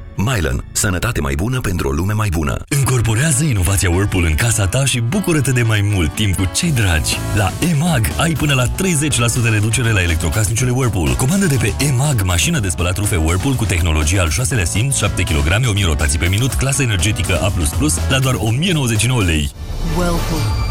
Mylan. Sănătate mai bună pentru o lume mai bună. Încorporează inovația Whirlpool în casa ta și bucură-te de mai mult timp cu cei dragi. La EMAG ai până la 30% reducere la electrocasnicele Whirlpool. Comandă de pe EMAG mașină de spălat rufe Whirlpool cu tehnologie al 6-lea simț, 7 kg, 1000 rotații pe minut, clasă energetică A++, la doar 1099 lei. Whirlpool.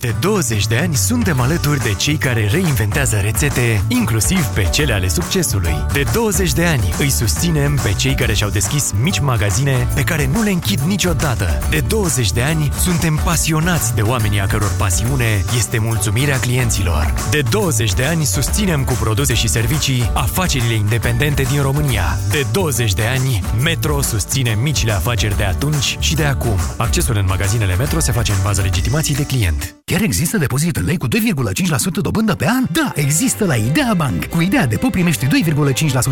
De 20 de ani suntem alături de cei care reinventează rețete, inclusiv pe cele ale succesului. De 20 de ani îi susținem pe cei care și-au deschis mici magazine pe care nu le închid niciodată. De 20 de ani suntem pasionați de oamenii a căror pasiune este mulțumirea clienților. De 20 de ani susținem cu produse și servicii afacerile independente din România. De 20 de ani Metro susține micile afaceri de atunci și de acum. Accesul în magazinele Metro se face în baza legitimației de client. Chiar există depozit în lei cu 2,5% dobândă pe an? Da, există la Idea Bank. Cu Idea Depo primești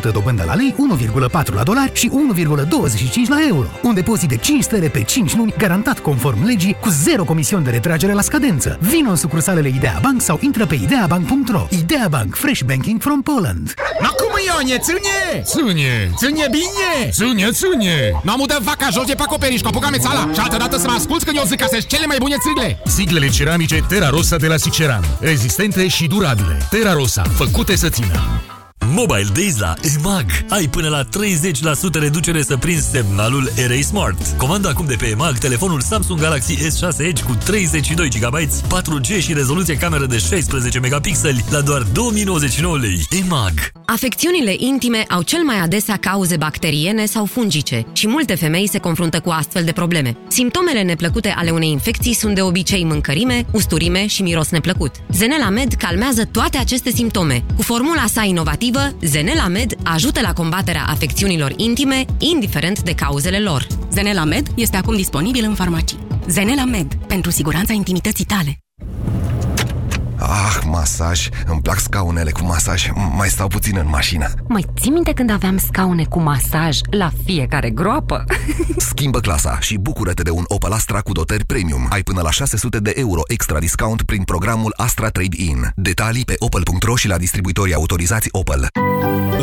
2,5% dobândă la lei, 1,4 la dolari și 1,25 la euro. Un depozit de 5 stele pe 5 luni, garantat conform legii, cu zero comision de retragere la scadență. Vino în sucursalele Idea Bank sau intră pe ideabank.ro. Idea Bank, fresh banking from Poland. No cum Ionie, ține! Ține! Ține bine! Ține, ține! Nu am udat vaca jos de pe acoperiș cu apucame țala și altă dată să mă asculți când eu zic că sunt cele mai bune țigle! Siglele ceramice Terra Rosa de la Siceran. Rezistente și durabile. Terra Rosa, făcute să țină. Mobile Days la EMAG. Ai până la 30% reducere să prinzi semnalul RA Smart. Comanda acum de pe EMAG telefonul Samsung Galaxy S6 Edge cu 32 GB, 4G și rezoluție cameră de 16 megapixeli la doar 2099 lei. EMAG. Afecțiunile intime au cel mai adesea cauze bacteriene sau fungice și multe femei se confruntă cu astfel de probleme. Simptomele neplăcute ale unei infecții sunt de obicei mâncărime, usturime și miros neplăcut. Zenela Med calmează toate aceste simptome. Cu formula sa inovativă, Zenela Med ajută la combaterea afecțiunilor intime, indiferent de cauzele lor. Zenela Med este acum disponibil în farmacii. Zenela Med, pentru siguranța intimității tale. Ah, masaj. Îmi plac scaunele cu masaj. Mai stau puțin în mașină. Mai ții minte când aveam scaune cu masaj la fiecare groapă? Schimbă clasa și bucură-te de un Opel Astra cu dotări premium. Ai până la 600 de euro extra discount prin programul Astra Trade-in. Detalii pe opel.ro și la distribuitorii autorizați Opel.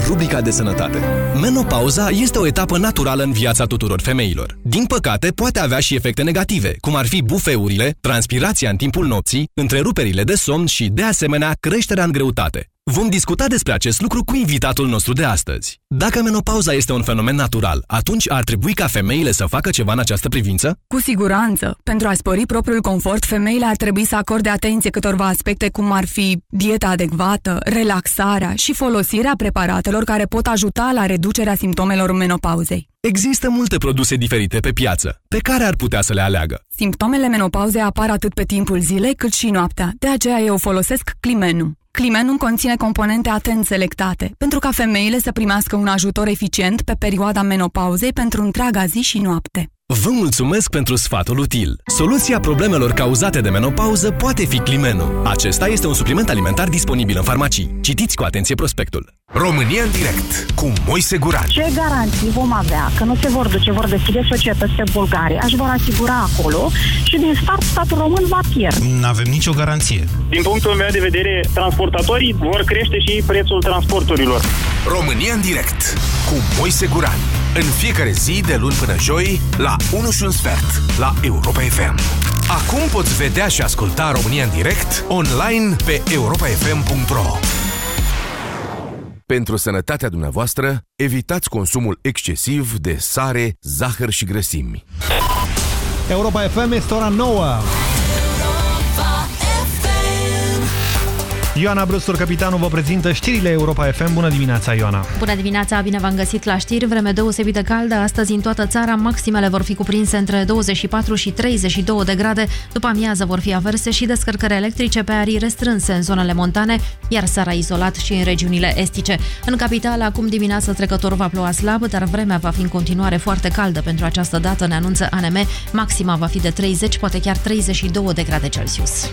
Rubrica de sănătate. Menopauza este o etapă naturală în viața tuturor femeilor. Din păcate, poate avea și efecte negative, cum ar fi bufeurile, transpirația în timpul nopții, întreruperile de somn și, de asemenea, creșterea în greutate. Vom discuta despre acest lucru cu invitatul nostru de astăzi. Dacă menopauza este un fenomen natural, atunci ar trebui ca femeile să facă ceva în această privință? Cu siguranță. Pentru a spori propriul confort, femeile ar trebui să acorde atenție câtorva aspecte cum ar fi dieta adecvată, relaxarea și folosirea preparatelor care pot ajuta la reducerea simptomelor menopauzei. Există multe produse diferite pe piață, pe care ar putea să le aleagă. Simptomele menopauzei apar atât pe timpul zilei cât și noaptea, de aceea eu folosesc Climenum. Climenum conține componente atent selectate, pentru ca femeile să primească un ajutor eficient pe perioada menopauzei pentru întreaga zi și noapte. Vă mulțumesc pentru sfatul util. Soluția problemelor cauzate de menopauză poate fi Climenu. Acesta este un supliment alimentar disponibil în farmacii. Citiți cu atenție prospectul. România în direct cu Moise Guran. Ce garanții vom avea că nu se vor duce, vor deschide societăți pe Bulgaria, aș vor asigura acolo și din start statul român va pierde. Nu avem nicio garanție. Din punctul meu de vedere, transportatorii vor crește și prețul transporturilor. România în direct cu Moise Guran. În fiecare zi de luni până joi la 1 și un sfert la Europa FM. Acum poți vedea și asculta România în direct, online, pe europafm.ro Pentru sănătatea dumneavoastră, evitați consumul excesiv de sare, zahăr și grăsimi. Europa FM este ora 9. Ioana Brustur, capitanul, vă prezintă știrile Europa FM. Bună dimineața, Ioana! Bună dimineața, bine v-am găsit la știri. Vreme deosebit de caldă. Astăzi, în toată țara, maximele vor fi cuprinse între 24 și 32 de grade. După amiază vor fi averse și descărcări electrice pe arii restrânse în zonele montane, iar seara izolat și în regiunile estice. În capitală, acum dimineața trecător va ploua slab, dar vremea va fi în continuare foarte caldă pentru această dată, ne anunță ANM. Maxima va fi de 30, poate chiar 32 de grade Celsius.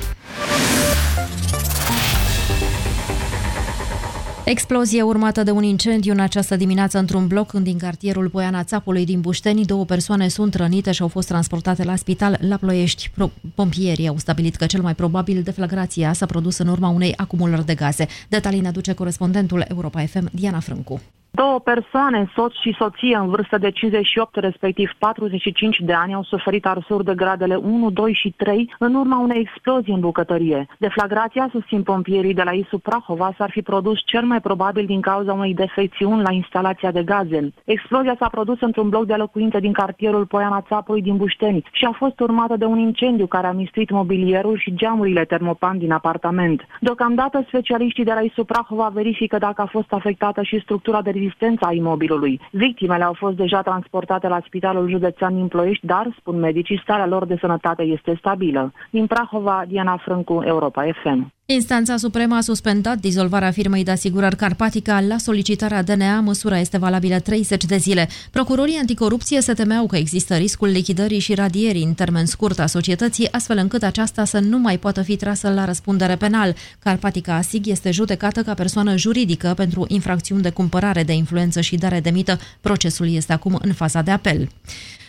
Explozie urmată de un incendiu în această dimineață într-un bloc din cartierul Poiana Țapului din Bușteni. Două persoane sunt rănite și au fost transportate la spital la Ploiești. Pompierii au stabilit că cel mai probabil deflagrația s-a produs în urma unei acumulări de gaze. Detalii ne aduce corespondentul Europa FM, Diana Frâncu. Două persoane, soț și soție în vârstă de 58, respectiv 45 de ani, au suferit arsuri de gradele 1, 2 și 3 în urma unei explozii în bucătărie. Deflagrația, susțin pompierii de la ISU Prahova, s-ar fi produs cel mai probabil din cauza unei defecțiuni la instalația de gaze. Explozia s-a produs într-un bloc de locuințe din cartierul Poiana Țapului din Bușteni și a fost urmată de un incendiu care a mistuit mobilierul și geamurile termopan din apartament. Deocamdată, specialiștii de la ISU Prahova verifică dacă a fost afectată și structura de rezistență a imobilului. Victimele au fost deja transportate la Spitalul Județean din Ploiești, dar, spun medicii, starea lor de sănătate este stabilă. Din Prahova, Diana Frâncu, Europa FM. Instanța Supremă a suspendat dizolvarea firmei de asigurări Carpatica la solicitarea DNA. Măsura este valabilă 30 de zile. Procurorii anticorupție se temeau că există riscul lichidării și radierii în termen scurt a societății, astfel încât aceasta să nu mai poată fi trasă la răspundere penal. Carpatica Asig este judecată ca persoană juridică pentru infracțiuni de cumpărare de influență și dare de mită. Procesul este acum în faza de apel.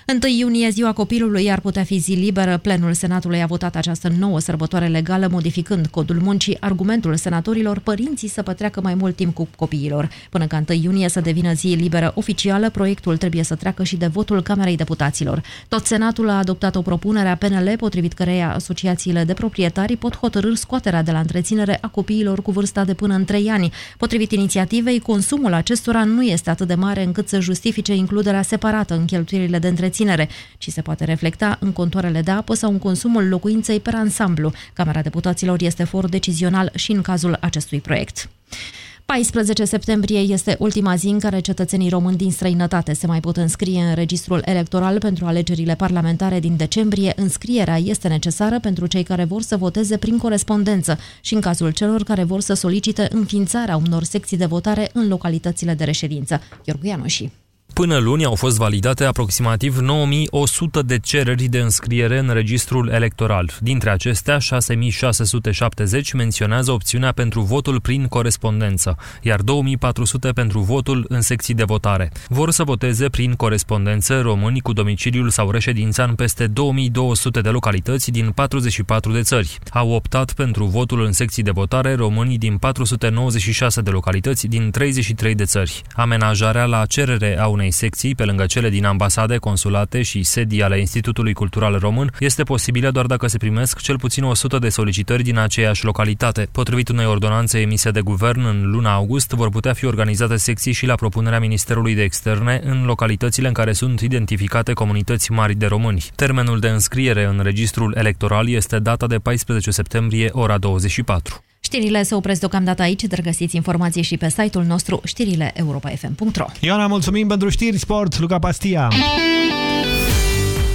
1 iunie, ziua copilului, ar putea fi zi liberă. Plenul Senatului a votat această nouă sărbătoare legală, modificând codul muncii, argumentul senatorilor părinții să pătreacă mai mult timp cu copiilor. Până ca 1 iunie să devină zi liberă oficială, proiectul trebuie să treacă și de votul Camerei Deputaților. Tot Senatul a adoptat o propunere a PNL, potrivit căreia asociațiile de proprietari pot hotărâ scoaterea de la întreținere a copiilor cu vârsta de până în 3 ani. Potrivit inițiativei, consumul acestora nu este atât de mare încât să justifice includerea separată în cheltuielile de întreținere întreținere, ci se poate reflecta în contoarele de apă sau în consumul locuinței per ansamblu. Camera Deputaților este for decizional și în cazul acestui proiect. 14 septembrie este ultima zi în care cetățenii români din străinătate se mai pot înscrie în registrul electoral pentru alegerile parlamentare din decembrie. Înscrierea este necesară pentru cei care vor să voteze prin corespondență și în cazul celor care vor să solicite înființarea unor secții de votare în localitățile de reședință. Iorgu Ianoși. Până luni au fost validate aproximativ 9100 de cereri de înscriere în registrul electoral. Dintre acestea, 6670 menționează opțiunea pentru votul prin corespondență, iar 2400 pentru votul în secții de votare. Vor să voteze prin corespondență români cu domiciliul sau reședința în peste 2200 de localități din 44 de țări. Au optat pentru votul în secții de votare românii din 496 de localități din 33 de țări. Amenajarea la cerere a unei unei secții, pe lângă cele din ambasade, consulate și sedii ale Institutului Cultural Român, este posibilă doar dacă se primesc cel puțin 100 de solicitări din aceeași localitate. Potrivit unei ordonanțe emise de guvern în luna august, vor putea fi organizate secții și la propunerea Ministerului de Externe în localitățile în care sunt identificate comunități mari de români. Termenul de înscriere în registrul electoral este data de 14 septembrie, ora 24. Știrile se opresc deocamdată aici, dar găsiți informații și pe site-ul nostru știrile europa.fm.ro Ioana, mulțumim pentru știri sport, Luca Pastia.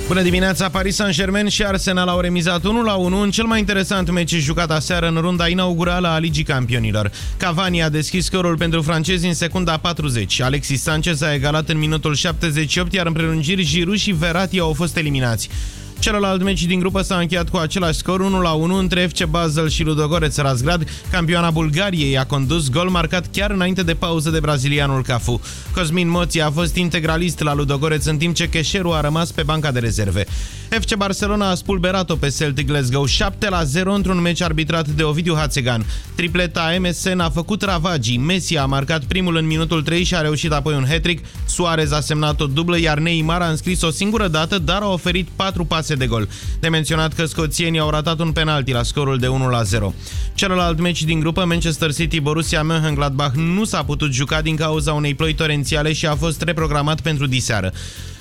Bună dimineața! Paris Saint-Germain și Arsenal au remizat 1-1 în cel mai interesant meci jucat aseară în runda inaugurală a Ligii Campionilor. Cavani a deschis scorul pentru francezi în secunda 40. Alexis Sanchez a egalat în minutul 78, iar în prelungiri Giroud și Verratti au fost eliminați. Celălalt meci din grupă s-a încheiat cu același scor 1-1 între FC Basel și Ludogorets Razgrad. Campioana Bulgariei a condus gol marcat chiar înainte de pauză de brazilianul Cafu. Cosmin Moții a fost integralist la Ludogorets în timp ce Cheșeru a rămas pe banca de rezerve. FC Barcelona a spulberat-o pe Celtic Glasgow 7-0 într-un meci arbitrat de Ovidiu Hațegan. Tripleta MSN a făcut ravagii. Messi a marcat primul în minutul 3 și a reușit apoi un hat-trick. Suarez a semnat o dublă, iar Neymar a înscris o singură dată, dar a oferit 4 pase șanse de gol. De menționat că scoțienii au ratat un penalti la scorul de 1-0. Celălalt meci din grupă, Manchester City Borussia Mönchengladbach, nu s-a putut juca din cauza unei ploi torențiale și a fost reprogramat pentru diseară.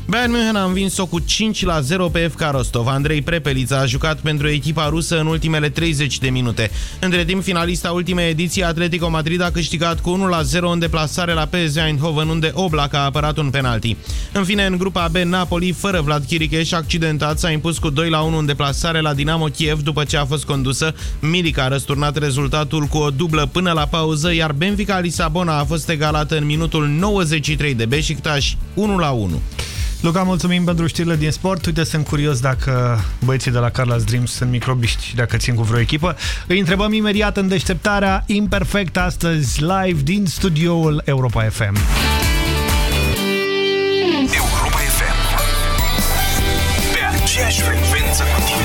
Bayern München a învins-o cu 5 la 0 pe FK Rostov. Andrei Prepelița a jucat pentru echipa rusă în ultimele 30 de minute. Între timp, finalista ultimei ediții, Atletico Madrid a câștigat cu 1 la 0 în deplasare la PSV Eindhoven, unde Oblak a apărat un penalti. În fine, în grupa B, Napoli, fără Vlad Chiricheș, accidentat, s-a impus cu 2 la 1 în deplasare la Dinamo Kiev după ce a fost condusă. Milica a răsturnat rezultatul cu o dublă până la pauză, iar Benfica Lisabona a fost egalată în minutul 93 de Beşiktaş 1 la 1. Luca, mulțumim pentru știrile din sport. Uite, sunt curios dacă băieții de la Carla's Dreams sunt microbiști și dacă țin cu vreo echipă. Îi întrebăm imediat în deșteptarea Imperfect astăzi live din studioul Europa FM. Europa FM. Pe aceeași frecvență cu tine.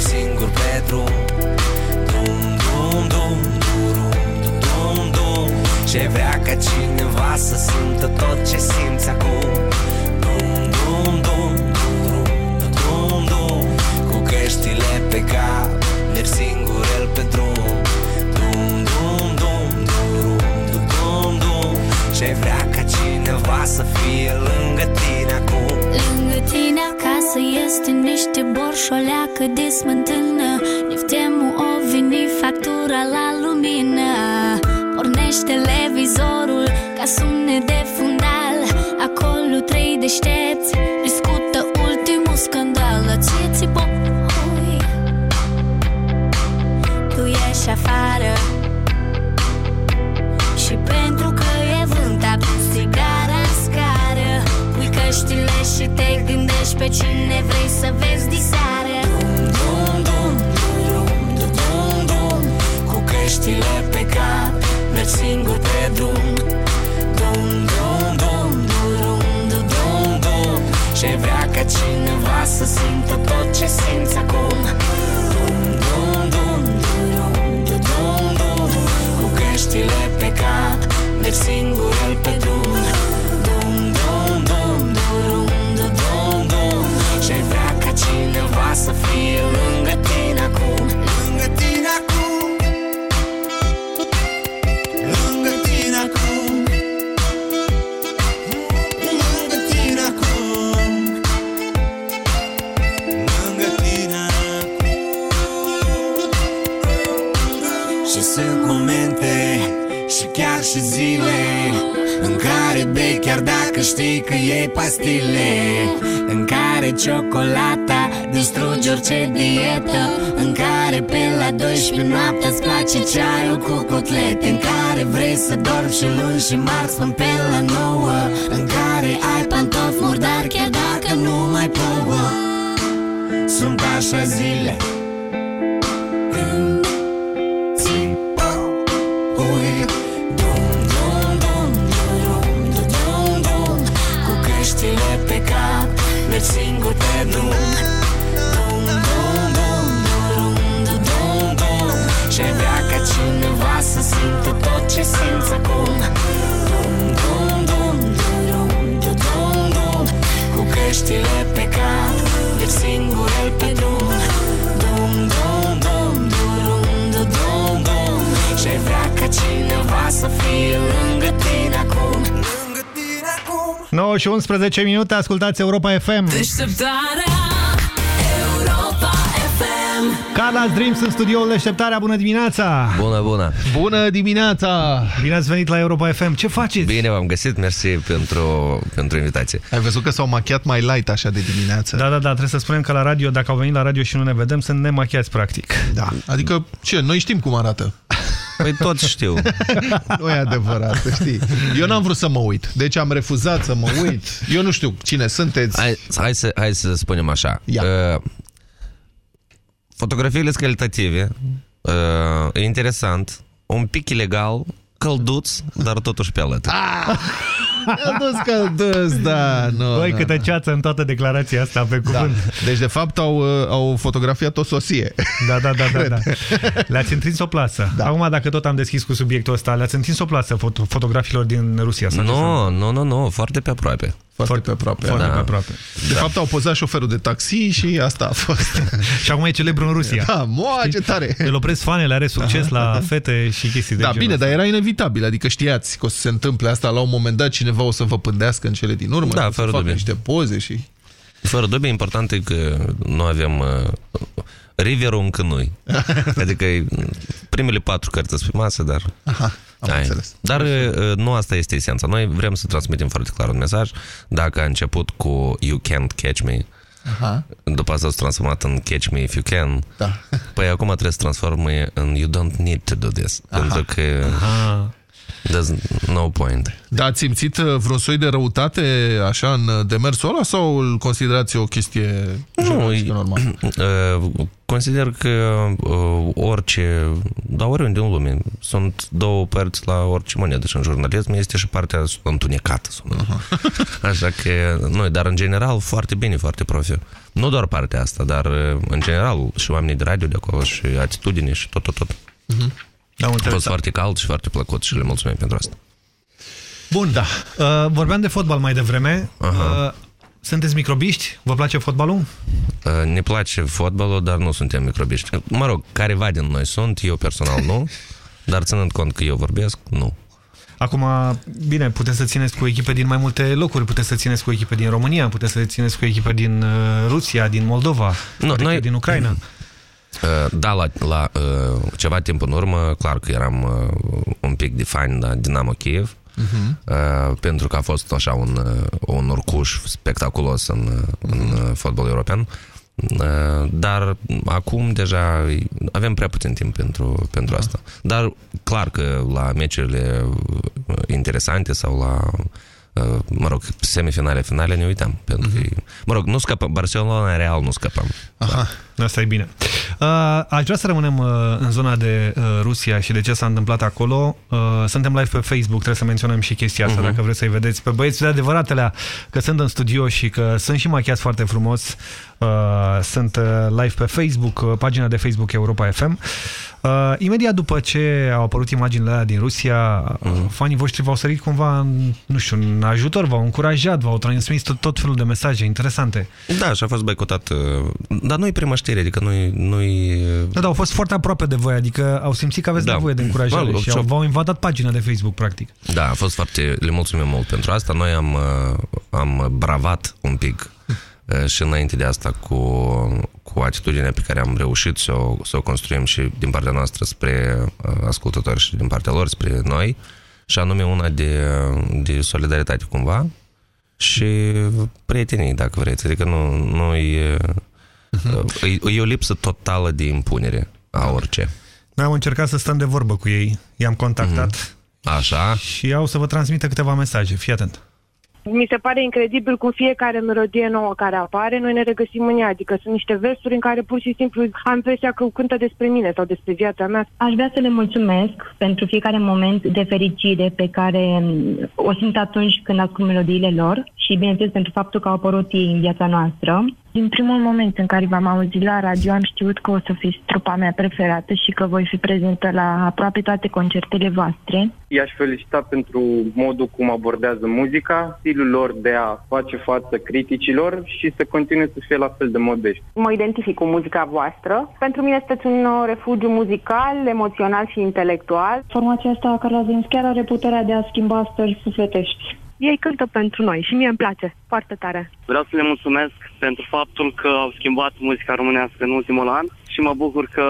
Merg singur pe drum Dum, dum, dum, dum, dum, dum Ce vrea ca cineva să simtă tot ce simți acum Dum, dum, dum, dum, dum, dum Cu căștile pe cap Merg singur el pe drum Dum, dum, dum, dum, dum, dum, dum Ce vrea ca cineva să fie lângă tine acum Lângă tine acasă este niște borșoleacă de smântână Niftemul o vini factura la lumină. Pornește televizorul ca sunet de fundal. Acolo trei deștepți discută ultimul scandal. Ție ți ui Tu ieși afară. Și pentru că e vânt aprins țigara în scară Pui căștile și te gândești pe cine vrei să vezi diseară. Dum, dum, dum, dum, dum, dum Cu căștile pe cap Merg singur pe drum. Dum, dum, dum, dum, dum, dum, dum Ce vrea ca cineva să simtă tot ce simți acum. Dum, dum, dum, dum, dum, dum, dum Cu căștile pe cap Merg singur el pe drum cineva să fie lângă tine acum. Lângă tine acum. Lângă tine acum. Lângă tine acum. Lângă tine Și sunt momente și chiar și zile În care bei chiar dacă știi că iei pastile În care ciocolata distruge orice dietă În care pe la 12 noaptea îți place ceaiul cu cotlete În care vrei să dormi și luni și marți până pe la 9 În care ai pantofi murdari chiar dacă nu mai plouă. Sunt așa zile și 11 minute, ascultați Europa FM. Deșteptarea Europa FM Carla Dreams în studioul Deșteptarea, bună dimineața! Bună, bună! Bună dimineața! Bine ați venit la Europa FM, ce faceți? Bine v-am găsit, mersi pentru, pentru invitație. Ai văzut că s-au machiat mai light așa de dimineață? Da, da, da, trebuie să spunem că la radio, dacă au venit la radio și nu ne vedem, sunt nemachiați practic. Da, adică ce, noi știm cum arată. Păi toți știu. nu e adevărat, să știi. Eu n-am vrut să mă uit, deci am refuzat să mă uit. Eu nu știu cine sunteți. Hai, hai, să, hai să spunem așa. Ia. Uh, fotografiile sunt calitative, uh, e interesant, un pic ilegal, călduț, dar totuși pe alături. Căldus, căldus, da. Nu, Băi, nu, câtă nu. ceață în toată declarația asta, pe cuvânt. Da. Deci, de fapt, au, uh, au fotografiat o sosie. Da, da, da, da, da. Le-ați întins o plasă. Da. Acum, dacă tot am deschis cu subiectul ăsta, le-ați întins o plasă foto fotografilor din Rusia. sau ce s-a Nu, nu, nu, nu, foarte pe aproape. Foarte pe aproape. Foarte Da. pe aproape. De fapt, au pozat șoferul de taxi și asta a fost. Și acum e celebru în Rusia. Da, moa, ce tare! Îl opresc fanele, are succes la fete și chestii de Da, genul bine, ăsta. dar era inevitabil, adică știați că o să se întâmple asta la un moment dat, cineva o să vă pândească în cele din urmă, Da, o să fără facă dubiu. niște poze și... Fără dubii, important e că nu avem uh, riverul încă noi. Adică e, primele patru cărți sunt pe masă, dar... Aha, am Ai. înțeles. Dar uh, nu asta este esența. Noi vrem să transmitem foarte clar un mesaj. Dacă a început cu You Can't Catch Me, Aha. după asta s-a transformat în Catch Me If You Can, Da. păi acum trebuie să transforme în You Don't Need To Do This. Aha. Pentru că Aha. There's no point. Dar ați simțit uh, vreun soi de răutate așa în uh, demersul ăla sau îl considerați o chestie jurnalistică normală? Uh, Consider că uh, orice, dar oriunde în lume, sunt două părți la orice monedă și în jurnalism este și partea întunecată. Sună. Așa că noi, dar în general foarte bine, foarte profi. Nu doar partea asta, dar uh, în general și oamenii de radio de acolo și atitudine și tot, tot, tot. Da, A înțeles. fost foarte cald și foarte plăcut și le mulțumim pentru asta. Bun, da. Uh, vorbeam de fotbal mai devreme. Aha. Uh, sunteți microbiști? Vă place fotbalul? Uh, Ne place fotbalul, dar nu suntem microbiști. Mă rog, careva din noi sunt, eu personal nu, dar ținând cont că eu vorbesc, nu. Acum, bine, puteți să țineți cu echipe din mai multe locuri, puteți să țineți cu echipe din România, puteți să țineți cu echipe din uh, Rusia, din Moldova, Nu, adică noi- din Ucraina. Uh, Da, la, la uh, ceva timp în urmă, clar că eram uh, un pic de fan la Dinamo Kiev, Mhm. uh, pentru că a fost așa un, uh, un urcuș spectaculos în, uh, în uh, fotbal european. Uh, Dar acum deja avem prea puțin timp pentru, pentru asta. Dar clar că la meciurile uh, interesante sau la uh, mă rog, semifinale, finale ne uitam. Pentru că, mă rog, nu scăpăm, Barcelona, Real nu scăpăm. Aha, asta e bine. Uh, aș vrea să rămânem uh, în zona de uh, Rusia și de ce s-a întâmplat acolo. Uh, suntem live pe Facebook, trebuie să menționăm și chestia asta, Mhm. dacă vreți să-i vedeți pe băieți de adevăratele că sunt în studio și că sunt și machiați foarte frumos. Uh, sunt uh, live pe Facebook, uh, pagina de Facebook Europa FM. Uh, imediat după ce au apărut imaginile alea din Rusia, uh, fanii voștri v-au sărit cumva, în, nu știu, în ajutor, v-au încurajat, v-au transmis tot, tot felul de mesaje interesante. Da, și a fost boicotat. uh, Dar nu-i prima știre, adică nu-i... nu-i Da, dar au fost foarte aproape de voi, adică au simțit că aveți Da. nevoie de încurajare Bă, și și-au- au, v-au invadat pagina de Facebook, practic. Da, a fost foarte... Le mulțumim mult pentru asta. Noi am, uh, am bravat un pic uh, și înainte de asta cu, cu atitudinea pe care am reușit să o, să o construim și din partea noastră spre uh, ascultători și din partea lor spre noi și anume una de, de solidaritate cumva și prietenii, dacă vreți. Adică nu, nu e, e, e o lipsă totală de impunere a orice. Noi am încercat să stăm de vorbă cu ei, i-am contactat Așa. și au să vă transmită câteva mesaje. Fii atent. Mi se pare incredibil cum fiecare melodie nouă care apare, noi ne regăsim în ea. Adică sunt niște versuri în care pur și simplu am impresia că cântă despre mine sau despre viața mea. Aș vrea să le mulțumesc pentru fiecare moment de fericire pe care mm, o simt atunci când ascult melodiile lor și, bineînțeles, pentru faptul că au apărut ei în viața noastră. Din primul moment în care v-am auzit la radio, am știut că o să fiți trupa mea preferată și că voi fi prezentă la aproape toate concertele voastre. I-aș felicita pentru modul cum abordează muzica, stilul lor de a face față criticilor și să continue să fie la fel de modești. Mă identific cu muzica voastră. Pentru mine sunteți un uh, refugiu muzical, emoțional și intelectual. Formația asta, Carla Zins, chiar are puterea de a schimba stări sufletești. ei cântă pentru noi și mie îmi place foarte tare. Vreau să le mulțumesc pentru faptul că au schimbat muzica românească în ultimul an și mă bucur că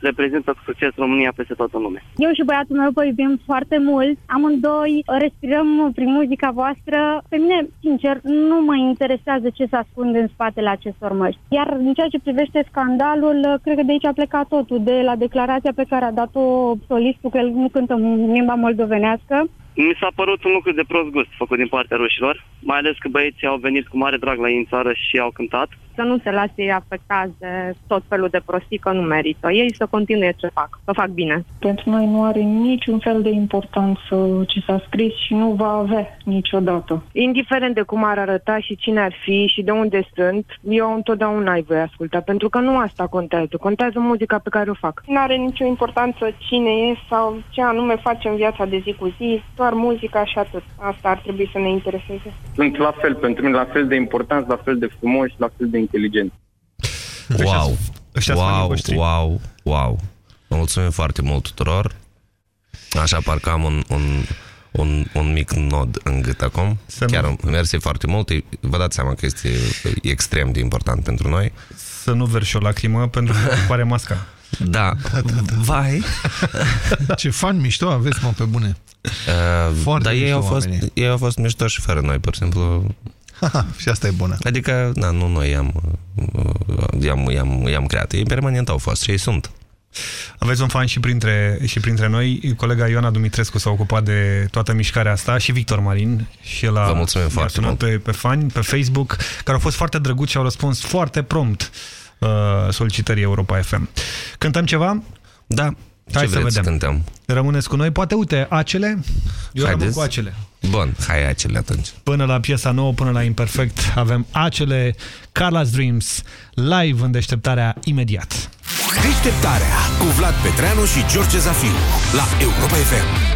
reprezintă cu succes România peste toată lumea. Eu și băiatul meu vă iubim foarte mult. Amândoi respirăm prin muzica voastră. Pe mine, sincer, nu mă interesează ce se ascunde în spatele acestor măști. Iar în ceea ce privește scandalul, cred că de aici a plecat totul, de la declarația pe care a dat-o solistul că el nu cântă în limba moldovenească. Mi s-a părut un lucru de prost gust făcut din partea rușilor, mai ales că băieții au venit cu mare drag la ei în țară și au cântat. Să nu se lase ei afectați de tot felul de prostii că nu merită. Ei să continue ce fac, să fac bine. Pentru noi nu are niciun fel de importanță ce s-a scris și nu va avea niciodată. Indiferent de cum ar arăta și cine ar fi și de unde sunt, eu întotdeauna îi voi asculta, pentru că nu asta contează. Contează muzica pe care o fac. Nu are nicio importanță cine e sau ce anume face în viața de zi cu zi, doar muzica și atât. Asta ar trebui să ne intereseze. Sunt la fel pentru mine, la fel de important, la fel de frumos, la fel de inteligent. Wow, ăștia-s fanii wow, voștri. wow, wow. Vă mulțumim foarte mult tuturor. Așa, parcă am un, un, un, un mic nod în gât acum. Să Chiar nu- mersi foarte mult. E- Vă dați seama că este extrem de important pentru noi. Să nu verși o lacrimă pentru că pare masca. Da, vai. Ce fan mișto aveți, mă, pe bune. Uh, Foarte dar ei mișto au, fost, oamenii. ei au fost mișto și fără noi, pur și simplu. Și asta e bună. Adică, da, nu noi i-am, uh, i-am, i-am, i-am creat. Ei permanent au fost și ei sunt. Aveți un fan și printre, și printre noi. Colega Ioana Dumitrescu s-a ocupat de toată mișcarea asta și Victor Marin. Și el a, Vă mulțumim i-a foarte sunat mult. Pe, pe fani, pe Facebook, care au fost foarte drăguți și au răspuns foarte prompt uh, solicitării Europa FM. Cântăm ceva? Da. Hai Ce să vreți să vedem. cântăm? Rămâneți cu noi. Poate, uite, acele? Eu rămân Haideți. cu acele. Bun, hai acele atunci. Până la piesa nouă, până la Imperfect, avem acele Carla's Dreams live în deșteptarea imediat. Deșteptarea cu Vlad Petreanu și George Zafiu la Europa FM.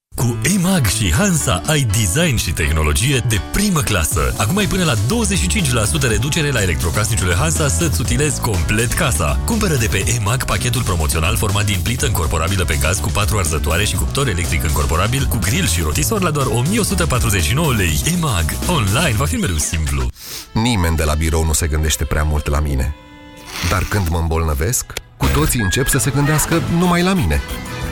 Cu EMAG și Hansa ai design și tehnologie de primă clasă. Acum ai până la 25% reducere la electrocasnicele Hansa să-ți utilezi complet casa. Cumpără de pe EMAG pachetul promoțional format din plită încorporabilă pe gaz cu 4 arzătoare și cuptor electric încorporabil cu grill și rotisor la doar 1149 lei. EMAG. Online va fi mereu simplu. Nimeni de la birou nu se gândește prea mult la mine. Dar când mă îmbolnăvesc, cu toții încep să se gândească numai la mine.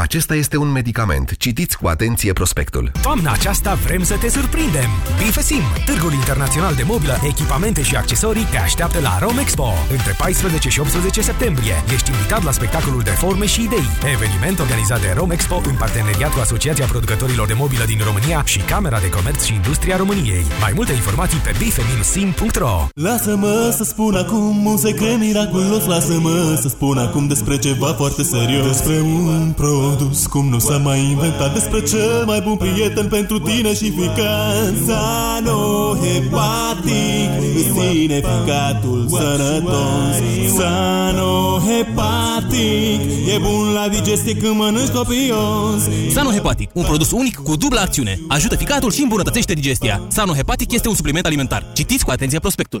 Acesta este un medicament. Citiți cu atenție prospectul. Toamna aceasta vrem să te surprindem! Bifesim, Târgul Internațional de Mobilă, Echipamente și Accesorii te așteaptă la Rome Expo. Între 14 și 18 septembrie ești invitat la spectacolul de forme și idei. Eveniment organizat de Rome Expo în parteneriat cu Asociația Producătorilor de Mobilă din România și Camera de Comerț și Industria României. Mai multe informații pe bifeminsim.ro Lasă-mă să spun acum un secret miraculos Lasă-mă să spun acum despre ceva foarte serios Despre un produs cum nu s-a mai inventat Despre cel mai bun prieten pentru tine și ficat Sanohepatic Ține ficatul sănătos Sanohepatic E bun la digestie când mănânci copios Sanohepatic, un produs unic cu dublă acțiune. Ajută ficatul și îmbunătățește digestia. Sanohepatic este un supliment alimentar. Citiți cu atenție prospectul.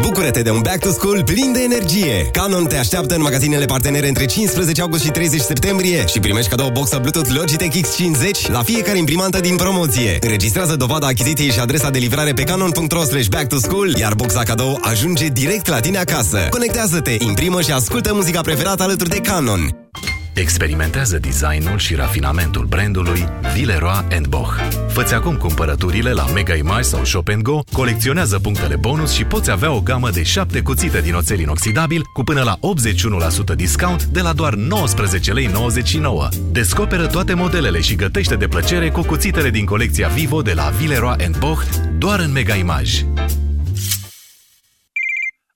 Bucură-te de un back to school plin de energie! Canon te așteaptă în magazinele partenere între 15 august și 30 septembrie și primești cadou boxa Bluetooth Logitech X50 la fiecare imprimantă din promoție. Înregistrează dovada achiziției și adresa de livrare pe canon.ro back to school, iar boxa cadou ajunge direct la tine acasă. Conectează-te, imprimă și ascultă muzica preferată alături de Canon. Experimentează designul și rafinamentul brandului Villeroy Boch. Făți acum cumpărăturile la Mega Image sau Shop Go, colecționează punctele bonus și poți avea o gamă de 7 cuțite din oțel inoxidabil cu până la 81% discount de la doar 19 lei 99. Descoperă toate modelele și gătește de plăcere cu cuțitele din colecția Vivo de la Villeroy Boch doar în Mega Image.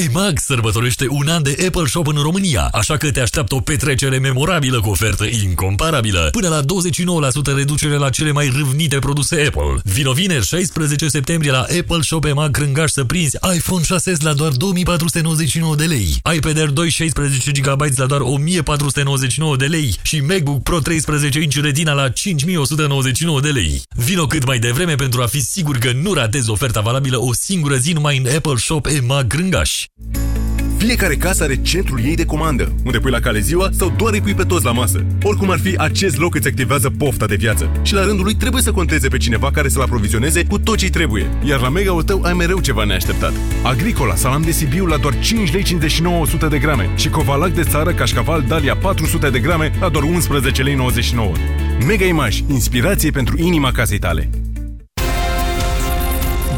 EMAG sărbătorește un an de Apple Shop în România, așa că te așteaptă o petrecere memorabilă cu ofertă incomparabilă. Până la 29% reducere la cele mai râvnite produse Apple. Vino vineri 16 septembrie la Apple Shop EMAG Crângaș să prinzi iPhone 6 la doar 2499 de lei, iPad Air 2 16 GB la doar 1499 de lei și MacBook Pro 13 inch Retina la 5199 de lei. Vino cât mai devreme pentru a fi sigur că nu ratezi oferta valabilă o singură zi numai în Apple Shop EMAG Crângaș. Fiecare casă are centrul ei de comandă, unde pui la cale ziua sau doar îi pui pe toți la masă. Oricum ar fi, acest loc îți activează pofta de viață. Și la rândul lui trebuie să conteze pe cineva care să-l aprovizioneze cu tot ce trebuie. Iar la mega-ul tău ai mereu ceva neașteptat. Agricola, salam de Sibiu la doar 5 lei 59 100 de grame și covalac de țară cașcaval Dalia 400 de grame la doar 11 lei 99. Mega Image, inspirație pentru inima casei tale.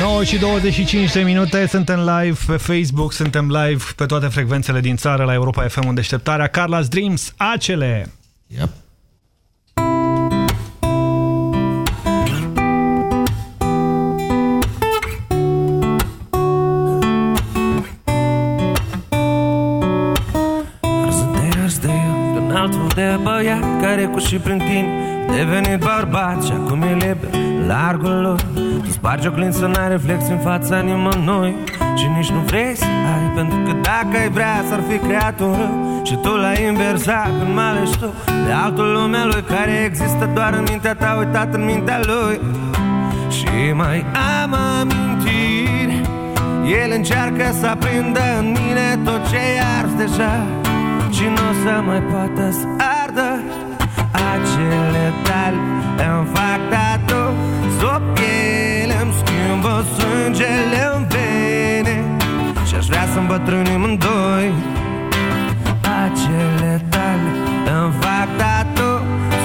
9 și 25 de minute, suntem live pe Facebook, suntem live pe toate frecvențele din țară la Europa FM în deșteptarea. Carla's Dreams, acele! Yep. De băiat care cu și prin tine Devenit bărbat și acum e liber Largul lui Tu spargi o clință, n-ai reflex în fața nimănui Și nici nu vrei să ai Pentru că dacă ai vrea s-ar fi creat un rău Și tu l-ai inversat când mai ales tu. De altul lumelui care există doar în mintea ta Uitat în mintea lui. Și mai am amintiri El încearcă să aprindă în mine tot ce i ars deja Și nu o să mai poată să ardă? Acele tale Îmi fac tatu Sub piele Îmi schimbă sângele în vene Și aș vrea să îmbătrânim în doi. Acele tale Îmi fac tatu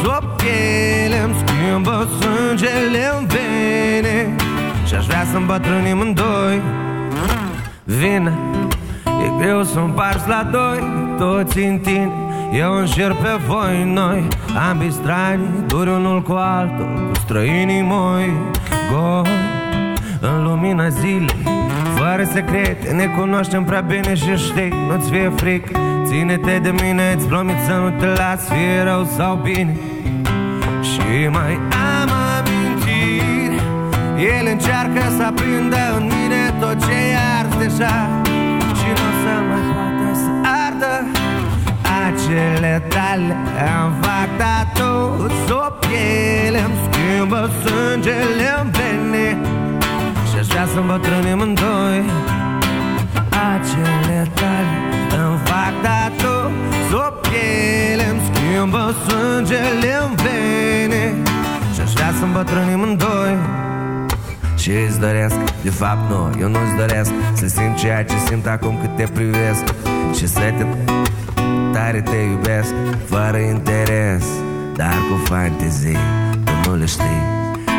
Sub piele Îmi schimbă sângele în vene Și aș vrea să îmbătrânim în doi. Vine E greu să împarți la doi Toți în tine. Eu înșir pe voi noi. Ambii strani, duri unul cu altul Cu străinii moi. Goi În lumina zilei Fără secrete Ne cunoaștem prea bine și știi Nu-ți fie fric. Ține-te de mine Îți promit să nu te las Fie rău sau bine. Și mai am amintiri. El încearcă să aprindă în mine Tot ce i ars deja acele tale Am fac tatu sub piele Îmi schimbă sângele în vene. Și-aș vrea să îmbătrânim în doi. Acele tale Îmi fac tatu sub piele Îmi schimbă sângele în vene. Și-aș vrea să îmbătrânim în doi. Și îți doresc, de fapt nu, eu nu-ți doresc Să simt ceea ce simt acum cât te privesc. Și să te tare te iubesc Fără interes. Dar cu fantezii Tu nu le știi.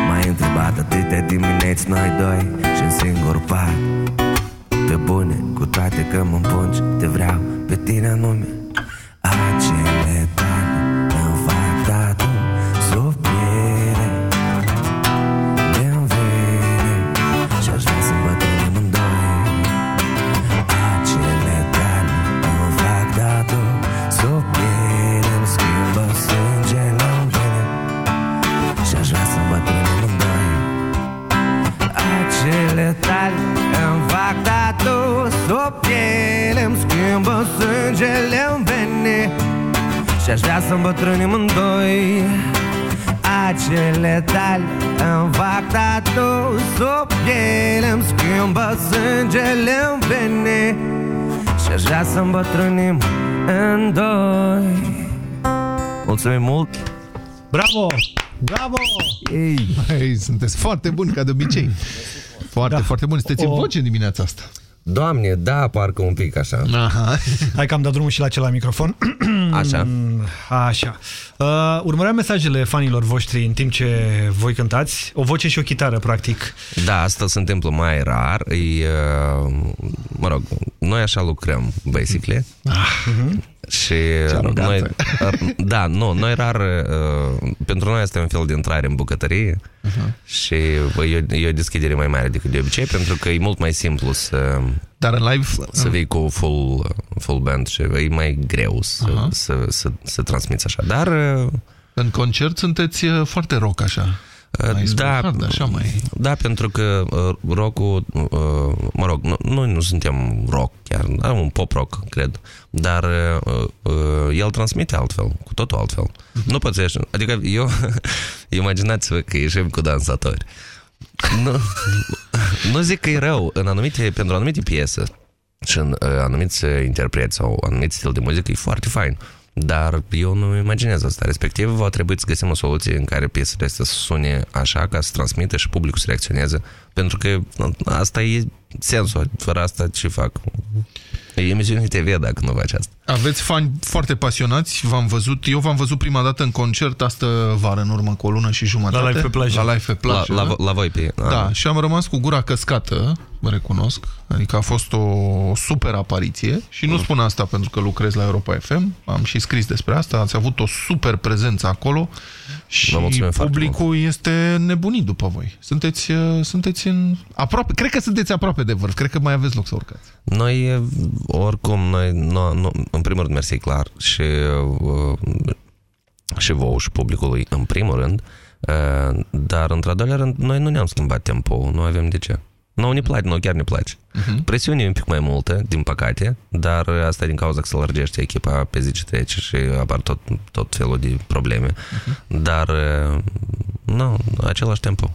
M-ai întrebat atâtea dimineți noi doi și în singur pat. Pe bune, cu toate că mă împungi Te vreau pe tine anume Acele Și-aș vrea să îmbătrânim în doi Acele tale Îmi fac tatu sub piele Îmi schimbă sângele în vene Și-aș vrea să îmbătrânim în doi Mulțumim mult! Bravo! Bravo! Ei, Ei sunteți foarte buni, ca de obicei. Foarte, da. foarte buni. Sunteți O- în voce în dimineața asta. Doamne, da, parcă un pic așa. Aha. Hai că am dat drumul și la cel la microfon. Așa. Așa. Uh, urmăream mesajele fanilor voștri în timp ce voi cântați. O voce și o chitară, practic. Da, asta se întâmplă mai rar. E, uh, mă rog, noi așa lucrăm, basically. Mhm. Și uh, noi, uh, da, nu, noi rar, uh, pentru noi este un fel de intrare în bucătărie Mhm. și bă, e, o- e o deschidere mai mare decât de obicei, pentru că e mult mai simplu să, Dar în live... să vii cu full, full band și e mai greu să, Aha. să, să, să transmiți așa. Dar uh, În concert sunteți uh, foarte rock așa. Mai spre da, hard, așa mai... da, pentru că uh, rock-ul, uh, mă rog, no- noi nu suntem rock chiar, da, un pop-rock, cred, dar uh, uh, el transmite altfel, cu totul altfel. Nu poți să ieși, adică eu, imaginați-vă că ieșim cu dansatori. Nu, nu zic că e rău, în anumite, pentru anumite piese și în uh, anumiți interpreți sau anumit stil de muzică e foarte fain. Dar eu nu imaginez asta. Respectiv, va trebui să găsim o soluție în care piesele astea să sune așa ca să transmită și publicul să reacționeze. Pentru că asta e sensul. Fără asta ce fac? E emisiune TV dacă nu faci asta. Aveți fani foarte pasionați, v-am văzut, eu v-am văzut prima dată în concert astă vară, în urmă cu o lună și jumătate. La Live pe plajă. La live pe plajă. La, la, la voi pe... Da, și am rămas cu gura căscată, mă recunosc. Adică a fost o super apariție și nu spun asta pentru că lucrez la Europa FM. Am și scris despre asta. Ați avut o super prezență acolo și Vă mulțumim foarte publicul este nebunit după voi. Sunteți, uh, sunteți în aproape, cred că sunteți aproape de vârf. Cred că mai aveți loc să urcați. Noi, oricum, noi, nu, nu, în primul rând, mersi clar și uh, și vouă și publicului în primul rând, uh, dar într-al doilea rând, noi nu ne-am schimbat tempo, nu avem de ce. Nu ne place, nu chiar ne place. Uh-huh. Presiunea e un pic mai multă, din păcate, dar asta din cauza că se lărgește echipa pe zi ce trece și apar tot, tot felul de probleme. Uh-huh. Dar, uh, nu, același tempo.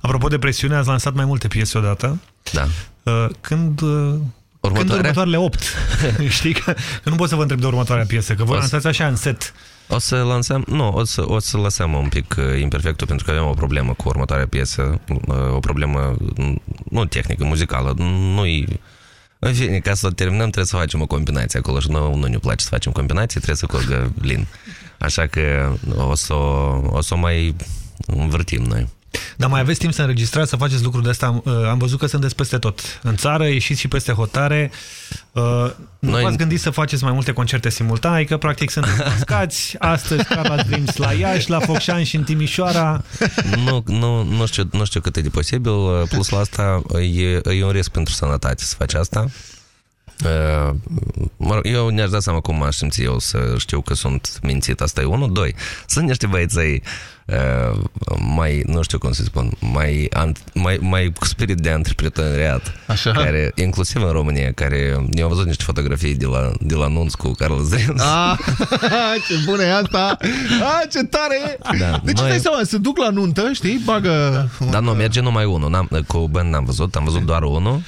Apropo de presiune, ați lansat mai multe piese odată. Da. Uh, Când... uh, Când următoarele 8. Știi că, că nu pot să vă întreb de următoarea piesă, că vă O să- lansați așa în set. O să lansăm, nu, o să, o să lăsăm un pic uh, imperfectul pentru că avem o problemă cu următoarea piesă, uh, o problemă mm, nu tehnică, muzicală, nu-i... În fine, ca să terminăm trebuie să facem o combinație acolo și nu, nu ne place să facem combinații, trebuie să curgă lin. Așa că o să, o- o să o mai învârtim noi. Dar mai aveți timp să înregistrați, să faceți lucruri de astea. Uh, Am văzut că sunteți peste tot. În țară, ieșiți și peste hotare. Uh, Nu Noi- v-ați gândit să faceți mai multe concerte simultane, adică practic sunt mascați. Astăzi Carla Dreams la Iași, la Focșani și în Timișoara. nu, nu, nu, știu, nu știu cât e de posibil, plus la asta e, e un risc pentru sănătate să faci asta. Uh, Mă rog, eu ne-aș da seama cum m-aș simți eu să știu că sunt mințit, asta e unul. Doi, sunt niște băieței uh, mai, nu știu cum să spun, mai, ant- mai, mai cu spirit de antreprenoriat, Așa. care, inclusiv în România, care eu am văzut niște fotografii de la, de la anunț cu Carlos Dreams. Ah, ce bună e asta! Ah, ce tare e! Da, deci noi- noi... seama, se duc la nuntă, știi, bagă... Dar nu, merge numai unul. N-am, cu band n-am văzut, am văzut doar unul.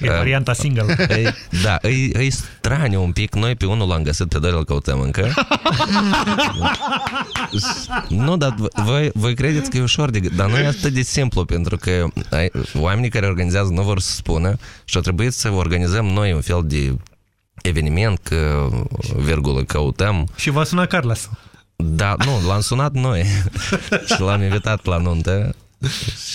E varianta single. E, da, e, e straniu un pic. Noi pe unul l-am găsit, pe doi îl căutăm încă. nu, dar voi, voi credeți că e ușor de... Dar nu e atât de simplu, pentru că ai, oamenii care organizează nu vor să spună și a trebuit să organizăm noi un fel de eveniment, că, virgulă, căutăm. Și v-a sunat Carlos. Da, nu, l-am sunat noi și l-am invitat la nuntă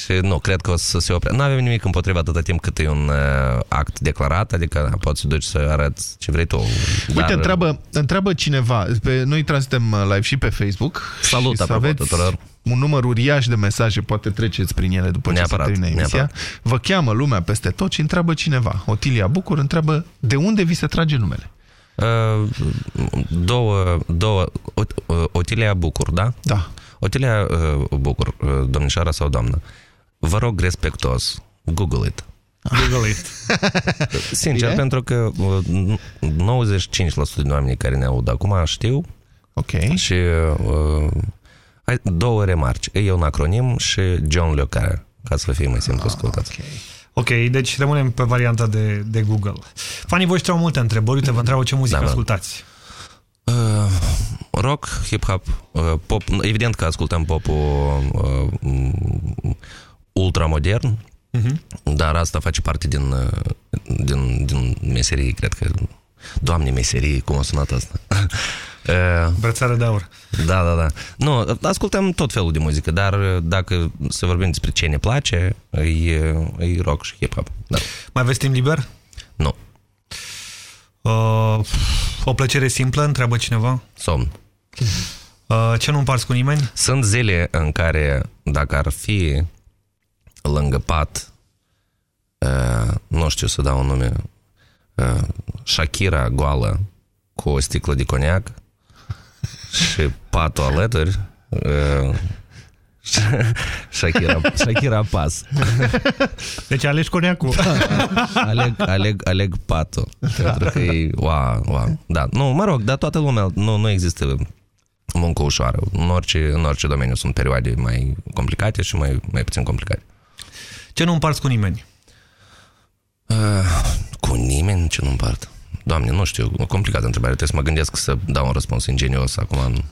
și nu, cred că o să se opre. Nu avem nimic împotriva atâta timp cât e un uh, act declarat, adică poți să duci să arăți ce vrei tu. Uite, Dar, întreabă, întreabă cineva, pe, noi transmitem uh, live și pe Facebook. Salut, și să apropo, aveți tuturor. un număr uriaș de mesaje, poate treceți prin ele după Neapărat, ce se termină emisia. neapărat. Vă cheamă lumea peste tot și întreabă cineva. Otilia Bucur întreabă de unde vi se trage numele. Uh, două, două, Ot- uh, Otilia Bucur, da? Da. Otilia uh, Bucur, uh, domnișoara sau doamnă, vă rog respectos, Google it. Google it. Sincer, Bine. pentru că uh, 95% din oamenii care ne aud acum știu Ok. și uh, hai, două remarci. E un acronim și John Le Carre, ca să vă fie mai simplu ascultați. Ok, deci rămânem pe varianta de, de Google. Fanii voștri au multe întrebări. Uite, vă întreabă ce muzică Da, da. ascultați. Uh, rock, hip-hop, uh, pop. Evident că ascultăm popul uh, ultramodern, Mhm. dar asta face parte din, uh, din, din meserie, cred că. Doamne, meserie, cum a sunat asta? Uh, Brățară de aur. Da, da, da. Nu, ascultăm tot felul de muzică, dar uh, dacă să vorbim despre ce ne place, e, e rock și hip-hop. Da. Mai aveți timp liber? Nu. Uh, o plăcere simplă, întreabă cineva. Somn. Uh, ce nu împarți cu nimeni? Sunt zile în care, dacă ar fi lângă pat, uh, nu știu să dau un nume, uh, Shakira goală cu o sticlă de coniac și patul alături, uh, Shakira, Shakira pas. Deci alegi coniacul. aleg, aleg, aleg patul. Pentru că e, wow, wow. Da, nu, mă rog, dar toată lumea, nu, nu există muncă ușoară. În orice, în orice domeniu sunt perioade mai complicate și mai, mai puțin complicate. Ce nu împarți cu nimeni? Uh, cu nimeni ce nu împart? Doamne, nu știu, complicată întrebare. Trebuie să mă gândesc să dau un răspuns ingenios acum.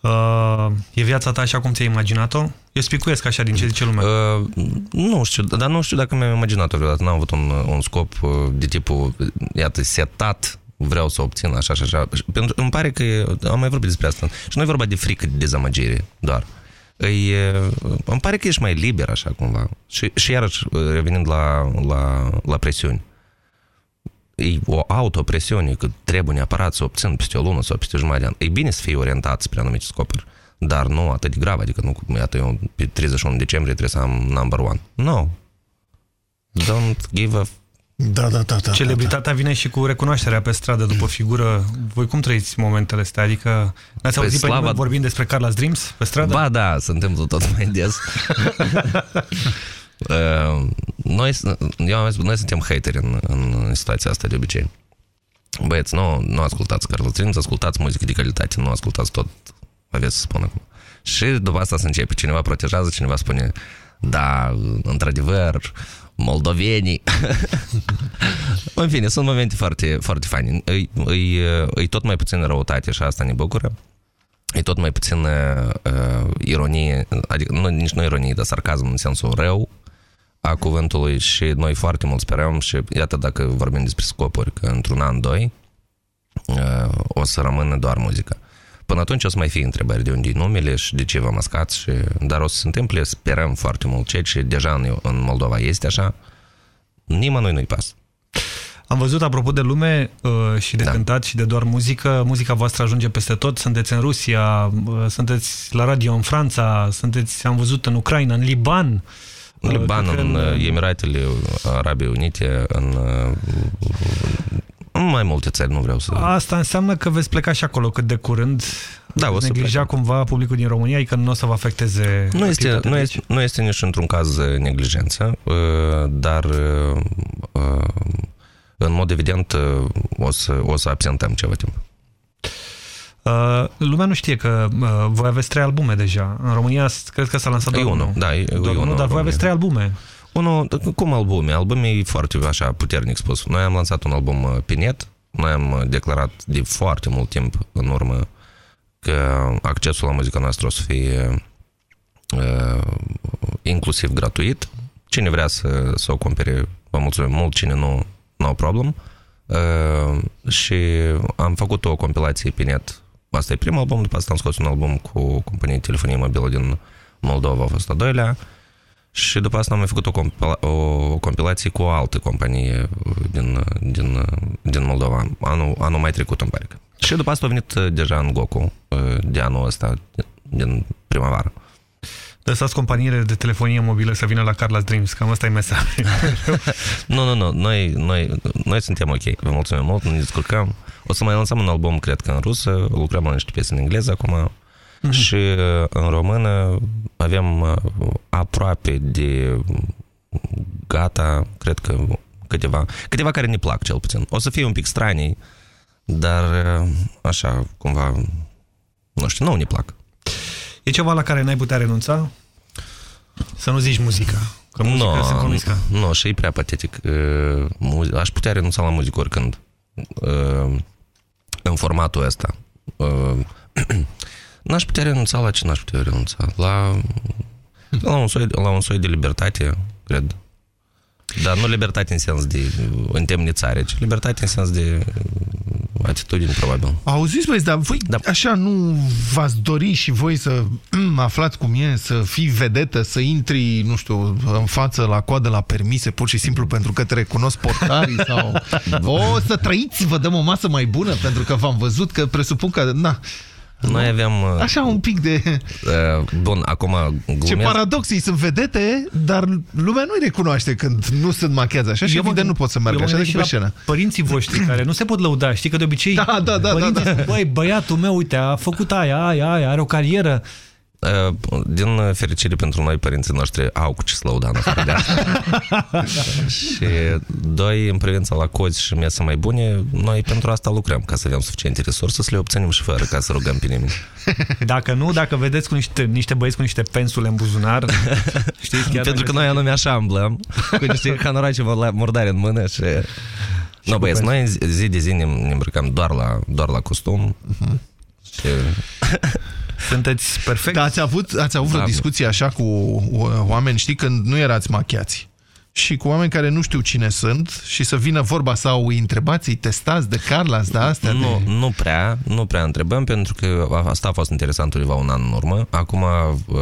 Uh, e viața ta așa cum ți-ai imaginat-o? Eu spicuiesc așa din ce zice lumea. Uh, nu știu, dar nu știu dacă mi-am imaginat-o vreodată. N-am avut un, un scop uh, de tipul, iată, setat, vreau să obțin așa și așa. Pentru, îmi pare că, am mai vorbit despre asta, și nu e vorba de frică de dezamăgire doar. E, îmi pare că ești mai liber așa cumva. Și, și iarăși, revenind la, la, la presiuni. E o autopresiune că trebuie neapărat să obțin peste o lună sau peste jumătate de an. E bine să fii orientat spre anumite scopuri, dar nu atât de grav. Adică, nu, iată, eu pe 31 decembrie trebuie să am number one. No. Don't give a Da, da, da. da Celebritatea vine și cu recunoașterea pe stradă după figură. Voi cum trăiți momentele astea? Adică n-ați Păi, auzit pe slava- nimeni vorbind despre Carla's Dreams pe stradă? Ba da, se întâmplă tot mai des. Uh, noi, eu am zis, noi suntem hateri în, în situația asta de obicei. Băieți, nu, nu ascultați Carlos Dreams, ascultați muzică de calitate, nu ascultați tot aveți să spun acum. Și după asta se începe. Cineva protejează, cineva spune da, într-adevăr, moldovenii. în fine, sunt momente foarte, foarte faine. Îi, îi, îi tot mai puțin răutate și asta ne bucură. E tot mai puțin uh, ironie, adică nu, nici nu ironie, dar sarcasm în sensul rău a cuvântului și noi foarte mult sperăm și iată dacă vorbim despre scopuri, că într-un an, doi uh, o să rămână doar muzica. Până atunci o să mai fie întrebări de unde e numele și de ce vă mascați, și, dar o să se întâmple, sperăm foarte mult, ceea ce deja în, în Moldova este așa, nimănui nu-i pas. Am văzut, apropo de lume uh, și de da. cântat și de doar muzică, muzica voastră ajunge peste tot, sunteți în Rusia, uh, sunteți la radio în Franța, sunteți, am văzut, în Ucraina, în Liban. În Uh, Liban, cred că în uh, Emiratele Arabe Unite, în, uh, în mai multe țări, nu vreau să... Asta înseamnă că veți pleca și acolo cât de curând. Da, o să neglija cumva publicul din România, adică nu o să vă afecteze Nu este, activitatea nu, de este, nu este nici într-un caz uh, neglijență, uh, dar uh, uh, în mod evident uh, o să, o să absentăm ceva timp. Uh, lumea nu știe că uh, voi aveți trei albume deja. În România s- cred că s-a lansat E doar unul, da, e, e Doar unul unul, în dar voi România. aveți trei albume. Unul, cum albume? Albume e foarte așa puternic spus. Noi am lansat un album uh, Pinet, noi am uh, declarat de foarte mult timp în urmă că accesul la muzica noastră o să fie uh, inclusiv gratuit. Cine vrea să, să o cumpere, vă mulțumim mult, cine nu, no problem. Uh, și am făcut o compilație pe net. Asta e primul album, după asta am scos un album cu companie de telefonie mobilă din Moldova, a fost a doilea. Și după asta am mai făcut o, compila- o compilație cu o altă companie din, din, din Moldova, anul, anul mai trecut, îmi pare. că. Și după asta a venit uh, deja în Goku uh, de anul ăsta, din primăvară. Lăsați companiile de telefonie mobilă să vină la Carla's Dreams, cam asta e mesajul. Nu, nu, nu, noi, noi, noi suntem ok, vă mulțumim mult, ne descurcăm. O să mai lansăm un album, cred că în rusă, lucrăm la niște piese în engleză acum și uh, în română avem uh, aproape de gata, cred că câteva, câteva care ne plac cel puțin. O să fie un pic stranii, dar uh, așa, cumva, nu știu, nu ne plac. E ceva la care n-ai putea renunța? Să nu zici muzica. Că muzica se convins că... Nu, no, și e prea patetic. Uh, mu- Aș putea renunța la muzică oricând. Uh, În formatul ăsta. Uh, N-aș putea renunța la ce n-aș putea renunța? La, la, un soi, la un soi de libertate, cred. Dar nu libertate în sens de întemnițare, ci libertate în sens de uh, atitudine, probabil. Auziți, băieți, dar voi da. așa nu v-ați dori și voi să aflați cum e, să fii vedetă, să intri, nu știu, în față la coadă la permise, pur și simplu pentru că te recunosc portarii sau... O, să trăiți, vă dăm o masă mai bună, pentru că v-am văzut că presupun că... Na, Noi avem... uh, Așa un pic de... uh, Bun, acum glumesc. Ce paradox, ei sunt vedete, dar lumea nu-i recunoaște când nu sunt machiați așa și Eu mă evident nu gând- pot să meargă eu mă așa gândesc decât pe și la scenă. Părinții voștri care nu se pot lăuda, știi că de obicei Da, da, da, părinții da, da. spun, Băi, băiatul meu, uite, a făcut aia, aia, aia, are o carieră. Uh, Din fericire pentru noi, părinții noștri au cu ce să lăuda în afară de asta. și doi, în privința la cozi și mese mai bune, noi pentru asta lucrăm, ca să avem suficiente resurse să le obținem și fără ca să rugăm pe nimeni. Dacă nu, dacă vedeți cu niște, niște băieți cu niște pensule în buzunar, știți chiar pentru că noi anume așa amblăm, cu niște hanorace murdare în mână și... Nu, băieți, noi în zi- zi de zi ne, ne îmbrăcăm doar la, doar la costum. Și... Sunteți perfect. Da, ați avut, ați avut vreo Da. discuție așa cu o- oameni, știi, când nu erați machiați și cu oameni care nu știu cine sunt și să vină vorba sau îi întrebați, îi testați de Carlas, de astea? Nu, de... nu prea, nu prea întrebăm, pentru că asta a fost interesant undeva un an în urmă. Acum uh,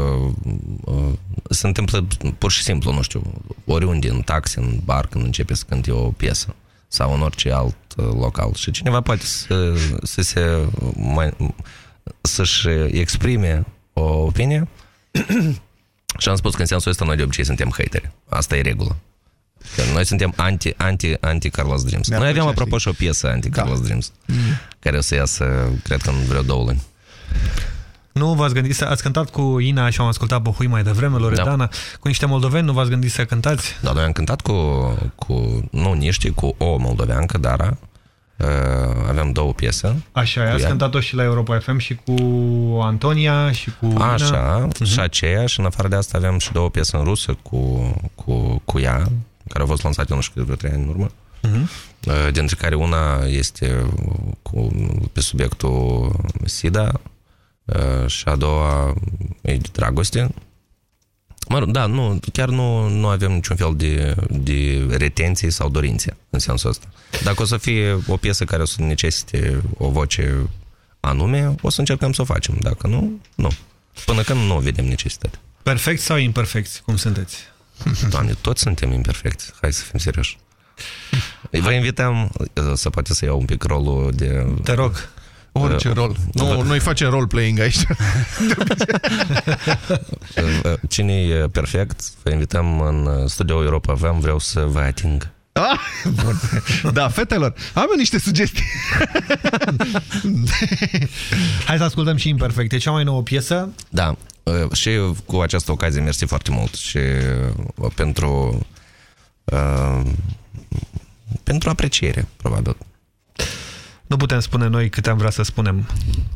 uh, se întâmplă pur și simplu, nu știu, oriunde, în taxi, în bar, când începe să cânte o piesă sau în orice alt uh, local. Și cineva poate să, să se mai, să-și exprime o opinie și am spus că în sensul ăsta noi de obicei suntem hateri. Asta e regulă. Că noi suntem anti, anti, anti Carlos Dreams. Mi-ar Noi aveam, plăcea, apropo, și o piesă anti Carlos Dreams, care o să iasă, cred că în vreo două luni. Nu v-ați gândit să... Ați cântat cu Ina și am ascultat Bohui mai devreme, Loredana, da. cu niște moldoveni, nu v-ați gândit să cântați? Da, noi am cântat cu, cu nu niște, cu o moldoveancă, Dara. Uh, aveam două piese. Așa, cu ați ea. cântat-o și la Europa FM și cu Antonia și cu Ina. Așa, Mhm. și aceea, și în afară de asta aveam și două piese în rusă cu, cu, cu ea, care au fost lansate, nu știu, cât vreo trei ani în urmă. Mhm. Uh, dintre care una este cu, pe subiectul SIDA uh, și a doua e de dragoste. Mă rog, da, nu, chiar nu, nu avem niciun fel de, de retenție sau dorințe în sensul ăsta. Dacă o să fie o piesă care o să necesite o voce anume, o să încercăm să o facem. Dacă nu, nu. Până când nu vedem necesitate. Perfect sau imperfecți? Cum sunteți? Doamne, toți suntem imperfecti. Hai să fim serioși. Vă invităm să poate să iau un pic rolul de... Te rog. Orice rol. Nu, noi facem role-playing aici. Cine e perfect, vă invităm în studio Europa FM, vreau să vă ating. Ah, bun. Da, fetelor, am eu niște sugestii. Hai să ascultăm și Imperfect. E cea mai nouă piesă. Da, uh, și cu această ocazie mersi foarte mult și uh, pentru uh, pentru apreciere, probabil. Nu putem spune noi câte am vrea să spunem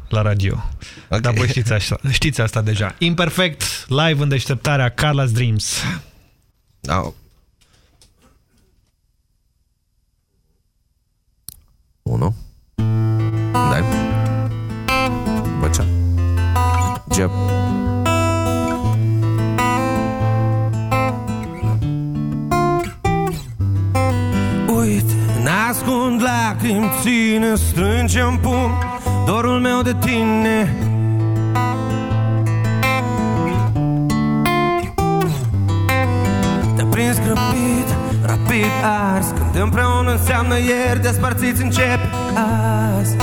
la radio. Okay. Dar voi știți, așa, știți asta deja. Imperfect, live în deșteptarea Carla's Dreams. Da. Unu. Dai. Băcea. Jeb. N-ascund lacrimi, ține, strânge în pumn Dorul meu de tine. Te-a prins grăbit, rapid ars Când împreună înseamnă ieri Despărțiți încep azi.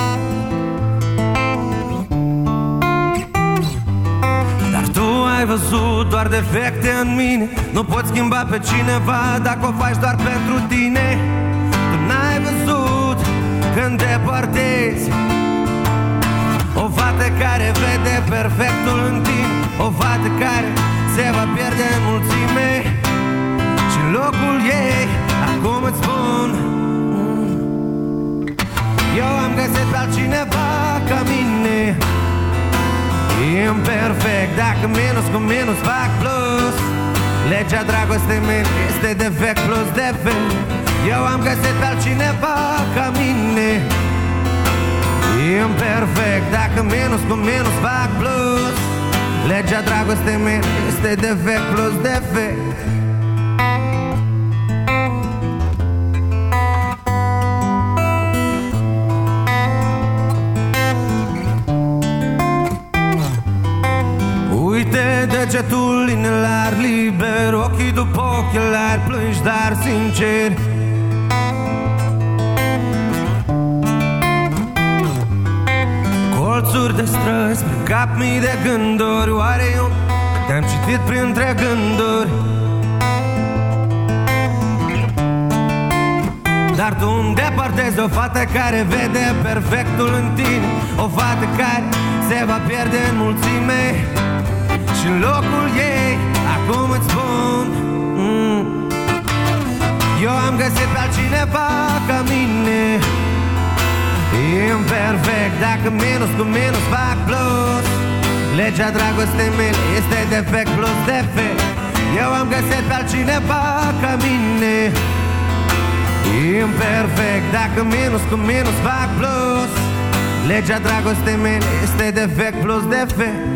Dar tu ai văzut doar defecte în mine Nu poți schimba pe cineva Dacă o faci doar pentru tine. Tu n-ai văzut când depărtezi O fată care vede perfectul în tine O fată care se va pierde în mulțime. Și în locul ei Acum îți spun Eu am găsit pe altcineva ca mine. Imperfect, dacă minus cu minus fac plus Legea dragostei mele este defect plus defect Eu am găsit pe altcineva ca mine. Imperfect, dacă minus cu minus fac plus. Legea dragostei mele este defect plus defect degetul inelar liber Ochii după ochelari plângi dar sincer. Colțuri de străzi prin cap mii de gânduri Oare eu te-am citit printre gânduri? Dar tu îndepărtezi o fată care vede perfectul în tine O fată care se va pierde în mulțime Și în locul ei, acum îți spun mm, Eu am găsit pe altcineva ca mine. Imperfect, dacă minus cu minus fac plus. Legea dragostei mele este defect plus defect. Eu am găsit pe altcineva ca mine. Imperfect, dacă minus cu minus fac plus. Legea dragostei mele este defect plus defect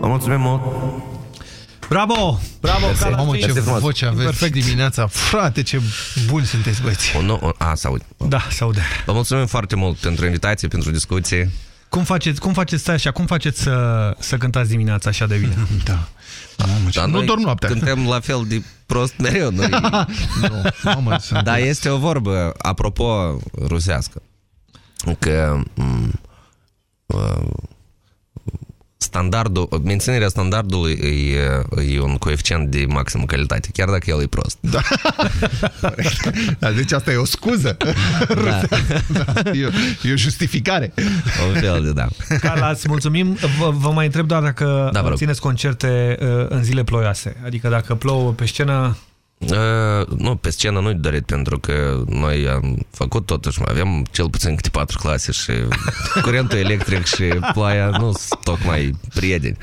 Vă mulțumim mult! Bravo! Bravo, Mersi. Carla Mamă, ce Stins. voce aveți Perfect. dimineața. Frate, ce buni sunteți, băieți. O, nu, o, a, să aud. Da, să aude. Vă mulțumim foarte mult pentru invitație, pentru discuție. Cum faceți, cum faceți stai așa, cum faceți să, să cântați dimineața așa de bine? Da. Dar Nu noi dorm noaptea. Cântăm la fel de prost mereu. Noi. nu, mamă, sunt- Dar este o vorbă, apropo, rusească, că m, uh, standardul, menținerea standardului e, e un coeficient de maximă calitate, chiar dacă el e prost. Da. Da, deci asta e o scuză. Da. da. E, o, e o justificare. O fel de da. Carla, îți mulțumim. Vă, vă mai întreb doar dacă Da, vă rog. țineți concerte uh, în zile ploioase. Adică dacă plouă pe scenă... Uh, nu, pe scenă nu-i dorit pentru că noi am făcut totuși, mai avem cel puțin câte patru clase și curentul electric și ploaia nu sunt tocmai prieteni.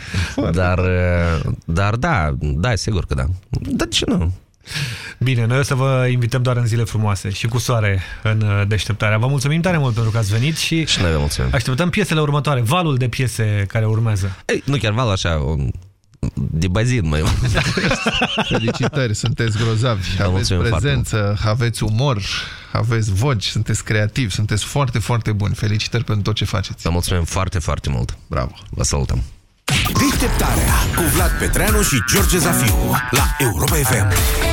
Dar, uh, dar da, da, sigur că da. Dar de ce nu? Bine, noi o să vă invităm doar în zile frumoase și cu soare în uh, deșteptarea. Vă mulțumim tare mult pentru că ați venit și, și noi vă mulțumim. așteptăm piesele următoare, valul de piese care urmează. Ei, nu chiar val așa, un, de bazin mai Felicitări, sunteți grozavi. Aveți mulțumim foarte prezență, aveți umor, aveți voci, sunteți creativi, sunteți foarte, foarte buni. Felicitări pentru tot ce faceți. Vă mulțumim foarte, foarte mult. Bravo. Vă salutăm. Deșteptarea cu Vlad Petreanu și George Zafiu la Europa FM.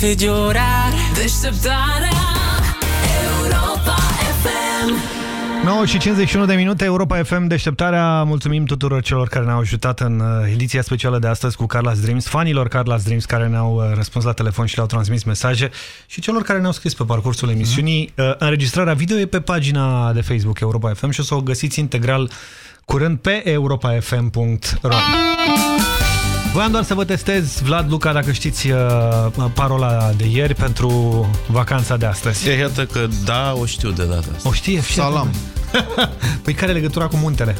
Hace llorar. Deșteptarea Europa FM 9 și 51 de minute, Europa FM, deșteptarea. Mulțumim tuturor celor care ne-au ajutat în uh, ediția specială de astăzi cu Carla's Dreams, fanilor Carla's Dreams care ne-au uh, răspuns la telefon și le-au transmis mesaje și celor care ne-au scris pe parcursul emisiunii. Uh, Înregistrarea video e pe pagina de Facebook Europa FM și o să o găsiți integral curând pe europafm.ro Voiam doar să vă testez, Vlad, Luca, dacă știți uh, parola de ieri pentru vacanța de astăzi. E, iată că da, o știu de data asta. O știe? Salam. păi care e legătura cu muntele?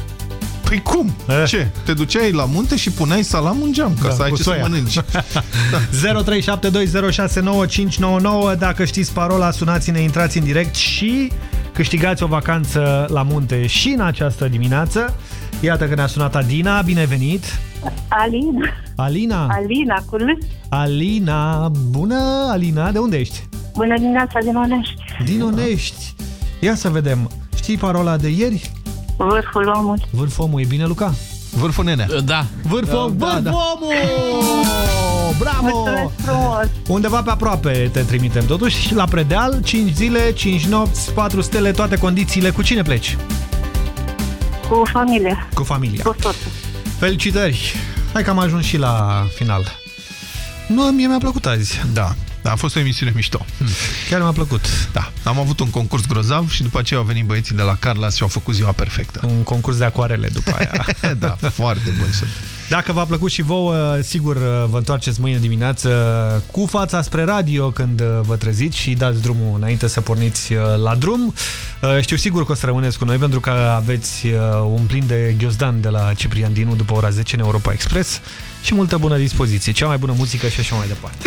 Păi cum? Ce? Te duceai la munte și puneai salam în geam ca Da, să ai cu ce soia. să mănânci. 0372069599 Dacă știți parola, sunați-ne, intrați în direct și câștigați o vacanță la munte și în această dimineață. Iată că ne-a sunat Adina, binevenit! Alina. Alina! Alina, cu L. Alina, bună Alina, de unde ești? Bună dimineața din Onești. Din Onești. Ia să vedem. Știi parola de ieri? Vârful omului. Vârful omului, e bine, Luca? Vârful nenea. Da. Vârful, Da, vârful da. omul! Bravo! Mulțumesc frumos. Undeva pe aproape te trimitem. Totuși, la Predeal, 5 zile, 5 nopți, 4 stele, toate condițiile. Cu cine pleci? Cu familia. Cu familia. Cu soțul. Felicitări! Hai că am ajuns și la final. Nu, mie mi-a plăcut azi. Da, a fost o emisiune mișto. Chiar mi-a plăcut. Da, am avut un concurs grozav și după aceea au venit băieții de la Carlas și au făcut ziua perfectă. Un concurs de acoarele după aia. da, foarte bun sunt. Dacă v-a plăcut și vouă, sigur vă întoarceți mâine dimineață cu fața spre radio când vă treziți și dați drumul înainte să porniți uh, la drum. Uh, Știu sigur că o să rămâneți cu noi pentru că aveți uh, un plin de ghiozdan de la Ciprian Dinu după ora 10 în Europa Express și multă bună dispoziție, cea mai bună muzică și așa mai departe.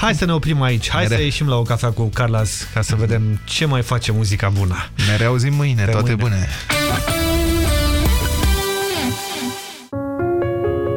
Hai să ne oprim aici, hai Ne să re- ieșim la o cafea cu Carlas ca să vedem ce mai face muzica bună. Ne reauzim mâine, Pe toate mâine. bune.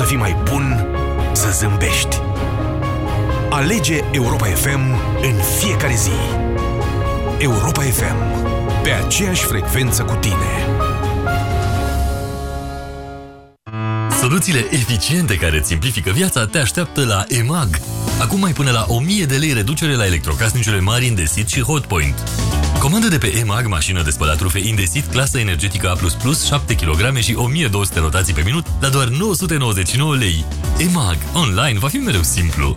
Să fii mai bun, să zâmbești. Alege Europa FM în fiecare zi. Europa FM. Pe aceeași frecvență cu tine. Soluțiile eficiente care îți simplifică viața te așteaptă la EMAG. Acum ai până la 1000 de lei reducere la electrocasnicele mari Indesit și Hotpoint. Comandă de pe EMAG mașină de spălat rufe Indesit, clasă energetică A++, 7 kg și 1200 rotații pe minut la doar 999 lei. EMAG. Online va fi mereu simplu.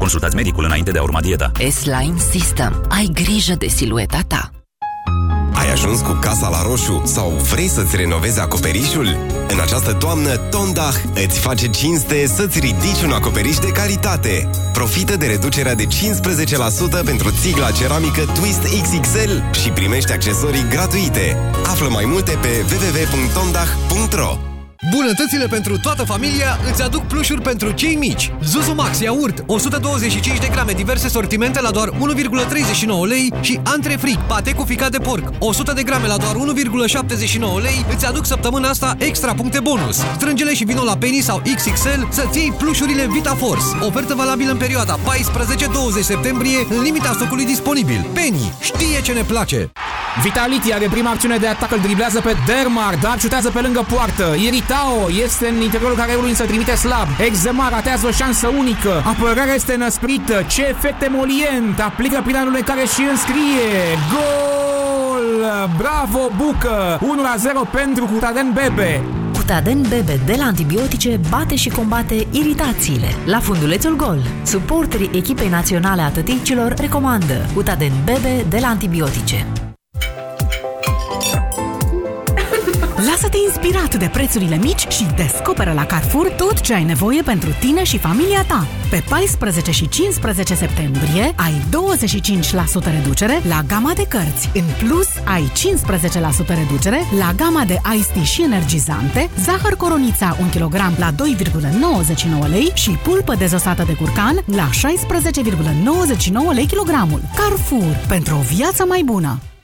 Consultați medicul înainte de a urma dieta. S-Line System. Ai grijă de silueta ta. Ai ajuns cu casa la roșu sau vrei să-ți renovezi acoperișul? În această toamnă, Tondach îți face cinste să-ți ridici un acoperiș de calitate. Profită de reducerea de 15% pentru țigla ceramică Twist XXL și primești accesorii gratuite. Află mai multe pe www.tondach.ro Bunătățile pentru toată familia îți aduc plușuri pentru cei mici. Zuzu Max iaurt, 125 de grame, diverse sortimente la doar 1,39 lei și Antrefric, pate cu ficat de porc, 100 de grame la doar 1,79 lei, îți aduc săptămâna asta extra puncte bonus. Strângele și vino la Penny sau XXL să-ți iei plușurile Vita Force. Ofertă valabilă în perioada 14-20 septembrie, în limita stocului disponibil. Penny știe ce ne place! Vitality are prima acțiune de atac, îl driblează pe Dermar, dar șutează pe lângă poartă. Iritao este în interiorul careului însă trimite slab. Exema ratează o șansă unică. Apărarea este năsprită. Ce efect emolient! Aplică planul în care și înscrie. Gol! Bravo, Bucă! 1 la 0 pentru Cutaden Bebe. Cutaden Bebe de la antibiotice bate și combate iritațiile. La fundulețul gol, suporterii echipei naționale a tăticilor recomandă Cutaden Bebe de la antibiotice. Lasă-te inspirat de prețurile mici și descoperă la Carrefour tot ce ai nevoie pentru tine și familia ta. Pe 14 și 15 septembrie ai 25% reducere la gama de cărți. În plus, ai 15% reducere la gama de ice tea și energizante, zahăr coronița 1 kg la 2,99 lei și pulpă dezosată de curcan la 16,99 lei kilogramul. Carrefour, pentru o viață mai bună!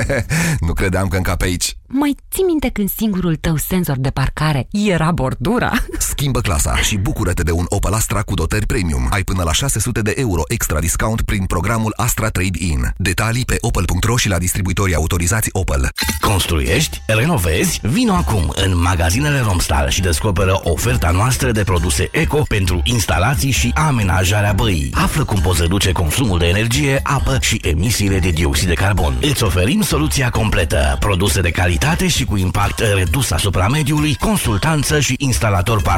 nu credeam că încape aici. Mai ții minte când singurul tău senzor de parcare era bordura? Schimbă clasa și bucură-te de un Opel Astra cu dotări premium. Ai până la 600 de euro extra discount prin programul Astra Trade-in. Detalii pe opel.ro și la distribuitorii autorizați Opel. Construiești? Renovezi? Vino acum în magazinele Romstal și descoperă oferta noastră de produse eco pentru instalații și amenajarea băii. Află cum poți reduce consumul de energie, apă și emisiile de dioxid de carbon. Îți oferim soluția completă. Produse de calitate calitate și cu impact redus asupra mediului, consultanță și instalator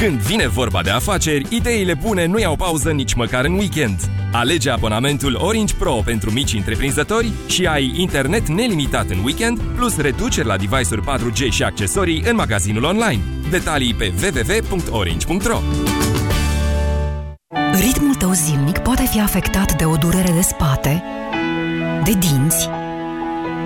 Când vine vorba de afaceri, ideile bune nu iau pauză nici măcar în weekend. Alege abonamentul Orange Pro pentru mici întreprinzători și ai internet nelimitat în weekend, plus reduceri la device-uri 4G și accesorii în magazinul online. Detalii pe www.orange.ro Ritmul tău zilnic poate fi afectat de o durere de spate, de dinți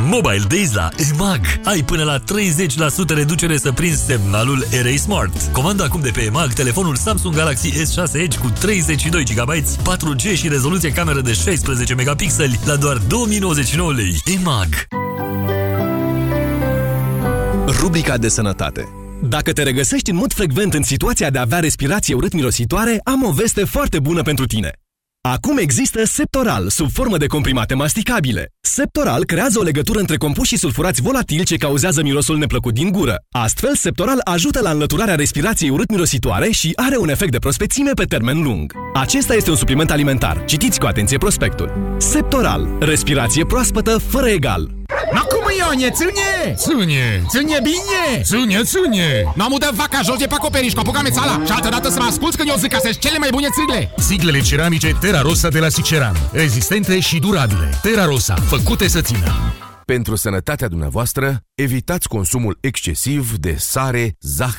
Mobile Days la EMAG. Ai până la 30% reducere să prinzi semnalul RA Smart. Comanda acum de pe EMAG telefonul Samsung Galaxy S6 Edge cu 32 GB, 4G și rezoluție cameră de 16 megapixeli la doar 2099 lei. EMAG. Rubrica de sănătate dacă te regăsești în mod frecvent în situația de a avea respirație urât-mirositoare, am o veste foarte bună pentru tine. Acum există Septoral, sub formă de comprimate masticabile. Septoral creează o legătură între compuși sulfurați volatili ce cauzează mirosul neplăcut din gură. Astfel, Septoral ajută la înlăturarea respirației urât-mirositoare și are un efect de prospețime pe termen lung. Acesta este un supliment alimentar. Citiți cu atenție prospectul. Septoral. Respirație proaspătă fără egal. No cum Ionie, ține! Ține, ține bine! Ține, ține! Nu am udat vaca jos de pe acoperiș, copuca mețala și altă dată să mă asculți când eu zic că sunt cele mai bune țigle! Siglele ceramice Terra Rosa de la Siceran. Rezistente și durabile. Terra Rosa, făcute să țină. Pentru sănătatea dumneavoastră, evitați consumul excesiv de sare, zahăr